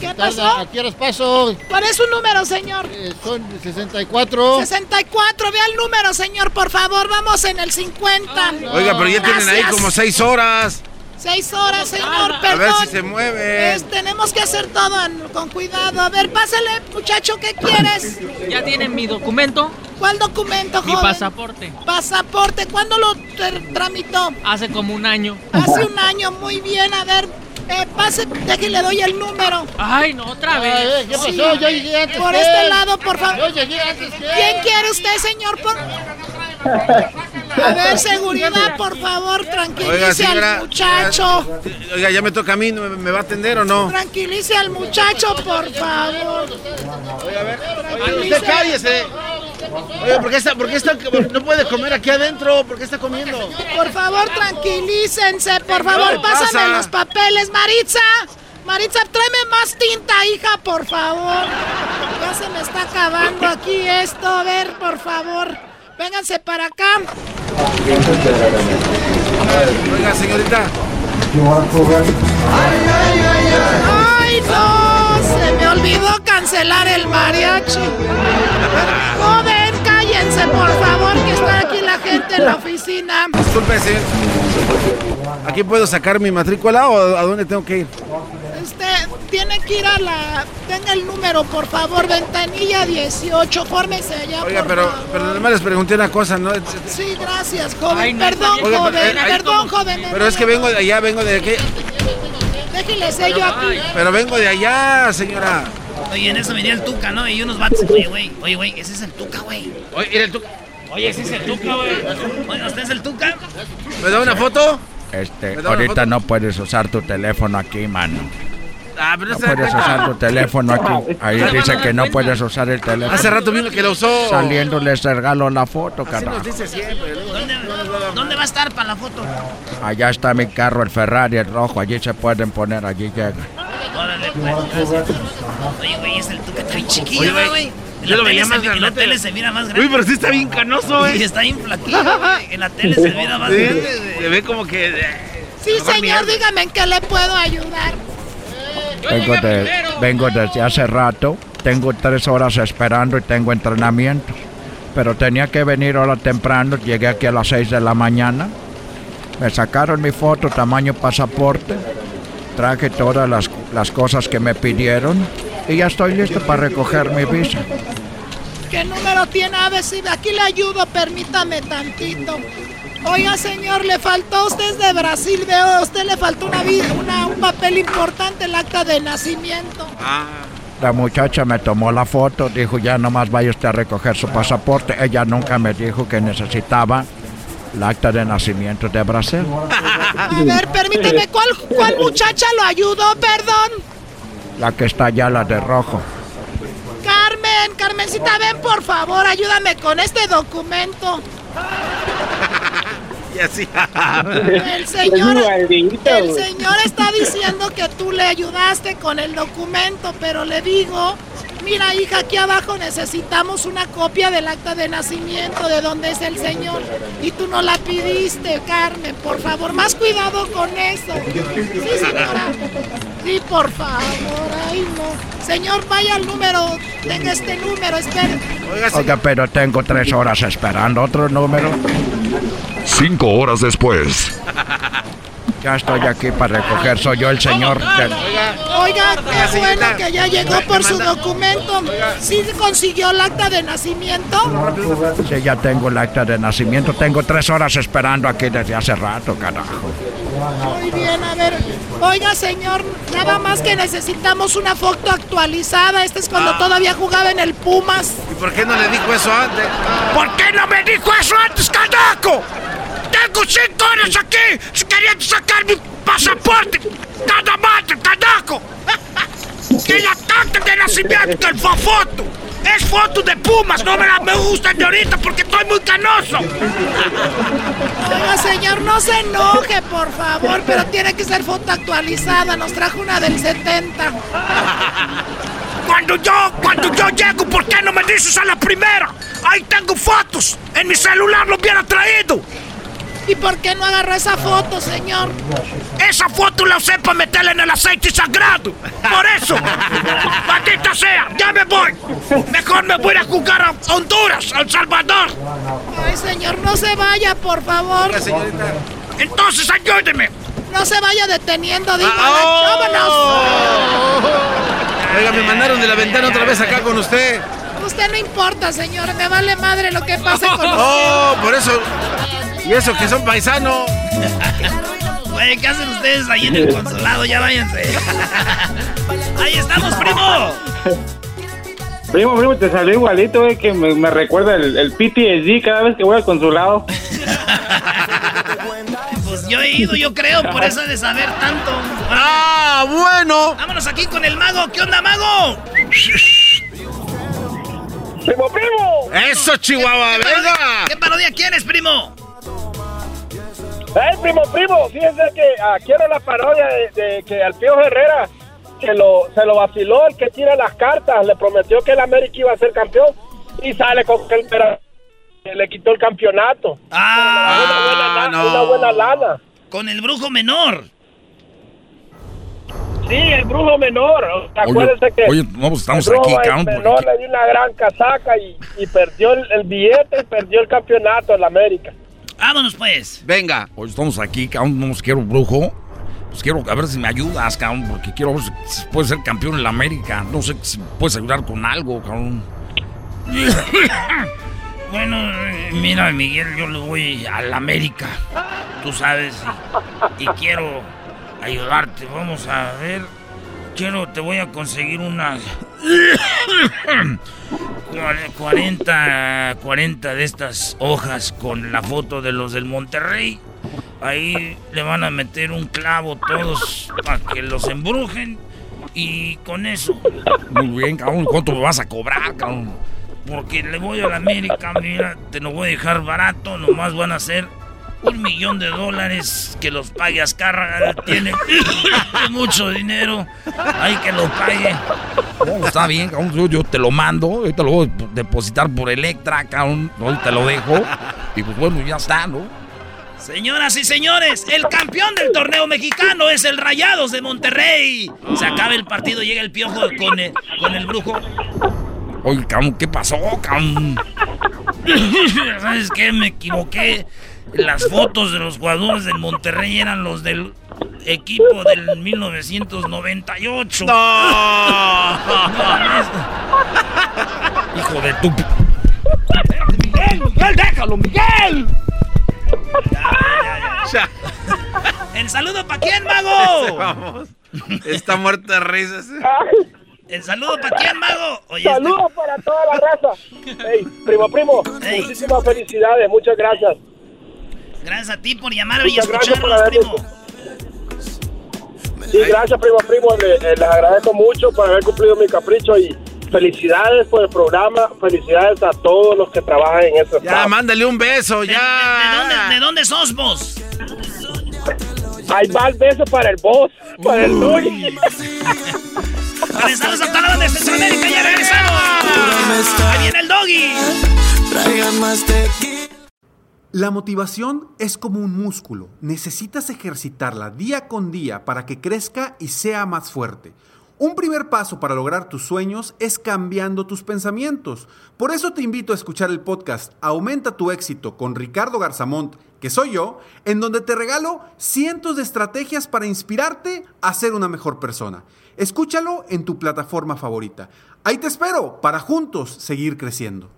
¿Qué pasó? ¿A qué horas paso? ¿Cuál es su número, señor? Eh, son 64. 64, vea el número, señor, por favor. Vamos en el 50. Oiga, pero ya tienen ahí como 6 horas. Seis horas, señor, perdón. A ver si se mueve. tenemos que hacer todo con cuidado. A ver, pásale, muchacho, ¿qué quieres? ¿Ya tienen mi documento? ¿Cuál documento, joven? Mi pasaporte. ¿Pasaporte? ¿Cuándo lo tramitó? Hace como un año. Hace un año, muy bien. A ver, eh, pase, de que le doy el número. Ay, no, otra vez. ¿Qué pasó? Yo llegué antes Por este lado, por favor. Yo llegué antes ¿Quién quiere usted, señor? Por... A ver, seguridad, por favor, tranquilice al muchacho. Oiga, ya me toca a mí, ¿me, va a atender o no? Tranquilice al muchacho, por favor. Oiga, a ver, usted cállese. Oiga, ¿por qué, está, por qué está, no puede comer aquí adentro? ¿Por qué está comiendo? Por favor, tranquilícense, por favor, pásame los papeles, Maritza. Maritza, tráeme más tinta, hija, por favor. Ya se me está acabando aquí esto. A ver, por favor. Vénganse para acá. Oiga, señorita. ¡Ay, ay, ay, ay! no! Olvidó cancelar el mariachi. Joven, cállense, por favor, que está aquí la gente en la oficina. Disculpe, señor. ¿Aquí puedo sacar mi matrícula o a dónde tengo que ir? Usted tiene que ir a la. Tenga el número, por favor, ventanilla 18. Fórmese allá. Oiga, pero, pero además les pregunté una cosa, ¿no? Sí, gracias, joven. perdón, joven. Eh, perdón, joven. Pero es que vengo de allá, vengo de aquí. Sello aquí. Pero vengo de allá, señora. Oye, en eso venía el Tuca, ¿no? Y unos vatos. Oye, güey, oye, güey, ese es el Tuca, güey. Oye, el Tuca. Oye, ese es el Tuca, güey. Oye, ¿usted es el Tuca? ¿Me da una foto? Este, ahorita no puedes usar tu teléfono aquí, mano. Ah, pero no puedes usar tu teléfono aquí. Ahí dice que no puedes usar el teléfono. Hace rato vino que lo usó. Saliendo les regalo la foto, carajo. nos dice siempre. ¿Dónde, ¿Dónde, va a estar para la foto? Allá está mi carro, el Ferrari, el rojo. Allí se pueden poner, allí llega. Órale, pues, Oye, güey, es el tuque está bien chiquillo, güey. Yo lo veía más grande. En la tele se mira más grande. Uy, pero sí está bien canoso, güey. Sí, está bien flaquillo, güey. En la tele se mira más grande. Se ve como que... Sí, señor, dígame en qué le puedo ayudar. Vengo, de, vengo desde hace rato. Tengo tres horas esperando y tengo entrenamiento. Pero tenía que venir ahora temprano. Llegué aquí a las seis de la mañana. Me sacaron mi foto, tamaño pasaporte. Traje todas las, las cosas que me pidieron. Y ya estoy listo para recoger mi visa. ¿Qué número tiene? A ver si aquí le ayudo, permítame tantito. Oiga, señor, le faltó, usted es de Brasil, veo, a usted le faltó una, una, un papel importante, el acta de nacimiento. Ah. La muchacha me tomó la foto, dijo ya nomás vaya usted a recoger su pasaporte. Ella nunca me dijo que necesitaba el acta de nacimiento de Brasil. A ver, permíteme, ¿cuál, cuál muchacha lo ayudó, perdón? La que está allá, la de rojo. Carmen, Carmencita, ven por favor, ayúdame con este documento. Y así. El señor, el señor está diciendo que tú le ayudaste con el documento, pero le digo, mira hija, aquí abajo necesitamos una copia del acta de nacimiento de dónde es el señor. Y tú no la pidiste, Carmen, por favor, más cuidado con eso. Sí, señora. Sí, por favor, ay no. Señor, vaya al número, tenga este número, espere. Oiga, pero tengo tres horas esperando otro número. Cinco horas después. Ya estoy aquí para recoger, soy yo el señor. Oiga, qué bueno que ya llegó por su documento. ¿Sí consiguió el acta de nacimiento? Sí, ya tengo el acta de nacimiento. Tengo tres horas esperando aquí desde hace rato, carajo. Muy bien, a ver. Oiga, señor, nada más que necesitamos una foto actualizada. Este es cuando ah. todavía jugaba en el Pumas. ¿Y por qué no le dijo eso antes? ¿Por qué no me dijo eso antes, carajo? Tengo cinco horas aquí queriendo sacar mi pasaporte. ¡Nada más, carajo! ¡Que está! acta de nacimiento, el foto. Es foto de Pumas, no me la me gustan de ahorita porque estoy muy canoso. Oiga, señor, no se enoje, por favor, pero tiene que ser foto actualizada. Nos trajo una del 70. Cuando yo, cuando yo llego, ¿por qué no me dices a la primera? Ahí tengo fotos. En mi celular lo hubiera traído. ¿Y por qué no agarró esa foto, señor? Esa foto la usé para meterla en el aceite sagrado. Por eso. Maldita sea, ya me voy. Mejor me voy a jugar a Honduras, a El Salvador. Ay, señor, no se vaya, por favor. Entonces ayúdeme. No se vaya deteniendo, digo. Ah, ¡Vámonos! Oiga, me mandaron de la ventana otra vez acá con usted. Usted no importa, señor. Me vale madre lo que pase con usted. Oh, por eso. Y eso que son paisanos. Oye, ¿qué hacen ustedes ahí en el consulado? Ya váyanse. Ahí estamos, primo. Primo, primo, te salió igualito, eh, que me, recuerda el, el PTSD cada vez que voy al consulado. pues yo he ido, yo creo, por eso de saber tanto. ¡Ah, bueno! Vámonos aquí con el mago. ¿Qué onda, mago? ¡Primo, primo! ¡Eso, Chihuahua! ¿Qué, venga! ¿Qué parodia quieres, primo? ¡Eh, primo, primo! Fíjense que ah, quiero la parodia de, que al Pío Herrera que lo, se lo vaciló el que tira las cartas. Le prometió que el América iba a ser campeón y sale con que el le quitó el campeonato. ¡Ah! Una buena, no. una buena lana. Con el brujo menor. Sí, el brujo menor. Acuérdense que. Oye, no, pues estamos aquí, cabrón. El menor le dio una gran casaca y, y perdió el, el, billete y perdió el campeonato en la América. Vámonos, pues. Venga. Oye, estamos aquí, cabrón. No nos quiero brujo. Pues quiero a ver si me ayudas, cabrón, porque quiero ver si puedes ser campeón en la América. No sé si puedes ayudar con algo, cabrón. bueno, mira, Miguel, yo le voy a la América. Tú sabes, y, y quiero ayudarte. Vamos a ver. Quiero, te voy a conseguir unas 40, 40 de estas hojas con la foto de los del Monterrey. Ahí le van a meter un clavo todos para que los embrujen. Y con eso. Muy bien, cabrón. ¿Cuánto me vas a cobrar, cabrón? Porque le voy a la América, mira, te lo voy a dejar barato. Nomás van a ser un millón de dólares que los pague Azcárraga. Tiene mucho dinero. Hay que lo pague. está bien, cabrón. Yo, te lo mando. Yo te lo voy a depositar por Electra, cabrón. Hoy te lo dejo. Y pues bueno, ya está, ¿no? Señoras y señores, el campeón del torneo mexicano es el Rayados de Monterrey. Se acaba el partido, llega el piojo con el, con el brujo. Oye, cabrón, ¿qué pasó, cabrón? ¿Sabes qué? Me equivoqué. Las fotos de los jugadores del Monterrey eran los del equipo del 1998. ¡No! Hijo de tu... ¡Miguel, Miguel, déjalo, Miguel! Ya, ¿El saludo para quién, mago? Vamos. Está muerto de risas. ¿El saludo para quién, mago? Oye, Saludos este... para toda la raza. Hey, primo, primo, hey. muchísimas felicidades, muchas gracias. Gracias a ti por llamar y escucharnos, primo. Sí, gracias, primo, primo. Les, les agradezco mucho por haber cumplido mi capricho y felicidades por el programa, felicidades a todos los que trabajan en este Ya, mándale un beso, ya. ¿De, de, dónde, ¿De, dónde, sos vos? Ahí va el beso para el boss, para el Luis. Regresamos a toda la banda de Centroamérica, ya regresamos. Ahí viene el doggy. Traigan más La motivación es como un músculo. Necesitas ejercitarla día con día para que crezca y sea más fuerte. Un primer paso para lograr tus sueños es cambiando tus pensamientos. Por eso te invito a escuchar el podcast Aumenta tu éxito con Ricardo Garzamont, que soy yo, en donde te regalo cientos de estrategias para inspirarte a ser una mejor persona. Escúchalo en tu plataforma favorita. Ahí te espero para juntos seguir creciendo.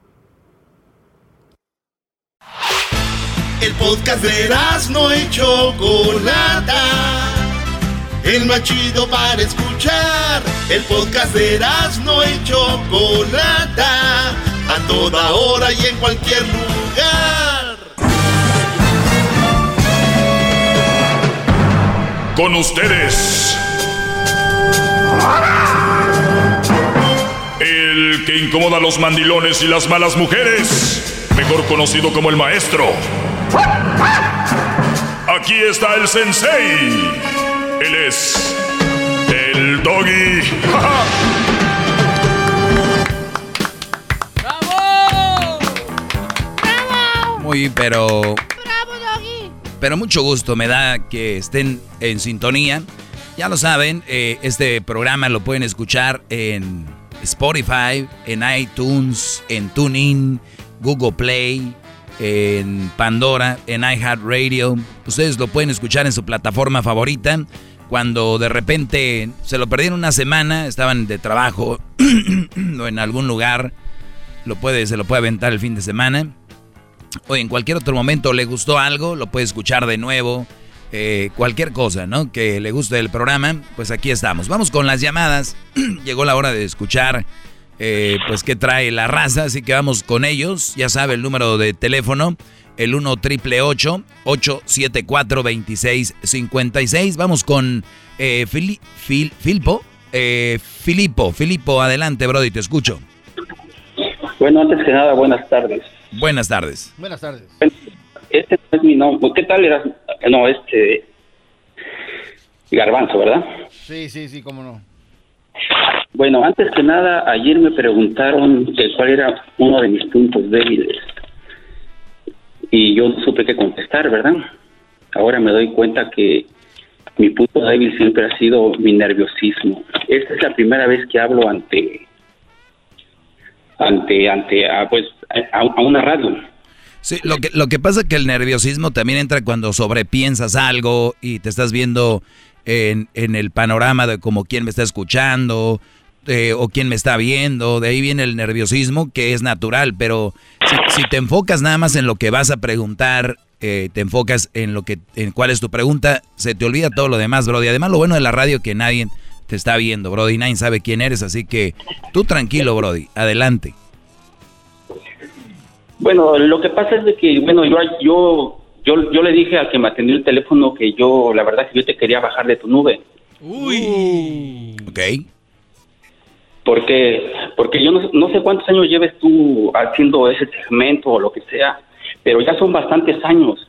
El podcast de no hecho Chocolata el más chido para escuchar. El podcast de no y Chocolata, a toda hora y en cualquier lugar. Con ustedes. El que incomoda a los mandilones y las malas mujeres. Mejor conocido como el maestro. Aquí está el sensei. Él es el doggy. Muy, pero. Pero mucho gusto me da que estén en sintonía. Ya lo saben, eh, este programa lo pueden escuchar en Spotify, en iTunes, en TuneIn, Google Play, en Pandora, en iHeartRadio. Ustedes lo pueden escuchar en su plataforma favorita. Cuando de repente se lo perdieron una semana, estaban de trabajo o en algún lugar, lo puede, se lo puede aventar el fin de semana o en cualquier otro momento le gustó algo, lo puede escuchar de nuevo. Eh, cualquier cosa, ¿no? Que le guste el programa, pues aquí estamos. Vamos con las llamadas. Llegó la hora de escuchar, eh, pues, qué trae la raza, así que vamos con ellos. Ya sabe el número de teléfono, el 1 triple 874 2656. Vamos con eh, Fili, Fil, Filpo. Eh, Filipo, Filipo, adelante, Brody, te escucho. Bueno, antes que nada, buenas tardes. Buenas tardes. Buenas tardes. Este es mi nombre. ¿Qué tal eras? No, este. Garbanzo, ¿verdad? Sí, sí, sí, cómo no. Bueno, antes que nada, ayer me preguntaron cuál era uno de mis puntos débiles. Y yo no supe qué contestar, ¿verdad? Ahora me doy cuenta que mi punto débil siempre ha sido mi nerviosismo. Esta es la primera vez que hablo ante ante ante a, pues a, una radio. Sí, lo que, lo que pasa es que el nerviosismo también entra cuando sobrepiensas algo y te estás viendo en, el panorama de como quién me está escuchando eh, o quién me está viendo. De ahí viene el nerviosismo que es natural, pero si, te enfocas nada más en lo que vas a preguntar, eh, te enfocas en lo que, en cuál es tu pregunta, se te olvida todo lo demás, bro. Y además lo bueno de la radio que nadie te está viendo, Brody. Nadie sabe quién eres, así que tú tranquilo, Brody. Adelante. Bueno, lo que pasa es que, bueno, yo, yo, yo, yo le dije al que me atendió el teléfono que yo, la verdad, que yo te quería bajar de tu nube. Uy. Ok. Porque, porque yo no, no sé cuántos años lleves tú haciendo ese segmento o lo que sea, pero ya son bastantes años.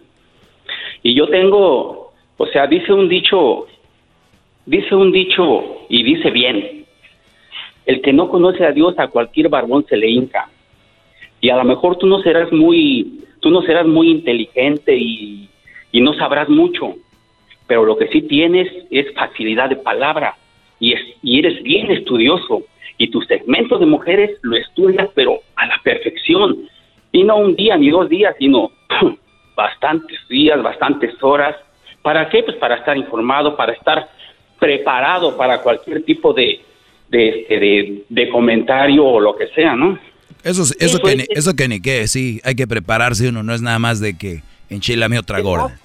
Y yo tengo, o sea, dice un dicho, dice un dicho y dice bien, el que no conoce a Dios a cualquier barbón se le hinca y a lo mejor tú no serás muy, tú no serás muy inteligente y, no sabrás mucho, pero lo que sí tienes es facilidad de palabra y, es, y eres bien estudioso y tu segmento de mujeres lo estudias pero a la perfección y no un día ni dos días, sino bastantes días, bastantes horas. ¿Para qué? Pues para estar informado, para estar preparado para cualquier tipo de, de, este, de, de comentario o lo que sea, ¿no? Eso, eso, que, ni, eso que ni qué, sí, hay que prepararse uno, no es nada más de que enchilame otra gorda.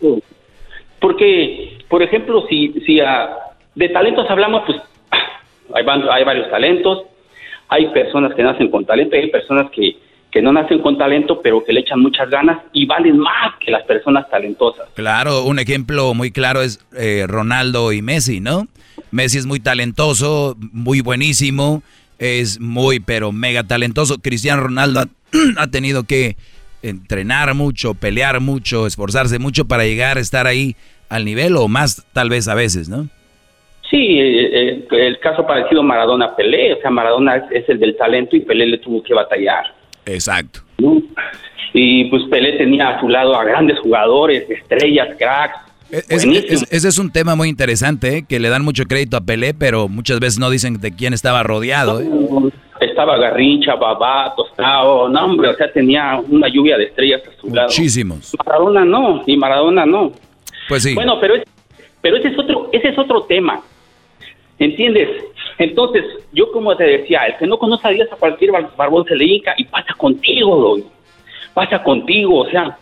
Porque, por ejemplo, si, si de talentos hablamos, pues hay, hay varios talentos, hay personas que nacen con talento, hay personas que, que no nacen con talento, pero que le echan muchas ganas y valen más que las personas talentosas. Claro, un ejemplo muy claro es eh, Ronaldo y Messi, ¿no? Messi es muy talentoso, muy buenísimo, es muy, pero mega talentoso. Cristiano Ronaldo ha, tenido que entrenar mucho, pelear mucho, esforzarse mucho para llegar a estar ahí al nivel o más tal vez a veces, ¿no? Sí, eh, eh, el, caso parecido Maradona-Pelé, o sea, Maradona es, el del talento y Pelé le tuvo que batallar. Exacto. Y pues Pelé tenía a su lado a grandes jugadores, estrellas, cracks, ese es un tema muy interesante, ¿eh? que le dan mucho crédito a Pelé, pero muchas veces no dicen de quién estaba rodeado. ¿eh? Estaba Garrincha, Babá, Tostado, no hombre, o sea, tenía una lluvia de estrellas a su lado. Muchísimos. Maradona no, y Maradona no. Pues sí. Bueno, pero, pero ese, es otro, ese es otro tema, ¿entiendes? Entonces, yo como te decía, el que no conoce a Dios a cualquier barbón se le hinca y pasa contigo, pasa contigo, o sea,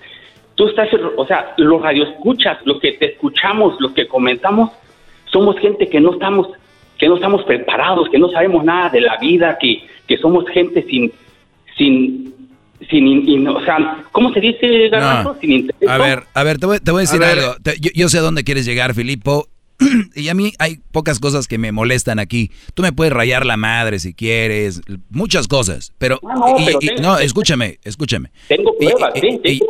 tú estás, o sea, los radioescuchas, lo que te escuchamos, lo que comentamos, somos gente que no estamos, que no estamos preparados, que no sabemos nada de la vida, que, que somos gente sin, sin, sin, o sea, ¿cómo se dice, Garbanzo? Sin A ver, a ver, te voy, a decir algo. yo, sé a dónde quieres llegar, Filipo. y a mí hay pocas cosas que me molestan aquí. Tú me puedes rayar la madre si quieres, muchas cosas, pero... no, no, escúchame, escúchame. Tengo pruebas, sí,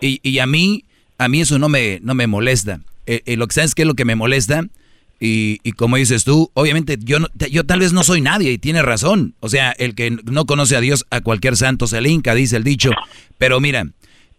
y, y, a mí, a mí eso no me, no me molesta. Eh, eh, lo que sabes que es lo que me molesta y, y, como dices tú, obviamente yo, yo tal vez no soy nadie y tiene razón. O sea, el que no conoce a Dios, a cualquier santo se le dice el dicho. Pero mira,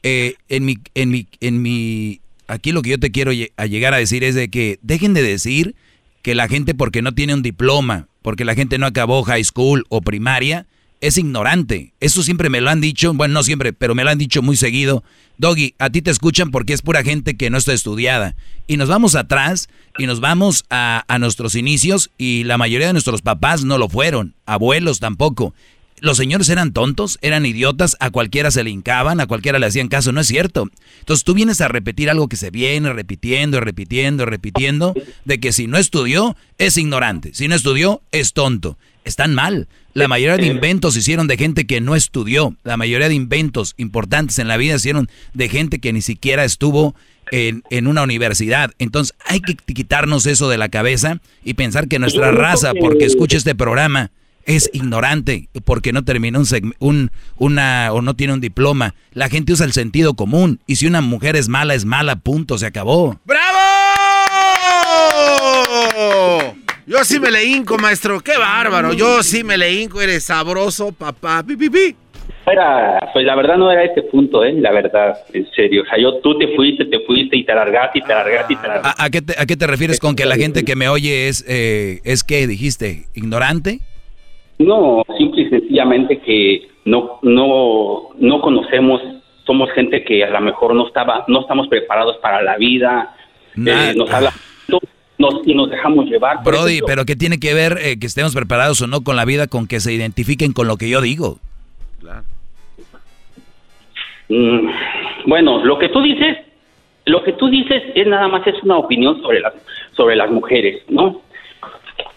eh, en, mi, en, mi, en mi... Aquí lo que yo te quiero a llegar a decir es de que dejen de decir que la gente porque no tiene un diploma, porque la gente no acabó high school o primaria, es ignorante. Eso siempre me lo han dicho, bueno, no siempre, pero me lo han dicho muy seguido. Doggy, a ti te escuchan porque es pura gente que no está estudiada. Y nos vamos atrás y nos vamos a, a nuestros inicios y la mayoría de nuestros papás no lo fueron, abuelos tampoco. Los señores eran tontos, eran idiotas, a cualquiera se le hincaban, a cualquiera le hacían caso, no es cierto. Entonces tú vienes a repetir algo que se viene repitiendo, repitiendo, repitiendo, de que si no estudió, es ignorante, si no estudió, es tonto. Están mal. La mayoría de inventos se hicieron de gente que no estudió. La mayoría de inventos importantes en la vida se hicieron de gente que ni siquiera estuvo en, en, una universidad. Entonces hay que quitarnos eso de la cabeza y pensar que nuestra raza, porque escucha este programa, es ignorante porque no terminó un, un, una o no tiene un diploma. La gente usa el sentido común y si una mujer es mala es mala, punto, se acabó. ¡Bravo! Yo sí me le hinco, maestro. Qué bárbaro. Yo sí me le hinco. Eres sabroso, papá. Pi, pi, pi. Era, pues la verdad no era este punto, ¿eh? La verdad, en serio. O sea, yo, tú te fuiste, te fuiste y te largaste y te largaste y te largaste. ¿A, qué, te, ¿A, qué te, refieres con que la gente que me oye es, eh, es qué dijiste, ignorante? No, simple y sencillamente que no, no, no conocemos, somos gente que a lo mejor no estaba, no estamos preparados para la vida, eh, nos habla nos, y nos dejamos llevar. Brody, pero ¿qué tiene que ver eh, que estemos preparados o no con la vida con que se identifiquen con lo que yo digo? Claro. Mm, bueno, lo que tú dices, lo que tú dices es nada más es una opinión sobre las sobre las mujeres, ¿no?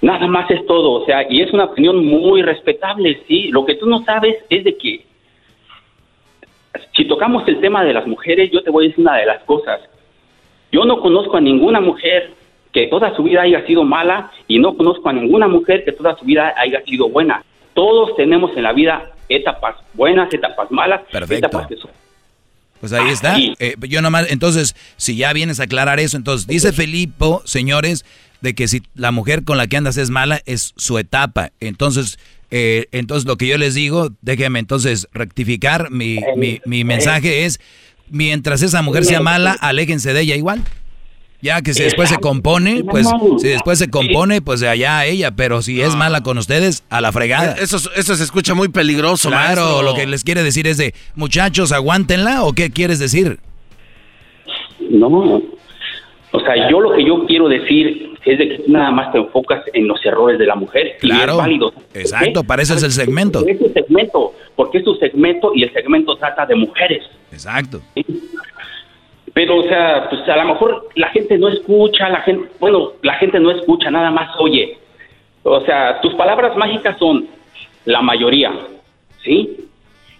Nada más es todo, o sea, y es una opinión muy respetable, sí. Lo que tú no sabes es de que si tocamos el tema de las mujeres, yo te voy a decir una de las cosas. Yo no conozco a ninguna mujer que toda su vida haya sido mala y no conozco a ninguna mujer que toda su vida haya sido buena. Todos tenemos en la vida etapas buenas, etapas malas, etapas que son pues ahí está. Eh, yo nomás, entonces, si ya vienes a aclarar eso, entonces dice Felipe, señores, de que si la mujer con la que andas es mala, es su etapa. Entonces, eh, entonces lo que yo les digo, déjenme entonces rectificar, mi, mi, mi mensaje es, mientras esa mujer sea mala, aléjense de ella igual. Ya que si después se compone, pues si después se compone, pues de allá a ella, pero si es mala con ustedes, a la fregada. Eso, eso se escucha muy peligroso, Claro, lo que les quiere decir es de, muchachos, aguántenla, ¿o qué quieres decir? No, o sea, yo lo que yo quiero decir es de que nada más te enfocas en los errores de la mujer. Claro, y es válido. Exacto, para eso es el segmento. Es tu segmento, porque es tu segmento y el segmento trata de mujeres. Exacto. Pero, o sea, pues a lo mejor la gente no escucha, la gente, bueno, la gente no escucha, nada más oye. O sea, tus palabras mágicas son la mayoría, ¿sí?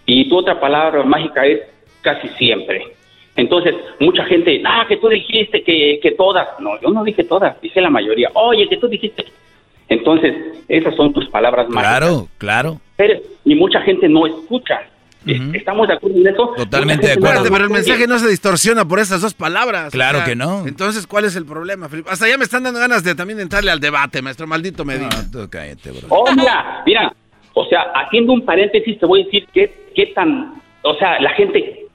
Y tu otra palabra mágica es casi siempre. Entonces, mucha gente, ah, que tú dijiste que, que todas. No, yo no dije todas, dije la mayoría. Oye, que tú dijiste. Entonces, esas son tus palabras mágicas. Claro, claro. y mucha gente no escucha. ¿Estamos de acuerdo en eso? Totalmente de acuerdo. Pero el mensaje no se distorsiona por esas dos palabras. Claro que no. Entonces, ¿cuál es el problema, Felipe? Hasta ya me están dando ganas de también entrarle al debate, maestro maldito Medina. No, cállate, bro. Oh, mira, mira. O sea, haciendo un paréntesis, te voy a decir qué, qué tan. O sea, la gente.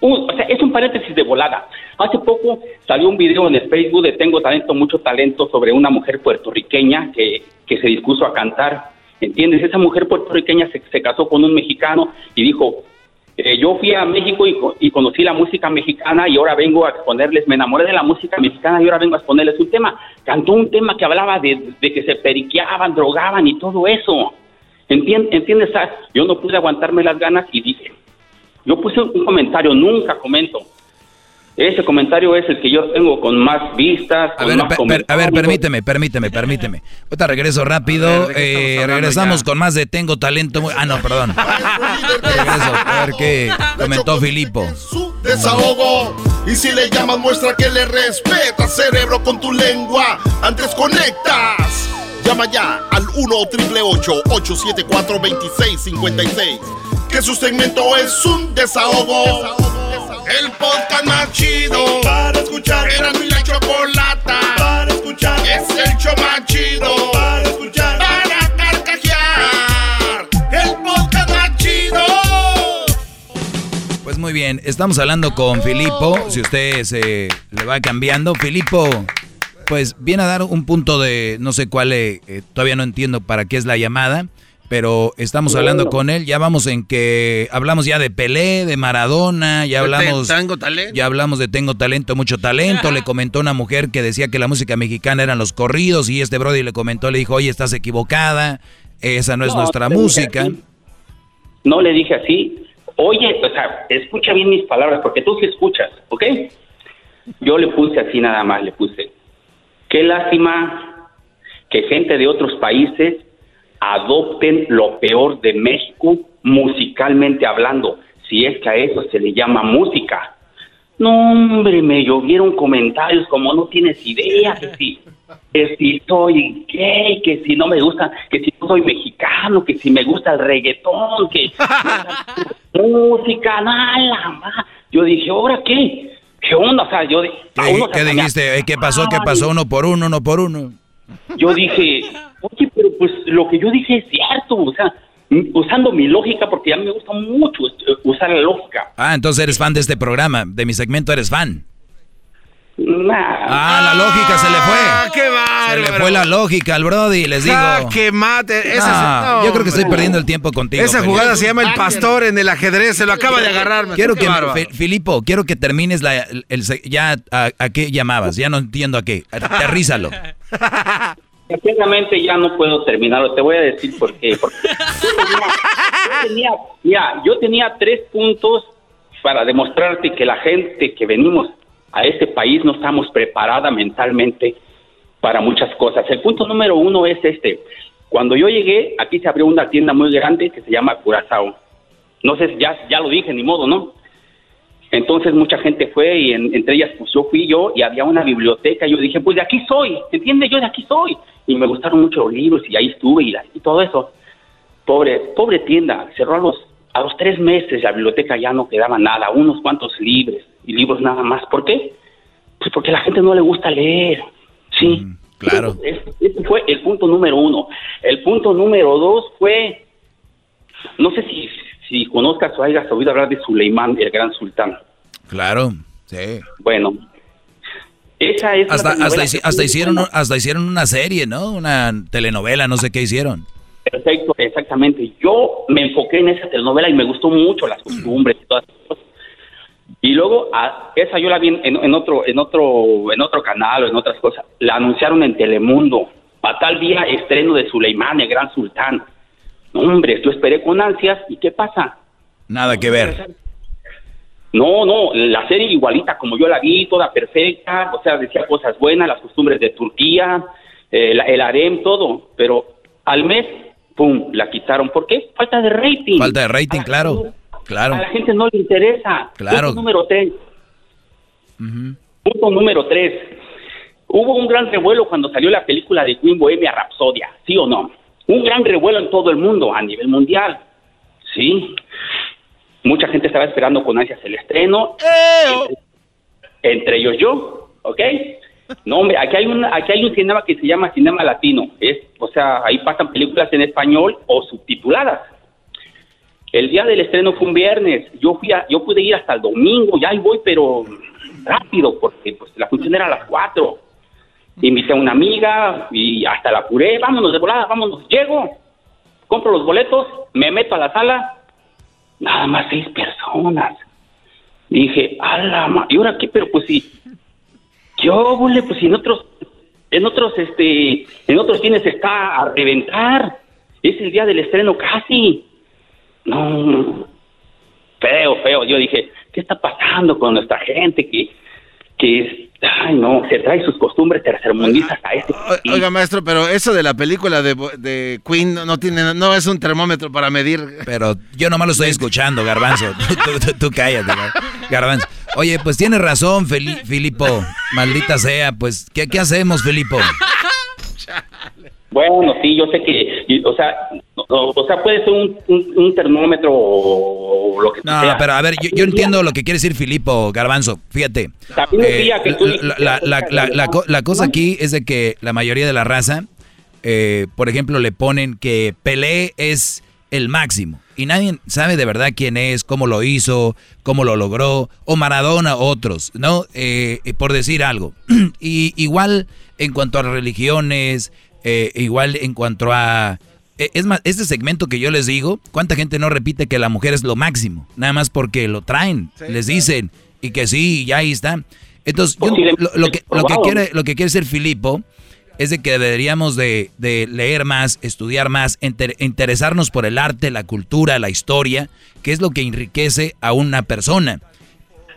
o sea, es un paréntesis de volada. Hace poco salió un video en el Facebook de Tengo Talento, Mucho Talento sobre una mujer puertorriqueña que, que se dispuso a cantar ¿Entiendes? Esa mujer puertorriqueña se, casó con un mexicano y dijo, eh, yo fui a México y, conocí la música mexicana y ahora vengo a exponerles, me enamoré de la música mexicana y ahora vengo a exponerles un tema. Cantó un tema que hablaba de, que se periqueaban, drogaban y todo eso. ¿Entiendes? ¿Entiendes? Yo no pude aguantarme las ganas y dije, yo puse un comentario, nunca comento, Ese comentario es el que yo tengo con más vistas. a, ver, a ver, permíteme, permíteme, permíteme. Ahorita regreso rápido. eh, regresamos con más de Tengo Talento. Ah, no, perdón. regreso, a ver qué comentó Filipo. Desahogo. Y si le llamas, muestra que le respeta, cerebro, con tu lengua. Antes conectas. Llama ya al 1-888-874-2656. Que su segmento es un desahogo. El podcast más chido para escuchar. Era mi la chocolata para escuchar. Es el show más chido para escuchar. Para carcajear. El podcast más chido. Pues muy bien, estamos hablando con Filipo. Si usted se le va cambiando, Filipo, pues viene a dar un punto de no sé cuál, eh, eh, todavía no entiendo para qué es la llamada pero estamos hablando con él, ya vamos en que hablamos ya de Pelé, de Maradona, ya hablamos tengo talento. ya hablamos de tengo talento, mucho talento, le comentó una mujer que decía que la música mexicana eran los corridos y este brody le comentó, le dijo, "Oye, estás equivocada, esa no es nuestra música." No le dije así. Oye, o sea, escucha bien mis palabras porque tú sí escuchas, ¿ok? Yo le puse así nada más, le puse. Qué lástima que gente de otros países adopten lo peor de México musicalmente hablando, si es que a eso se le llama música. No, hombre, me llovieron comentarios como no tienes idea, que si, que si soy gay, que si no me gusta, que si no soy mexicano, que si me gusta el reggaetón, que música, nada, Yo dije, ¿ahora qué? ¿Qué onda? O sea, yo... ¿Qué, dijiste? ¿Qué pasó? ¿Qué pasó? Uno por uno, uno por uno. Yo dije, oye, pero pues lo que yo dije es cierto, o sea, usando mi lógica, porque a mí me gusta mucho eh, usar la lógica. Ah, entonces eres fan de este programa, de mi segmento eres fan. Nah. Ah, la lógica se le fue. Ah, qué Se le fue la lógica al Brody, les digo. Ah, qué mate. Ah, yo creo que estoy perdiendo el tiempo contigo. Esa jugada se llama el pastor en el ajedrez, se lo acaba de agarrar. Quiero que, Filipo, quiero que termines la, el, ya a, qué llamabas, ya no entiendo a qué. Aterrízalo. Sinceramente ya no puedo terminarlo, te voy a decir por qué. Porque yo, tenía, ya, yo tenía tres puntos para demostrarte que la gente que venimos a este país no estamos preparada mentalmente para muchas cosas. El punto número uno es este. Cuando yo llegué, aquí se abrió una tienda muy grande que se llama Curazao. No sé, ya, ya lo dije, ni modo, ¿no? Entonces mucha gente fue y entre ellas pues yo fui yo y había una biblioteca y yo dije, pues de aquí soy, ¿entiendes? Yo de aquí soy. Y me gustaron mucho los libros y ahí estuve y, todo eso. Pobre, pobre tienda, cerró a los, a los tres meses la biblioteca ya no quedaba nada, unos cuantos libros y libros nada más. ¿Por qué? Pues porque a la gente no le gusta leer, ¿sí? Mm, claro. Ese, fue el punto número uno. El punto número dos fue, no sé si, si conozcas o hayas oído hablar de Suleimán, el gran sultán. Claro, sí. Bueno, esa es hasta, hasta, hicieron, hasta hicieron una serie, ¿no? Una telenovela, no sé qué hicieron. Perfecto, exactamente. Yo me enfoqué en esa telenovela y me gustó mucho las costumbres y todas esas cosas. Y luego a, esa yo la vi en, otro en otro en otro canal o en otras cosas. La anunciaron en Telemundo. A tal día estreno de Suleimán, el gran sultán. hombre, yo esperé con ansias y ¿qué pasa? Nada que ver. No, no, la serie igualita como yo la vi, toda perfecta, o sea, decía cosas buenas, las costumbres de Turquía, el, el harem, todo, pero al mes, ¡pum!, la quitaron. ¿Por qué? Falta de rating. Falta de rating, claro, claro. A la gente no le interesa. Claro. Punto número tres. Punto número tres. Hubo un gran revuelo cuando salió la película de Queen Bohemia Rhapsodia, ¿sí o no? Un gran revuelo en todo el mundo, a nivel mundial. Sí. Mucha gente estaba esperando con ansias el estreno. Entre, ellos yo, ¿ok? No, hombre, aquí hay, un, aquí hay un cinema que se llama Cinema Latino. Es, o sea, ahí pasan películas en español o subtituladas. El día del estreno fue un viernes. Yo fui yo pude ir hasta el domingo. Ya ahí voy, pero rápido, porque pues, la función era a las cuatro. Invité a una amiga y hasta la curé. Vámonos de volada, vámonos. Llego, compro los boletos, me meto a la sala nada más seis personas. Dije, ala, ¿y ahora qué? Pero pues sí, yo, bole, pues en otros, en otros, este, en otros cines está a reventar. Es el día del estreno casi. No, feo, feo. Yo dije, ¿qué está pasando con nuestra gente? Que que ay no, se trae sus costumbres tercermundistas a este. Oiga, maestro, pero eso de la película de, de Queen no, tiene, no es un termómetro para medir. Pero yo nomás lo estoy escuchando, Garbanzo. tú, cállate, Garbanzo. Oye, pues tiene razón, Filipo. Maldita sea, pues, ¿qué, qué hacemos, Filipo? Bueno, sí, yo sé que, o sea, o, sea, puede ser un, termómetro o lo que no, sea. No, pero a ver, yo, entiendo lo que quiere decir Filipo Garbanzo. Fíjate. Eh, la, cosa aquí es de que la mayoría de la raza, eh, por ejemplo, le ponen que Pelé es el máximo. Y nadie sabe de verdad quién es, cómo lo hizo, cómo lo logró, o Maradona, otros, ¿no? Eh, por decir algo. y igual en cuanto a religiones, eh, igual en cuanto a... Eh, es más, este segmento que yo les digo, ¿cuánta gente no repite que la mujer es lo máximo? Nada más porque lo traen, les dicen, y que sí, ya ahí está. Entonces, lo, que, lo, que quiere, lo que quiere ser Filipo es de que deberíamos de, leer más, estudiar más, interesarnos por el arte, la cultura, la historia, que es lo que enriquece a una persona.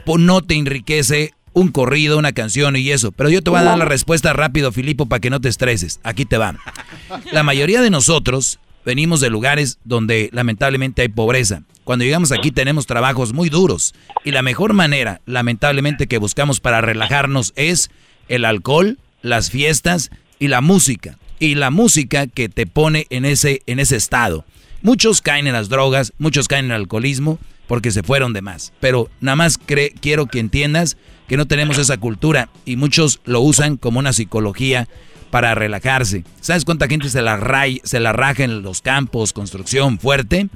No te enriquece un corrido, una canción y eso. Pero yo te voy a dar la respuesta rápido, Filipo, para que no te estreses. Aquí te va. La mayoría de nosotros venimos de lugares donde lamentablemente hay pobreza. Cuando llegamos aquí tenemos trabajos muy duros. Y la mejor manera, lamentablemente, que buscamos para relajarnos es el alcohol, las fiestas y la música. Y la música que te pone en ese, en ese estado. Muchos caen en las drogas, muchos caen en el alcoholismo porque se fueron de más. Pero nada más quiero que entiendas que no tenemos esa cultura y muchos lo usan como una psicología para relajarse. ¿Sabes cuánta gente se la, se la raja en los campos, construcción fuerte?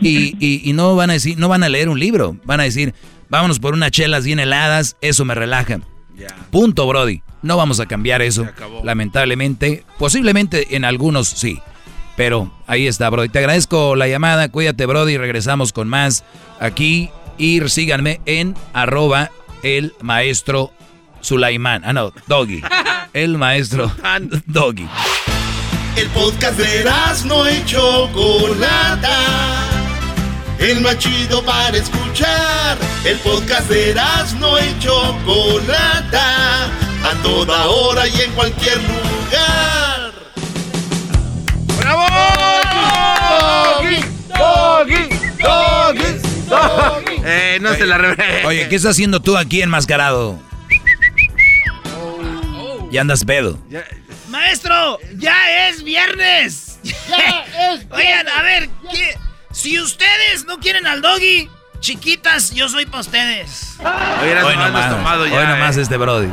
Y, no van a decir, no van a leer un libro, van a decir, vámonos por unas chelas bien heladas, eso me relaja. Punto, Brody. No vamos a cambiar eso, lamentablemente. Posiblemente en algunos sí. Pero ahí está, Brody. Te agradezco la llamada. Cuídate, Brody. Regresamos con más aquí. Y síganme en arroba el maestro Sulaimán. Ah, no, Doggy. El maestro Doggy. El podcast de no hecho Chocolata. El más chido para escuchar. El podcast de no hecho Chocolata. A toda hora y en cualquier lugar. ¡Bravo! Doggy, Doggy, Doggy, Doggy. Eh, no se la Oye, ¿qué estás haciendo tú aquí enmascarado? Ya andas pedo. Maestro, ya es viernes. Ya es Oigan, a ver, si ustedes no quieren al doggy, chiquitas, yo soy para ustedes. hoy nomás, tomado ya, hoy nomás eh. este Brody.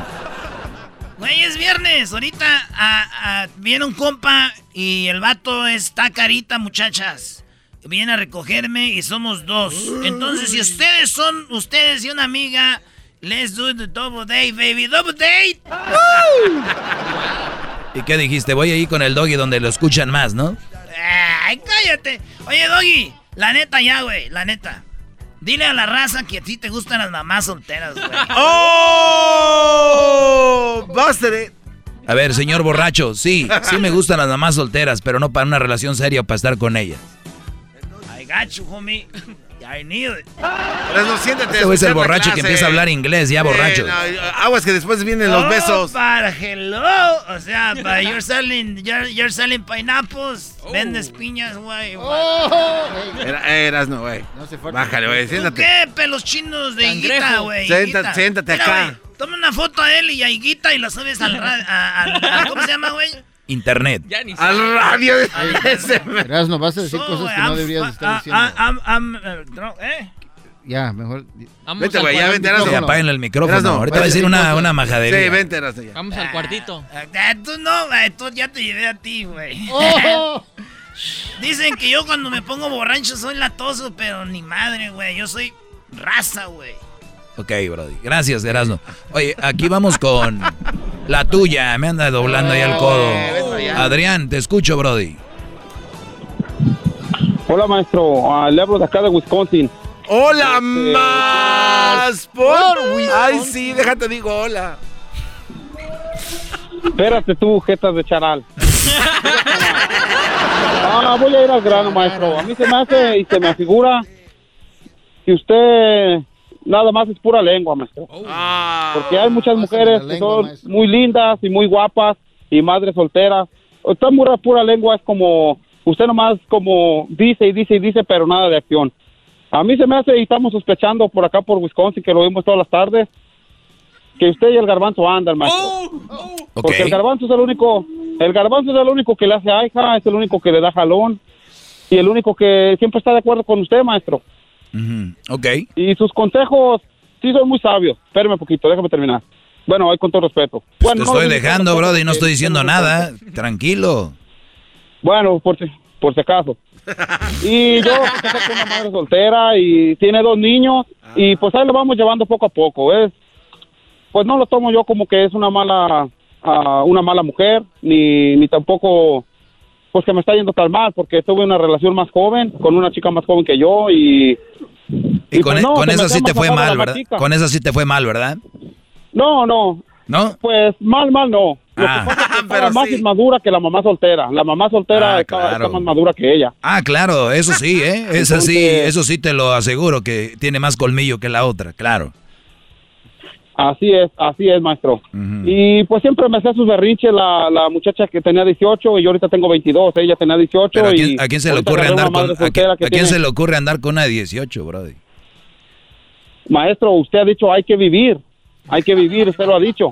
Güey, es viernes. Ahorita viene un compa y el vato está carita, muchachas viene a recogerme y somos dos. Entonces, si ustedes son ustedes y una amiga, let's do the double date, baby. Double date. ¿Y qué dijiste? Voy ahí con el doggy donde lo escuchan más, ¿no? Ay, cállate. Oye, doggy, la neta ya, güey, la neta. Dile a la raza que a ti te gustan las mamás solteras, güey. ¡Oh! Buster A ver, señor borracho, sí, sí me gustan las mamás solteras, pero no para una relación seria o para estar con ellas gacho, homie. I need it. Pero no, siéntate. Este es el borracho que empieza a hablar inglés, ya borracho. aguas que después vienen los besos. Para hello. O sea, para you're selling, you're, you're selling pineapples. Oh. Vendes piñas, güey. Oh. eras no, güey. No se fue. Bájale, güey, siéntate. ¿Qué pelos chinos de higuita, güey? Siéntate, siéntate acá. toma una foto a él y a higuita y la subes al radio. ¿Cómo se llama, güey? Internet. Al radio. Verás, no vas a decir cosas que no deberías estar diciendo. ¿eh? Ya, mejor. vete, güey, ya vente, Erasno. Apaguen el micrófono. Ahorita va a decir una, una majadería. Sí, vente, Erasno, ya. Vamos al cuartito. Ah, ah, tú no, güey. Tú ya te llevé a ti, güey. Oh. Dicen que yo cuando me pongo borracho soy latoso, pero ni madre, güey. Yo soy raza, güey. Ok, Brody. Gracias, Erasmo. Oye, aquí vamos con la tuya. Me anda doblando ahí el codo. Adrián, te escucho, Brody. Hola, maestro. Uh, le hablo de acá de Wisconsin. ¡Hola, este, más! Por Ay, sí, déjate digo hola. Espérate tú, jetas de charal. ah, voy a ir al grano, maestro. A mí se me hace y se me figura que usted nada más es pura lengua, maestro. Ah. Porque hay muchas mujeres que son maestro. muy lindas y muy guapas y madres solteras. Esta pura, pura lengua es como, usted nomás como dice y dice y dice, pero nada de acción. A mí se me hace y estamos sospechando por acá por Wisconsin, que lo vimos todas las tardes, que usted y el garbanzo andan, maestro. Porque el garbanzo es el único, el garbanzo es el único que le hace aija, es el único que le da jalón y el único que siempre está de acuerdo con usted, maestro. Ok. Y sus consejos sí son muy sabios. Espérame un poquito, déjame terminar. Bueno, ahí con todo respeto. Bueno, Te no estoy dejando, tampoco bro, y no estoy diciendo nada. Tranquilo. Bueno, por si, por si acaso. Y yo casado con una madre soltera y tiene dos niños y pues ahí lo vamos llevando poco a poco. Es, pues no lo tomo yo como que es una mala, ah, una mala mujer ni, ni tampoco pues que me está yendo tan mal porque tuve una relación más joven con una chica más joven que yo y Y con, pues e- no, con hacía sí te fue mal, ¿verdad? Con esa sí te fue mal, ¿verdad? No, no. ¿No? Pues mal, mal no. Lo Ah. que pasa es que más inmadura que la mamá soltera. La mamá soltera Ah, claro. está más madura que ella. Ah, claro, eso sí, ¿eh? Esa sí, eso sí te lo aseguro, que tiene más colmillo que la otra, claro. Así es, así es, maestro. Y pues siempre me hacía sus berrinches la, la muchacha que tenía 18 y yo ahorita tengo 22. Ella tenía 18 Pero ¿a y quién, a quién se le ocurre andar con a quién, soltera que a quién tiene- se le ocurre andar con una de 18, brody? Maestro, usted ha dicho hay que vivir. Hay que vivir, usted lo ha dicho.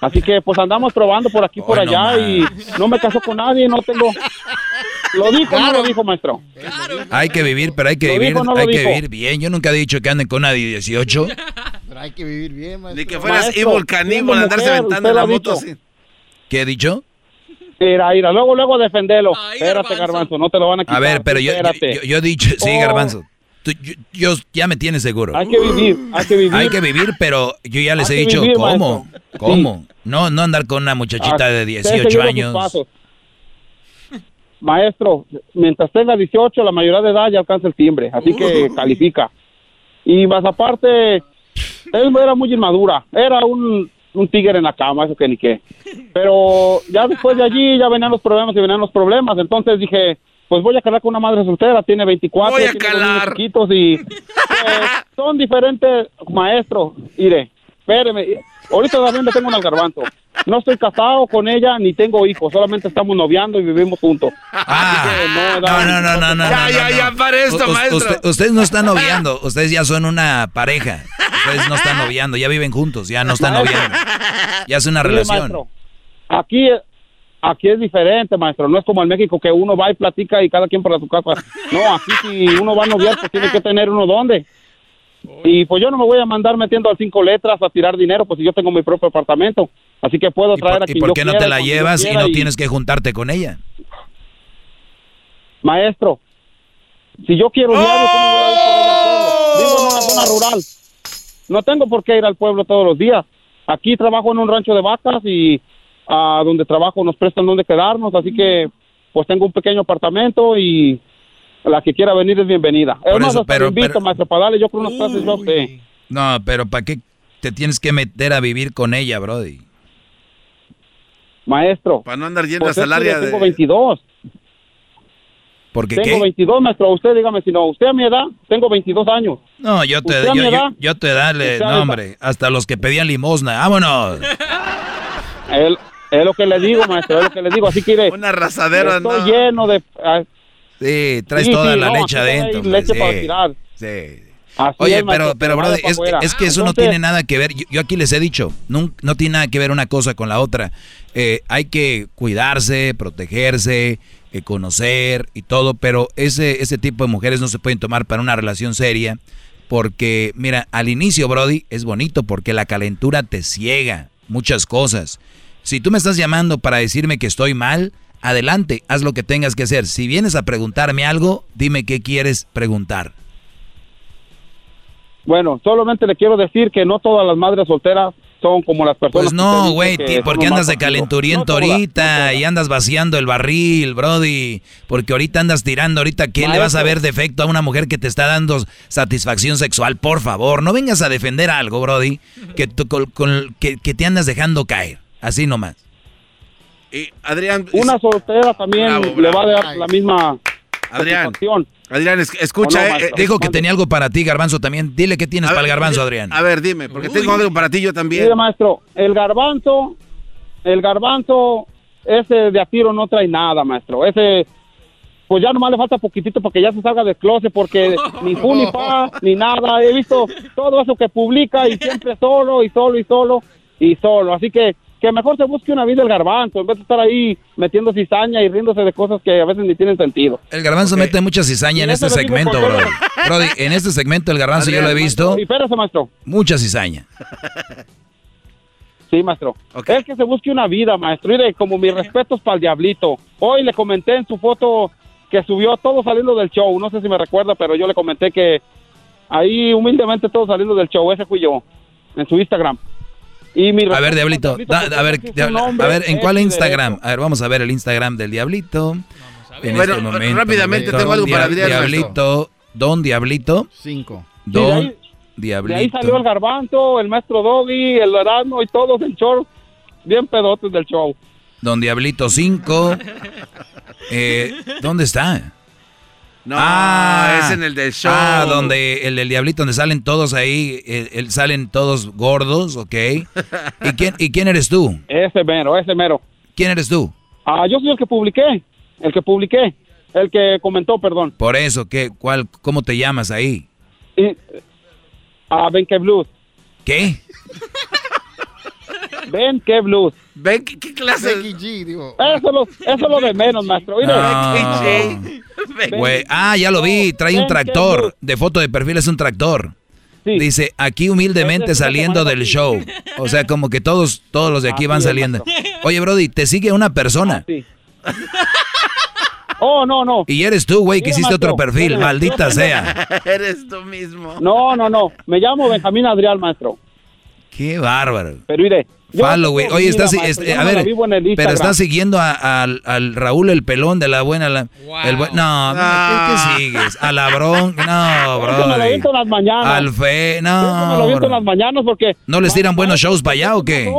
Así que pues andamos probando por aquí por Hoy no allá y no me caso con nadie, no tengo Lo dijo, no lo dijo, maestro. Hay que vivir, pero hay que ¿Lo vivir, dijo no hay que dijo? vivir bien. Yo nunca he dicho que anden con una de 18. Pero hay que vivir bien, maestro. Ni que fueras Maestro, evil caníbal, andarse aventando la moto así. ¿Qué he dicho? Mira, mira, luego, luego defendelo. Espérate, garbanzo. no te lo van a quitar. A ver, pero yo, yo, espérate. yo- he dicho, sí, Oh. Garbanzo. Tú- yo, yo- ya me tienes seguro. Hay que vivir, hay que vivir. Hay que vivir, pero yo ya les Hay he dicho, vivir, ¿cómo? maestro. ¿Cómo? No, no andar con una muchachita Ah, de usted 18 seguirá sus años. Maestro, mientras tenga 18, la mayoría de edad ya alcanza el timbre, así que califica. Y más aparte, él era muy inmadura, era un, un tigre en la cama, eso que ni qué. Pero ya después de allí ya venían los problemas y venían los problemas, entonces dije, pues voy a calar con una madre soltera, tiene 24, Voy a tiene calar. chiquitos y pues, son diferentes, maestro, mire, espéreme, ahorita también le tengo un garbanzo. No estoy casado con ella ni tengo hijos, solamente estamos noviando y vivimos juntos. Ah, no, no, no, no, no. Ya, ya, ya, para esto, maestro. usted- ustedes no están noviando, ustedes ya son una pareja. Ustedes no están noviando, ya viven juntos, ya no están noviando. Ya es una relación. maestro, aquí, aquí es diferente, maestro. No es como en México que uno va y platica y cada quien para su casa. No, aquí si uno va a noviar, pues tiene que tener uno dónde. Y pues yo no me voy a mandar metiendo al cinco letras a tirar dinero, pues si yo tengo mi propio apartamento. Así que puedo ¿Y traer por, a y por yo qué no quiera, te la llevas y no tienes que juntarte con ella? Maestro, si yo quiero diario, ¿cómo voy a ir por ella al pueblo? Vivo en una zona rural. No tengo por qué ir al pueblo todos los días. Aquí trabajo en un rancho de vacas y a donde trabajo nos prestan donde quedarnos, así que pues tengo un pequeño apartamento y la que quiera venir es bienvenida. Es Por más, eso, hasta pero- le invito, pero- maestro, para darle yo con unas clases yo a usted. No, pero ¿para qué te tienes que meter a vivir con ella, Brody? Maestro. Para no andar yendo Pues a es salaria yo tengo de... 22. Porque Tengo qué? 22, maestro. Usted dígame si no. Usted a mi edad, tengo 22 años. No, yo te, ¿Usted a yo, mi yo- edad? yo te dale, ¿Usted a mi no edad? hombre, hasta los que pedían limosna, vámonos. Es, es lo que le digo, maestro, es lo que le digo. Así que iré. Un arrasadero, Estoy no. lleno de... Sí, traes Sí, toda sí, la no, leche adentro. hombre, leche para sí, tirar. sí. así Oye, es, pero, pero, pa' es, que eso no tiene nada que ver. Yo, yo aquí les he dicho, nun- no, tiene nada que ver una cosa con la otra. Eh, hay que cuidarse, protegerse, eh, conocer y todo, pero ese, ese tipo de mujeres no se pueden tomar para una relación seria. Porque, mira, al inicio, Brody, es bonito porque la calentura te ciega muchas cosas. Si tú me estás llamando para decirme que estoy mal, adelante, haz lo que tengas que hacer. Si vienes a preguntarme algo, dime qué quieres preguntar. Bueno, solamente le quiero decir que no todas las madres solteras son como las personas. Pues no, güey, dice ti- que ¿por son qué nomás andas de calenturiento No ahorita y andas vaciando el barril, Brody? Porque ahorita andas tirando, ahorita ¿quién le vas a ver defecto a una mujer que te está dando satisfacción sexual? Por favor, no vengas a defender algo, Brody, que, tú- con- con- que, que te andas dejando caer, así nomás. Adrián, Una soltera también Bravo, le va a dar la misma Adrián. Adrián, escucha, eh, dijo que tenía algo para ti, Garbanzo, también. Dile qué tienes para el Garbanzo, Adrián. A ver, dime, porque tengo algo para ti yo también. Mire, maestro, el Garbanzo, el Garbanzo, ese de a tiro no trae nada, maestro. Ese, pues ya nomás le falta poquitito para que ya se salga del closet, porque ni fu ni pa, ni nada. He visto todo eso que publica y siempre solo, y solo, y solo, y solo. Así que que mejor se busque una vida el garbanzo, en vez de estar ahí metiendo cizaña y riéndose de cosas que a veces ni tienen sentido. El garbanzo mete mucha cizaña en este segmento, bro. Brody, en este segmento el garbanzo yo lo he visto. Y espérese, maestro. Mucha cizaña. Sí, maestro. Es que se busque una vida, maestro. Mire, como mis respetos para el diablito. Hoy le comenté en su foto que subió todo saliendo del show. No sé si me recuerda, pero yo le comenté que ahí humildemente todo saliendo del show. Ese fui yo, en su Instagram a ver, Diablito, a ver, a ver, ¿en cuál Instagram? A ver, vamos a ver el Instagram del Diablito. En bueno, este momento, rápidamente tengo algo para Diablito, Don Diablito. Cinco. Don Diablito. De ahí salió el Garbanzo, el Maestro Doggy, el Erasmo y todos en show. Bien pedotes del show. Don Diablito 5. eh, ¿Dónde está? No, ah, es en el del show. Ah, donde el del diablito, donde salen todos ahí, el, salen todos gordos, ¿ok? ¿Y quién, ¿Y quién eres tú? Ese mero, ese mero. ¿Quién eres tú? Ah, yo soy el que publiqué, el que publiqué, el que comentó, perdón. Por eso, ¿qué, cuál, ¿cómo te llamas ahí? Y, ah, Ben Blues. ¿Qué? Ben qué blues. Ben qué, clase. Becky G, digo. Eso, lo, eso es lo de menos, maestro. ah, ya lo vi. Trae un tractor. De foto de perfil es un tractor. Dice, aquí humildemente saliendo del show. O sea, como que todos, todos los de aquí van saliendo. Oye, Brody, te sigue una persona. Ah, oh, no, no. Y eres tú, güey, que hiciste otro perfil, maldita sea. eres tú mismo. No, no, no. Me llamo Benjamín Adrián, maestro. Qué bárbaro. Pero mire, Follow, güey. Oye, estás, este, a ver, pero estás siguiendo al, al, Raúl el pelón de la buena. La, el no, ah. ¿qué, sigues? A la bron, no, bro. Me lo viento en las mañanas. Al fe, no. Me lo viento en las mañanas porque. ¿No les tiran buenos shows para allá o qué?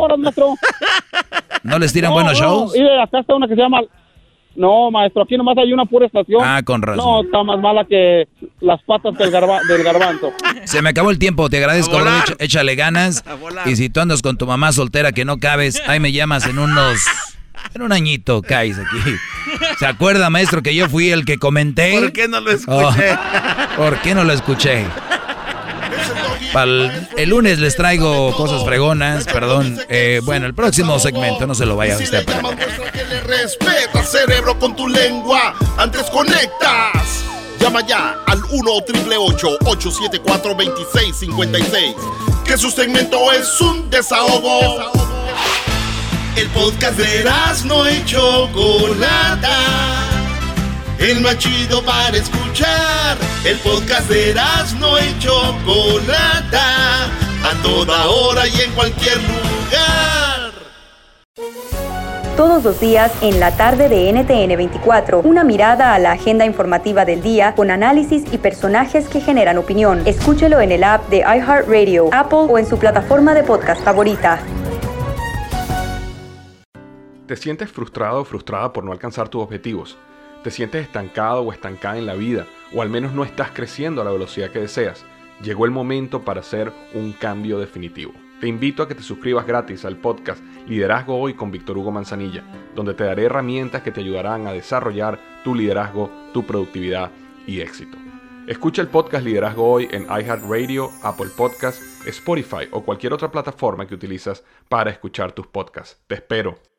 ¿No les tiran buenos shows? Y acá está una que se llama no, maestro, aquí nomás hay una pura estación. Ah, con razón. No, está más mala que las patas del, del garbanzo. Se me acabó el tiempo, te agradezco, échale ganas. Y si tú andas con tu mamá soltera que no cabes, ahí me llamas en unos... En un añito caes aquí. ¿Se acuerda, maestro, que yo fui el que comenté? ¿Por qué no lo escuché? Oh, ¿Por qué no lo escuché? El, lunes les traigo cosas fregonas, perdón. Eh, bueno, el próximo segmento, no se lo vaya a usted. que le respeta, cerebro, con tu lengua. Antes conectas. Llama ya al 1-888-874-2656. Que su segmento es un desahogo. El podcast de no hecho Chocolata el más chido para escuchar. El podcast de no y Chocolata, a toda hora y en cualquier lugar. Todos los días en la tarde de NTN 24, una mirada a la agenda informativa del día con análisis y personajes que generan opinión. Escúchelo en el app de iHeartRadio, Apple o en su plataforma de podcast favorita. ¿Te sientes frustrado o frustrada por no alcanzar tus objetivos? Te sientes estancado o estancada en la vida, o al menos no estás creciendo a la velocidad que deseas, llegó el momento para hacer un cambio definitivo. Te invito a que te suscribas gratis al podcast Liderazgo Hoy con Víctor Hugo Manzanilla, donde te daré herramientas que te ayudarán a desarrollar tu liderazgo, tu productividad y éxito. Escucha el podcast Liderazgo Hoy en iHeartRadio, Apple Podcasts, Spotify o cualquier otra plataforma que utilizas para escuchar tus podcasts. Te espero.